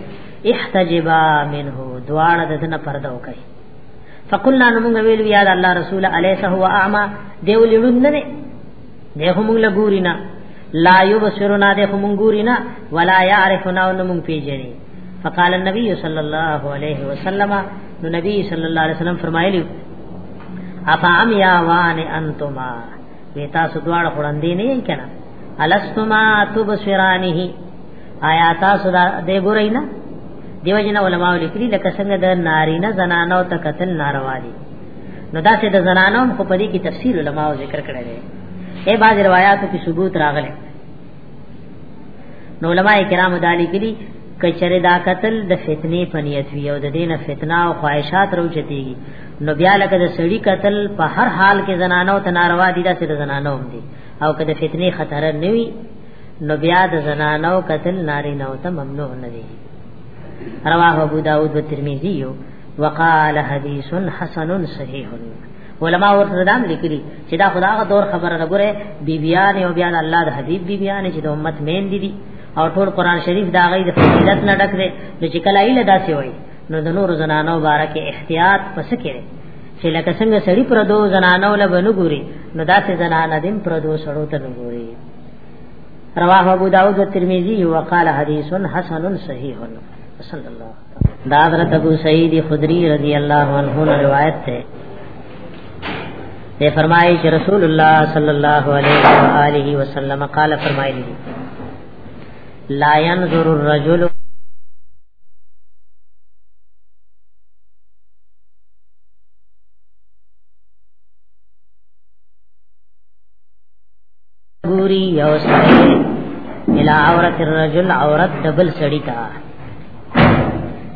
احتجبا منه دواړه د دنه پرده وکي فقلنا نو موږ ویل یا الله رسول الیس هو اعما دیو لړون نه دی دیو موږ لګورینا لا یبصرنا دیو موږ ګورینا ولا یعرفنا نو موږ پیژنی فقال النبي صلى الله عليه وسلم نو نبی صلی الله علیه وسلم فرمایلی افا ام یاوان انتما وی تاسو دواړه خړندې نه یې کنه الستما تبصرانه آیا تاسو دا دې ګورئ نه دیو جن علماء لیکلي لکه څنګه د نارینه زنانو ته قتل ناروا دي نو دا چې د زنانو په پدې کې تفصیل علماء ذکر کړی دی اے بعض روایتو کې ثبوت راغلی نو علماء کرام دا لیکلي کچره دا قتل د فتنې په نیت وي او د دینه فتنه او خواهشات روچتيږي نو بیا لکه د سړی قتل په هر حال کې زنانو ته ناروا دي دا چې د زنانو هم دي او که د فتنې خطر نه وي نو بیا د زنانو قتل ناری نو ته ممنوع نه دي رواه ابو داود و ترمذی وقال حدیث حسن صحیح علماء ورته دام لیکلي چې دا خداغه دور خبره نه ګوره بیبیان او بیا الله د حبیب بیبیان چې د امت مین دي دي او ټول قران شریف دا غي د فضیلت نه ډک دی نو چې کله ایله داسې وای نو د نور زنانو بارکه احتیاط پس کړي چې لکه څنګه سړی پر دو زنانو له بنو ګوري نو داسې زنانه دیم پر دو سړو ته نه ګوري رواه ابو داود و ترمذی وقال حدیث حسن صحیح صلی الله دا حضرت ابو سعید خدری رضی اللہ عنہ نے روایت ہے نے فرمائے کہ رسول اللہ صلی اللہ علیہ وآلہ وسلم قال فرمائے لی لا ينظر الرجل ګوري یو سړی الا عورت الرجل عورت دبل سړی تا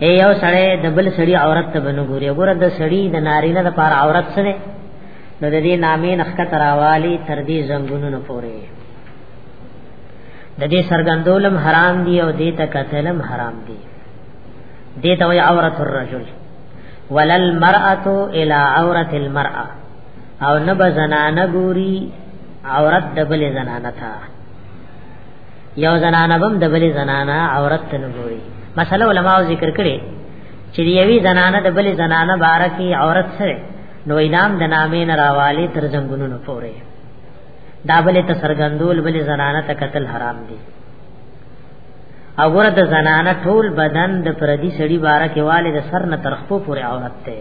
اے یو سړی دبل سړی عورت ته بنو ګوري ګور د سړی د نارینه د پار عورت سره نو د دې نامې نخکه تراوالی تر دې زنګونو نه پوري د دې سرګندولم حرام دی او دې ته قتلم حرام دی دې ته وی عورت الرجل ولل مرأه الى عورت المرأه او نه به زنانه ګوري عورت د بلې زنانه تا یو زنانه بم د بلې زنانه عورت ته نه ګوري مسله علما ذکر کړي چې یوې زنانه د بلې زنانه بارکه عورت سره نو انعام د نامې نه راوالي تر زنګونونو پورې دا بلې ته سرګندول بلې زنانه ته قتل حرام دي او ګره د زنانه ټول بدن د پردي سړي بارکه والي د سر نه تر خپو پورې عورت ته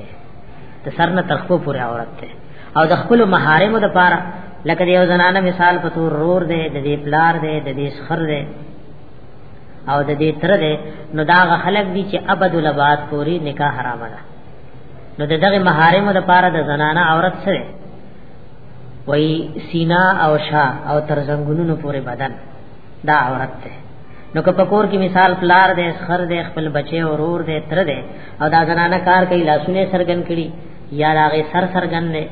د سر نه تر خپو پورې عورت ده او د خپل محارمو د پاره لکه د یو زنانه مثال په تور رور دی د دې پلار دی د دې سخر دی او د دې تر دی نو دا غ خلق دي چې ابد الاباد پوری نکاح حرام ده نو د دغه محارمو د پاره د زنانه عورت سره وای سینا او شا او تر زنګونونو پورې بدن دا عورت ده نو که پکور کې مثال پلار دې خر دې خپل بچي او رور دې تر دې او دا زنانه کار کوي لاسونه سرګن کړي یا راغې سر سرګن نه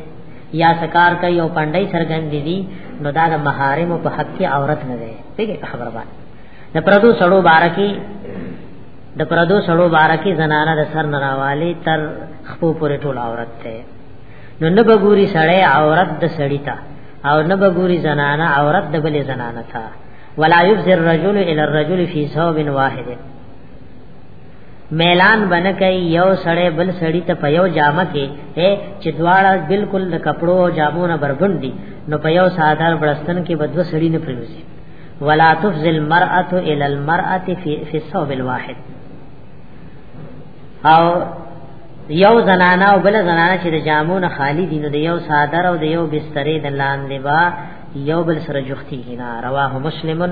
یا سکار کوي او پندای سرګن دي دي نو دا د محارم په حق کې عورت نه ده دغه خبره باندې د پردو سړو بارکی د پردو سړو بارکی زنانه د سر نراوالی تر خپو پورې ټول عورت ده نو نه بګوري سړی عورت د سړی ته او نه بګوري زنانه عورت د بلې زنانه ته ولا يبذر الرجل الى الرجل في ثوب واحد میلان بنه کوي یو سړی بل سړی ته په یو جامه کې هي چې دواړه بالکل د کپړو او جامو نه بربند دي نو په یو ساده برستن کې به دوه سړی نه پریوزي ولا تفزل المرأه الى المرأه في في الثوب الواحد او یو زنانه او بل زنانه چې د جامو نه خالی دي نو د یو ساده او د یو بسترې د لاندې با یو بل سره جوختی نه رواه مسلمن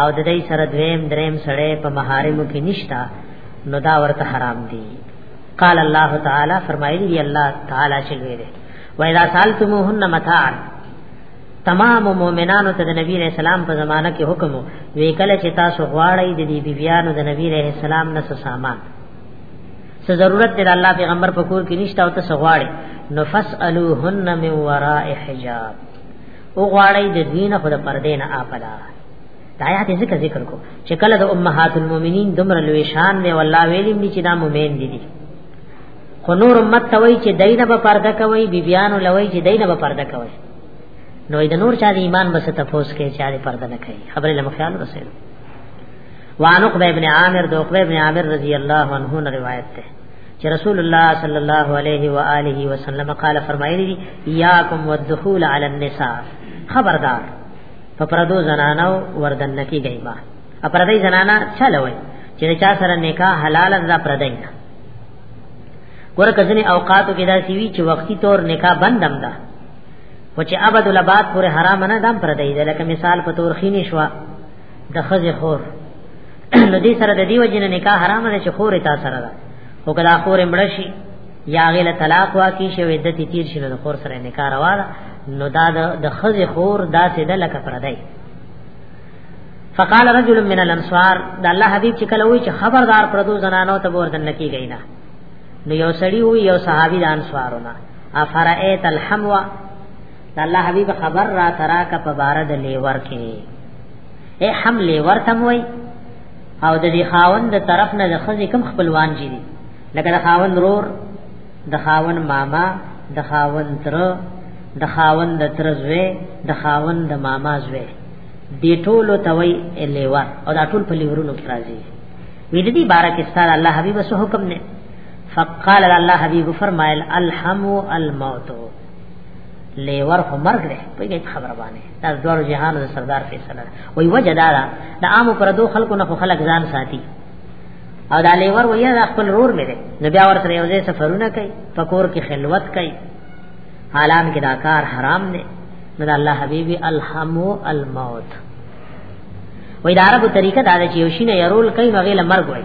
او د دې سره دویم دریم سړی په محارمو کې نشتا نو دا ورته حرام دي قال الله تعالی فرمایلی دی الله تعالی چې وی دی و اذا سالتموهن متاعا تمام مؤمنانو ته د نبی رسول سلام په زمانہ کې حکم وی کله چې تاسو غواړئ د دې بیبيانو د نبی رسول سلام نه سامان څه ضرورت دی الله پیغمبر په کور کې نشته او تاسو غواړئ نو فسالوهن من وراء حجاب او غواړی د دوی نه خود پردې نه آپلا دا آیات ذکر ذکر کو چې کله د امهات المؤمنین دمر لوی شان دی والله ویلیم دي چې دا مؤمن دي دي خو نور امت ته وای چې دینه به پرده کوي بیبیانو لوي چې دینه به پرده کوي نو د نور چا د ایمان بس ته پوس کې چا د پرده نه کوي خبره لمه خیال رسېږي وان عقبه ابن عامر د عقبه ابن عامر رضی الله عنه روایت ده چې رسول الله صلی الله علیه و آله وسلم قال فرمایلی دي یاکم والدخول علی النساء خبردار په پردو زنانو وردن کی گئی ما اپردی زنانا چلوي چې چا سره نکاح حلال نه پردای نه ګور کزنی اوقاتو کې دا سی وی چې وقتی طور نکاح بندم ده خو چې ابد الاباد پورې حرام نه دم پردای ده لکه مثال په تور خینې شوا د خزه خور نو دې سره د دې وجنه نکاح حرام ده چې خور تا سره ده او کله خور مړ شي یا غل طلاق واقع شي وې د دې تیر شي نو خور سره نکاح روا ده نو دا د خزه خور داسې ده لکه پردای فقال رجل من الانصار دا الله حبيب چې کله وی چې خبردار پردو زنانو ته وردن نکی غینا نو یو سړی وی یو صحابي د انصارونه افرایت الحموا دا الله حبیب خبر را ترا کا په بار د لیور کې اے هم لیور تم وای او د دې خاوند د طرف نه د خزې کم خپلوان جی دي لکه د خاوند رور د خاوند ماما د خاوند تر د خاوند د تر زوی د خاوند د ماما زوی دې ټول توي لیور او دا ټول په لیورونو کې راځي وې دې بارک استاد الله حبیب سو حکم نه فقال الله حبیب فرمایل الحمو الموت لیور خو مرګ دی په دې خبره باندې دا دوه جهان د سردار فیصله وي وجه دا ده د عامو پر دوه خلکو نه خو خلک ځان ساتي او دا لیور وي دا خپل رور مې دی نو بیا ورته یو ځای سفرونه کوي فکور کې خلوت کوي حالان کې دا کار حرام دی نو الله حبیبی الحمو الموت وای دا عربو طریقه دا چې یو شینه يرول کوي نو غیله مرګ وای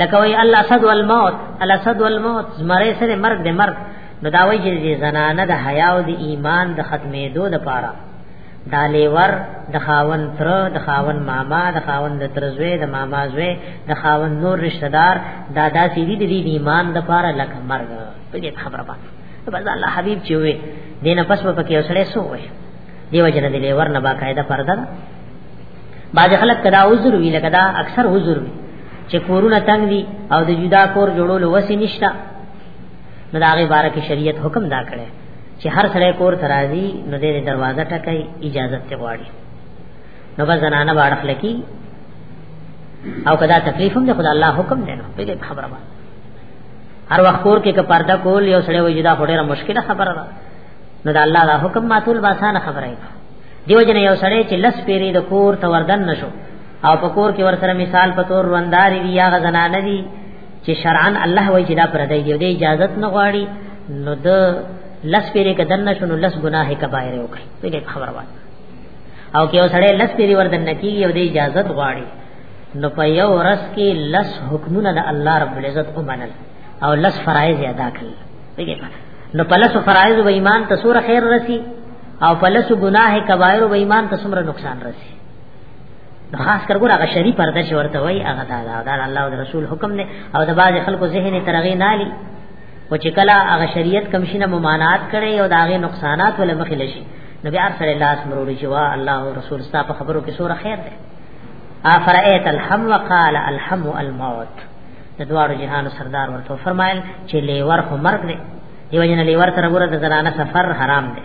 لکه وای الله صد والموت الله صد والموت زمره سره مرګ دې مرګ نو دا وایي چې زنانه د حیا او د ایمان د ختمېدو لپاره دا لیور د خاون تر د خاون ماما د خاون د ترزوی د ماما زوی د خاون نور رشتہ دار دا داسې دي د دې ایمان د لپاره لکه مرګ په دې خبره باندې بس الله حبیب چې وي دین پس په پکې وسړې سو وي دیو جن د لیور نه باقاعده پرده باج خلک کدا عذر وی لکه دا اکثر عذر وی چې کورونه تنگ دي او د جدا کور جوړولو وسې نشته نو دا غي بار کې شریعت حکم دا کړي چې هر سړی کور ترازی نو دې دروازه ټکای اجازه ته غواړي نو بس زنانه باړخ لکی او کدا تکلیف هم د خدای الله حکم دی نو په دې خبره باندې هر وخت کور کې که پرده کول یو سړی وایي دا ډیره مشکله خبره ده نو دا الله دا حکم ماتول باسان خبره دی دیو جن یو سړی چې لس پیری د کور ته وردن نشو او په کور کې ور سره مثال په تور ونداري وی یا غزنانه دي چې شرعن الله وایي چې دا پردی دی دی اجازه نه غواړي نو د لس پیری کدن نشو نو لس گناه کبایر وکړي دغه خبره وایي او کې وسړی لس پیری وردن نکیږي او دی اجازه غواړي نو په یو ورځ کې لس حکمونه د الله رب العزت ومنل او لس فرایض ادا کړل دغه نو په لس فرایض و ایمان ته سور خیر رسی او په لس گناه کبایر و ایمان ته سمره نقصان رسی خاص کر ګور هغه شری پرده چې ورته وای هغه دا دا الله او رسول حکم نه او د باز خلکو ذهن ترغی نه علی او چې کله هغه شریعت کمشینه ممانعات کړي او داغه نقصانات ول مخې لشي نبی ار صلی الله علیه وسلم چې وا الله او رسول ستا په خبرو کې سوره خیر ده افرایت الحم وقال الحم الموت د دوارو جهان سردار ورته فرمایل چې لیور خو مرګ دی دیو جن لیور تر ګوره د زنانه سفر حرام دی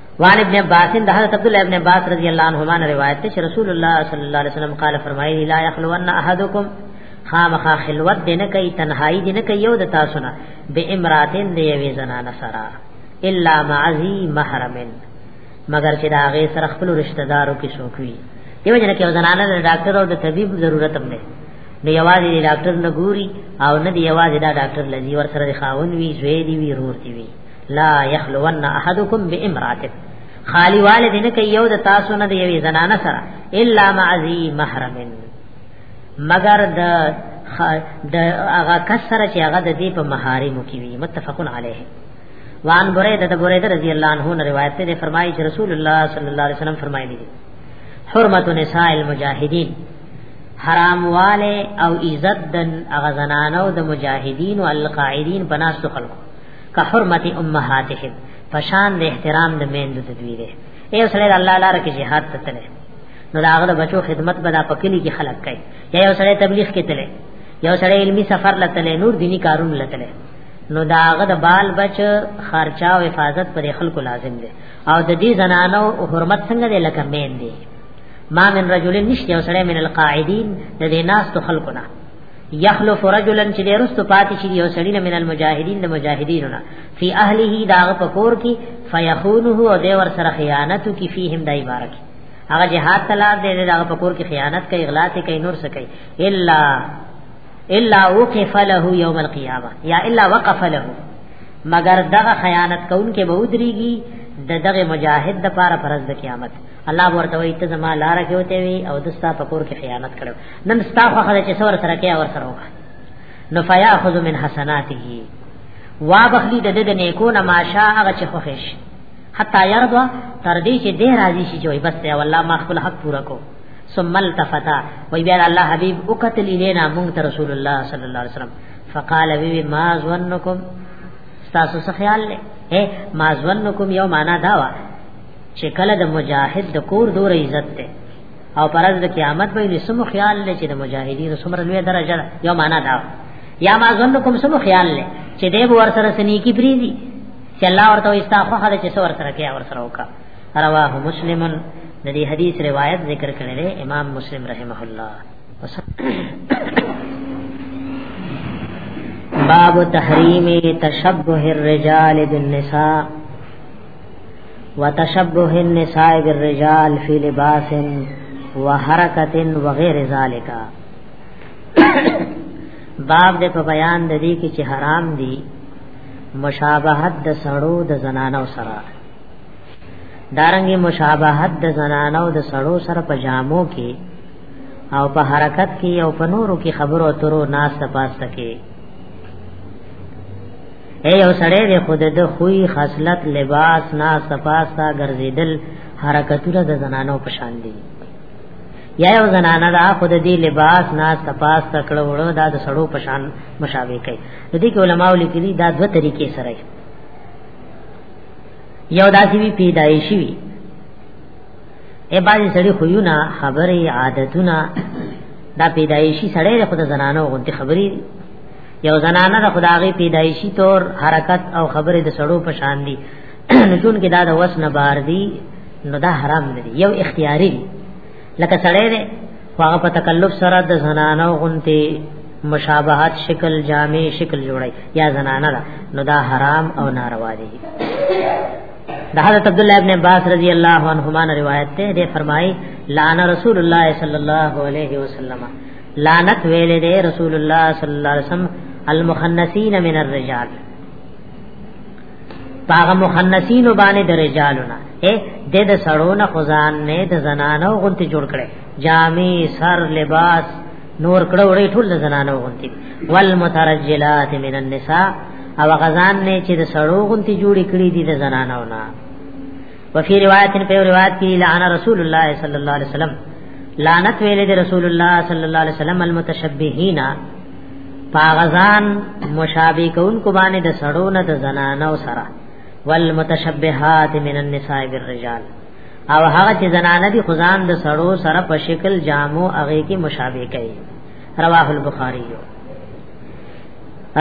وان ابن عباس د حضرت عبد الله ابن عباس رضی الله عنهما نے روایت ہے کہ رسول اللہ صلی اللہ علیہ وسلم قال فرمائے لا یخلون احدکم خامخا خلوت دینه کوي تنهایی دینه کوي یو د تاسو نه به امراتین دی وی زنانه سره الا معذی محرمن مگر چې دا غي سره خپل رشتہ دارو کې شوق وي دیو جن کې زنانه د ډاکټر او د طبيب ضرورت هم نه نو یوازې د ډاکټر نه ګوري او نه دی یوازې دا ډاکټر لذي ور سره خاون وي زوی دی وي رور دی وي لا يخلون احدكم بامراته خالی والد نه کوي یو د تاسو نه د یوې زنانه سره الا مع ذی محرم مگر د د هغه کس سره چې هغه د دې په محارم کې وي متفقن علیه وان بریده د بریده رضی الله عنه نه روایت ده فرمایي چې رسول الله صلی الله علیه وسلم فرمایلی دي حرمت نساء المجاهدین حرام والے او عزت دن اغزنانو د مجاهدین او القاعدین بناست خلقو که حرمت امهاتهم پشان د احترام د میندو د دوی دی اے سره الله لپاره کې jihad ته تله نو دا هغه بچو خدمت بدا پکلی کې خلق کړي یا یو سره تبلیغ کې تله یو سره علمی سفر لته نور دینی کارون لته نو دا هغه د بال بچ خرچا او حفاظت پر خلکو لازم دی او د دې زنانو حرمت څنګه دی لکه مین دی ما من رجل نشته یو سره من القاعدین د دې ناس تو خلقنا یخلف رجلا چې درست پاتې شي یو سړی من المجاهدین د مجاهدینو نه فی اهله دا په کور کې فیخونه او د ور سره خیانت کی فیهم دای بارک هغه جهاد تلار دې دا په کور کې خیانت کوي اغلاط کوي نور څه کوي الا الا وقف له یوم القیامه یا الا وقف له مگر دغه خیانت کون کې به ودرېږي د دغه مجاهد د پاره فرض د قیامت الله ورته وي ته زما لار کې وته وي او دستا پکور کې خیانت کړو نن ستا خو خدای چې سور سره کې اور سره وکړه نو فیاخذ من حسناته وا بخلی د دې نیکو نه ماشا هغه چې خوښش حتا يرضا تر دې چې دې راضي شي چې بس ته والله ما خپل حق پورا کو ثم التفت وی بیا الله حبیب او قتل لینا مونږ ته رسول الله صلی الله علیه وسلم فقال وی ما ظنکم تاسو څه خیال لې اے ما ظنکم یو معنا داوا چې کله د مجاهد د کور دور عزت ته او پرز د قیامت به دې سم خیال لې چې د مجاهدینو څومره لوی درجه ده یو معنا دا یا ما ظن کوم سم خیال لې چې دې ور سره سنې کی پریزي چې الله ورته استغفار خاله چې څور سره کې اور سره وکا رواه مسلم د دې حدیث روایت ذکر کړل امام مسلم رحمه الله باب تحریم تشبه الرجال بالنساء وتشبه النساء بالرجال فی لباس وحرکت وغیر ذالک باب د په بیان د دې کې چې حرام دي مشابهت د سړو د زنانو سره دارنګي مشابهت د زنانو د سړو سره په جامو کې او په حرکت کې او په نورو کې خبرو اترو ناس ته پاسته کې اے یو سړی دی خود د خوې خاصلت لباس نا صفاستا ګرځیدل حرکتونه د زنانو په شان دي یا یو زنانه دا خود دې لباس نا صفاستا کړه وړو دا د سړو په شان مشابه کوي د دې علماء لیکلي دا دوه طریقې سره یو داسې وی پیدایشي وی اے باندې سړی خوونه خبره عادتونه دا پیدایشي سړی خود زنانو غونډه خبري یو زنانه د خدای پیدایشي تور حرکت او خبره د سړو په شان دي نو چون کې دا د وس نه بار دي نو دا حرام نه دي یو اختیاري دي لکه سړی دی هغه په تکلف سره د زنانو غونته مشابهت شکل جامع شکل جوړي یا زنانه دا نو دا حرام او ناروا دي د حضرت عبد الله ابن عباس رضی الله عنهما روایت ته دی فرمای لعن رسول الله صلی الله علیه وسلم لعنت ویل دی رسول الله صلی الله علیه وسلم المخنثین من الرجال پاغه مخنثین باندې د رجالونه اے د د سړونه خزان نه د زنانو غونتی جوړ کړي جامې سر لباس نور کړه وړي ټول د زنانو غونتی والمترجلات من النساء او غزان نه چې د سړو غونتی جوړې کړي دي د زنانو نه وفي روایت په روایت کې لعن رسول الله صلی الله علیه وسلم لعنت ویلې د رسول الله صلی الله علیه وسلم المتشبهین پاغزان مشابه کون کو باندې د سړو نه د زنانو سره والمتشبهات من النساء بالرجال او هغه چې زنانه دي خزان د سړو سره په شکل جامو هغه کې مشابه کوي رواه البخاری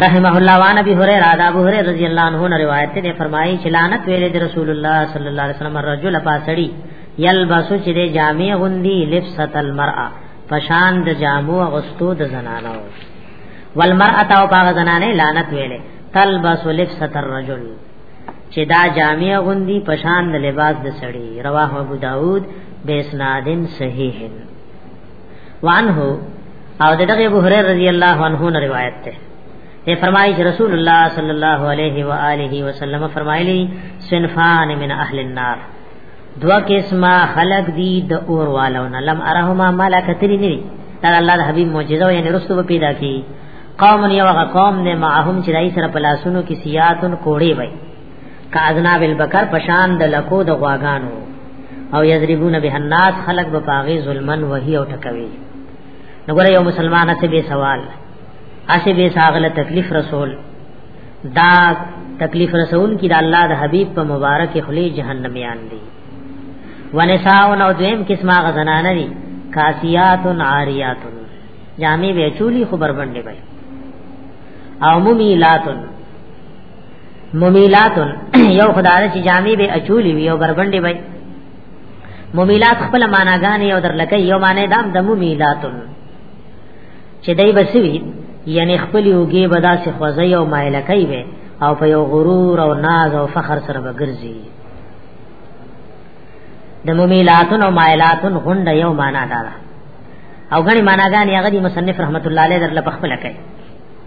رحمه الله وان ابي هريره دا ابو هريره رضی الله عنه نے روایت ته فرمایي چې لعنت ویلې د رسول الله صلی الله علیه وسلم رجل پاسړي یلبسو چې د جامع غندي لبست المرأه پشان د جامو غستو د زنانو والمرأه او باغ زنانه لعنت ویلې تلبس لبست الرجل چې دا جامع غندي پشان د لباس د سړي رواه ابو داود بیسنادن صحیح وعنه او دغه ابو هريره رضی الله عنه نه روایت ده یہ فرمایي چې رسول الله صلی الله علیه و آله وسلم فرمایلی سنفان من اهل النار دوا قسمه خلق دي د اور والو نه لم ارهما ملکتری نه دا الله د حبیب معجزه یې رسول پیدا کی قوم یو هغه قوم نه معهم چې دای سره پلاسونو کې سیاتن کوړې وای کا اذناب البکر پشان د لکو د غواګانو او یضربون به الناس خلق به پاغي ظلمن وهي او ټکوي نګور یو مسلمان اسه به سوال اسه به ساغله تکلیف رسول دا تکلیف رسول کی د الله د حبیب په مبارک خلی جهنميان دي ونساء او دویم قسمه غزنان دي کاسیات عاریات جامع به چولی خبر باندې وای او ممیلاتن ممیلات یو خدای چې جامې به اچولې وي او بربندې وي ممیلات خپل معناګانې او درلکې یو معنی دام د ممیلات چې دای بسوي یعنی خپل یوګي بدا سي خوځي او مایل کوي وي او په یو غرور او ناز او فخر سره بګرځي د ممیلاتن او مایلاتن غونډ یو معنا ده او غني معناګانې هغه دي مصنف رحمت الله علیه در لپاره خپل کوي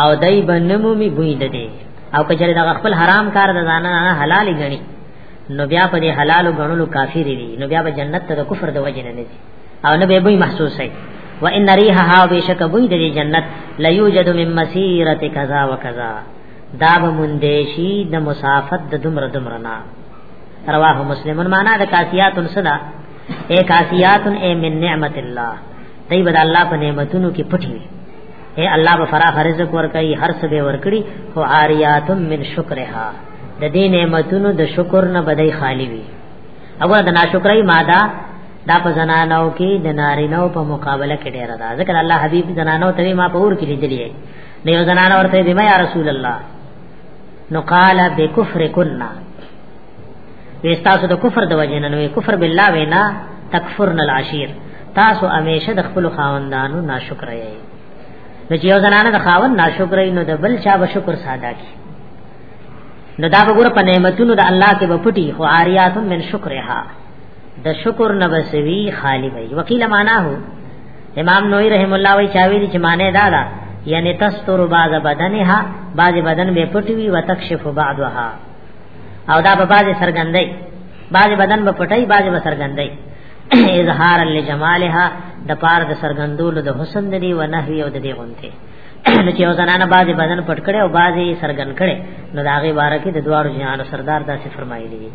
او دای بنمو می بوی د دې او کچره دا خپل حرام کار د ځانه حلال غني نو بیا په دې حلال غنلو کافر دي نو بیا به جنت ته د کفر د وجه نه دي او نه به بوی محسوس وي و ان ریحها بشک بوی د جنت لا یوجد من مسیرت کذا وکذا دا به مندشی د مسافت د دمر دمرنا رواه مسلمون معنا د کاسیات صدا اے کاسیات اے من نعمت الله دای بد الله په نعمتونو کې پټي اے الله به فراخ رزق ورکړي هر څه به ورکړي خو عاریات من شکرها د دې نعمتونو د شکر نه بدای خالی وي او د ناشکرۍ ماده دا په زنانو کې د نارینو په مقابله کې ډیر ده ځکه الله حبیب زنانو ته ما په اور کې لیدلې نه یو زنانو ورته دی ما یا رسول الله نو قال بکفر کنا وی تاسو د کفر د وجه نه نو کفر بالله وینا تکفرن العشیر تاسو همیشه د خپل خاوندانو ناشکر یې نو چې یو زنانه د خاوند ناشکر یې نو د بل چا به شکر ساده کی نو دا وګور په نعمتونو د الله کې بپټي خو عاریات من شکرها د شکر نه بسوي خالی وي وکیل معنا هو امام نووي رحم الله وی چاوي چې معنی دا ده یعنی تستر بعض بدنها بعض بدن به پټوي وتکشف بعضها او دا په بازي سرګندای بازي بدن په پټای بازي به سرګندای اظهار لجمالها د پار د سرګندولو د حسن د دی و نحوی او د دی غونته نو چې زنانه بازي بدن پټ کړي او بازي سرګن کړي نو دا غي بار کې د دوارو جهانو سردار داسې فرمایلی دي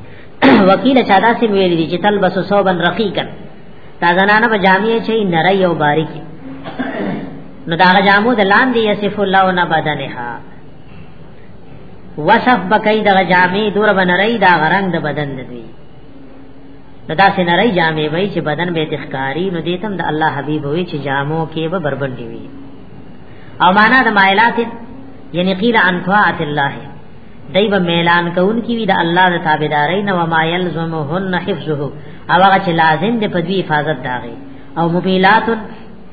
وکیل چا داسې ویلي دي چې تل بس صوبن رقیقن دا زنانه به جامعې چې نری او باریکی نو دا جامو د لاندې یصف الله نه بدنها وصف بکای د جامې دور بنرای دا غرنګ د بدن دی نو دا سه نری جامې وای چې بدن به تخکاری نو دیتم د الله حبیب وای چې جامو کې به بربند وي او معنا د مایلات یعنی قیل عن طاعت الله دای به میلان کون کی وی د الله د تابعداري نو ما یلزمهن حفظه او هغه چې لازم دی په دې حفاظت داغي او مبیلات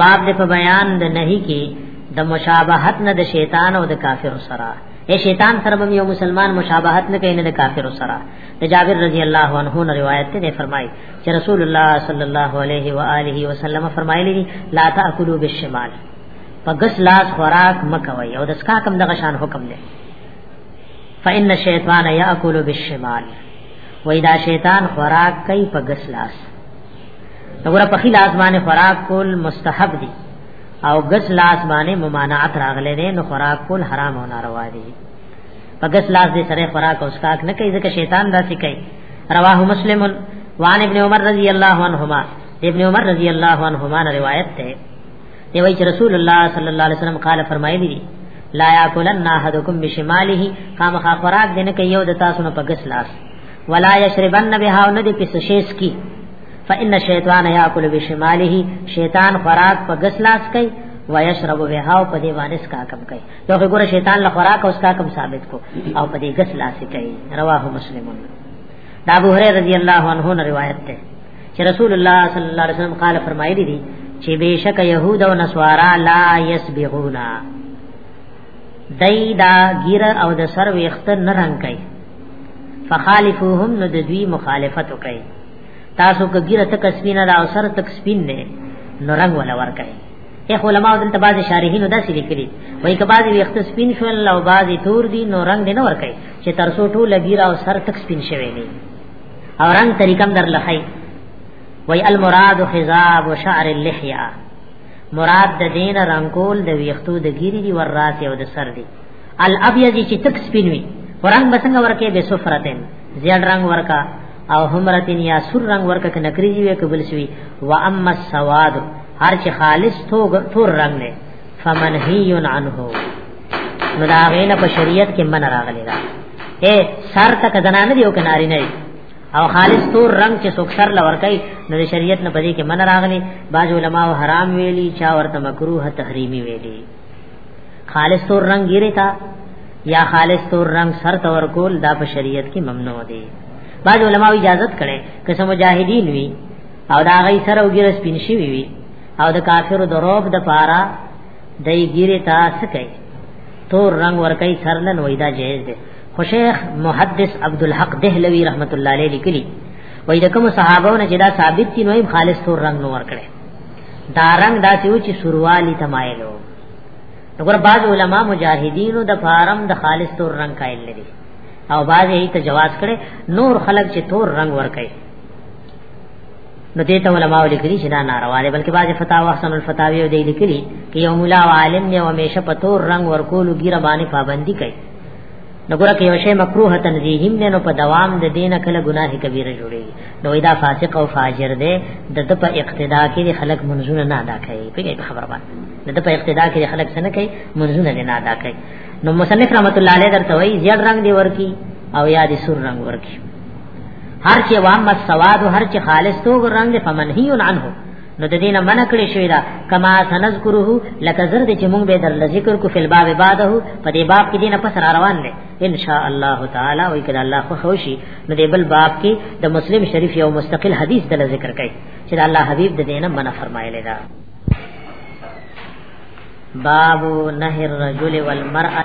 باب د په بیان د نهي کې د مشابهت نه د شیطان او د کافر سره اے شیطان سره به یو مسلمان مشابهت نه کوي نه د کافر سره د جابر رضی الله عنه نه روایت ته فرمایي چې رسول الله صلی الله علیه و آله وسلم فرمایلی لا تاکلوا بالشمال پګس لاس خوراک مکوي او د سکا کم دغه شان حکم دی فإن الشیطان یاکل بالشمال وای دا شیطان خوراک کوي په غسلاس وګوره په خلاص باندې خوراک کول مستحب دي او غس لاس باندې ممانعت راغلي دي نو خوراک کول حرام او ناروا دي په غس لاس دې سره خوراک او اسکاک نه کوي ځکه شیطان داسې کوي رواه مسلم وان ابن عمر رضی الله عنهما ابن عمر رضی الله عنهما روایت ده دی وای چې رسول الله صلی الله علیه وسلم قال فرمایلی دي لا یاکلن احدکم بشماله خامخا خوراک دینه کوي یو د تاسو نه په غس لاس ولا یشربن بها او ندی پس شیس کی فإن الشیطان یاکل بشماله شیطان خوراک په غس لاس کوي ويشرب بها او په دې باندې سکا کم کوي نو ګوره شیطان له خوراک او سکا کم ثابت کو او په دې غس لاس کوي رواه مسلمون دا ابو هريره رضی الله عنه نه روایت ده چې رسول الله صلی الله علیه وسلم قال فرمایلی دي چې بشک يهود او نصارا لا يسبغونا دای دا ګیر او د سر ویخت نه رنگ کوي فخالفوهم نو د دوی مخالفت وکړي تاسو کګیره تک سپینه دا او سر تک سپین نه نو رنگ ولا ور کوي اخ علماء دلته بعض شارحین داسې لیکلي وایي که بعض وخت سپین شول او بعض تور دي نو رنگ نه ور کوي چې تر څو ټول ګیره او سر تک سپین شوی نه او رنگ طریقم در لخی وی المراد خضاب و شعر اللحیه مراد د دین رنگول د ویختو د ګیری دی ور راس او د سر دی الابیض چې تک سپین وي ورنګ بسنګ ورکه به سفرتن زیړ رنگ ورکا او حمرتن یا سور رنگ ورکا ک نکریږي وي قبول شوی و اما السواد هر چې خالص توګ تور رنگ نه فمنهی عنه نو دا غینه په شریعت کې من راغلی دا اے سر تک زنانه دیو کناری نه او خالص تور رنگ چې څوک سر لور کوي نو د شریعت نه پدې کې من راغلی باج علماء حرام ویلي چا ورته مکروه تحریمی ویلي خالص تور رنگ ګیره تا یا خالص تور رنگ سر تور کول دا په شریعت کې ممنوع دی بعض علماء اجازه کړي که سم مجاهدین وي او دا غي سره وګیره سپین شي وي او د کافر دروب د پارا دای ګیره تا سکه تور رنگ ورکای سرلن وای دا جایز دی خو شیخ محدث عبد الحق دهلوی رحمت الله علیه لیکلی وای د کوم صحابو نه چې دا ثابت دي نو خالص تور رنگ نو ورکړي دارنګ دا چې و چې سوروالی تمایلو وګوره بعض علما مجاهدینو د فارم د خالص تور رنگ قائل لري او بعض یې ته جواز کړي نور خلک چې تور رنگ ور کوي نو دې ته علما ولیکلي چې دا ناروا دي بلکې بعض فتاوا حسن الفتاوی او دې لیکلي چې یو مولا عالم دی او همیشه په تور رنگ ورکول ګیره باندې پابندي کوي نو ګره کې یو شی مکروه تنزیهم نه نو په دوام د دین کله ګناه کبیره جوړي نو دا فاسق او فاجر دی د د په اقتدا کې خلک منځونه نه ادا کوي په خبره باندې د د په اقتدا کې خلک څنګه کوي منځونه نه ادا کوي نو مصنف رحمت الله علیه درته وایي زیړ رنگ دی ورکی او یا دی سور رنگ ورکی هر چې وام السواد هر چې خالص تو رنگ فمنهی عنه نو د دینه منع کړی شوی دا کما سنذکره لکه زر د چې مونږ به در ذکر کو فل باب بعده په دې باب کې دینه پس را روان دی ان شاء الله تعالی وای کړه الله خو خوشي نو دې بل باب کې د مسلم شریف یو مستقل حدیث د ذکر کړي چې الله حبیب د دینه منع فرمایلی دا باب نهر الرجل والمرأه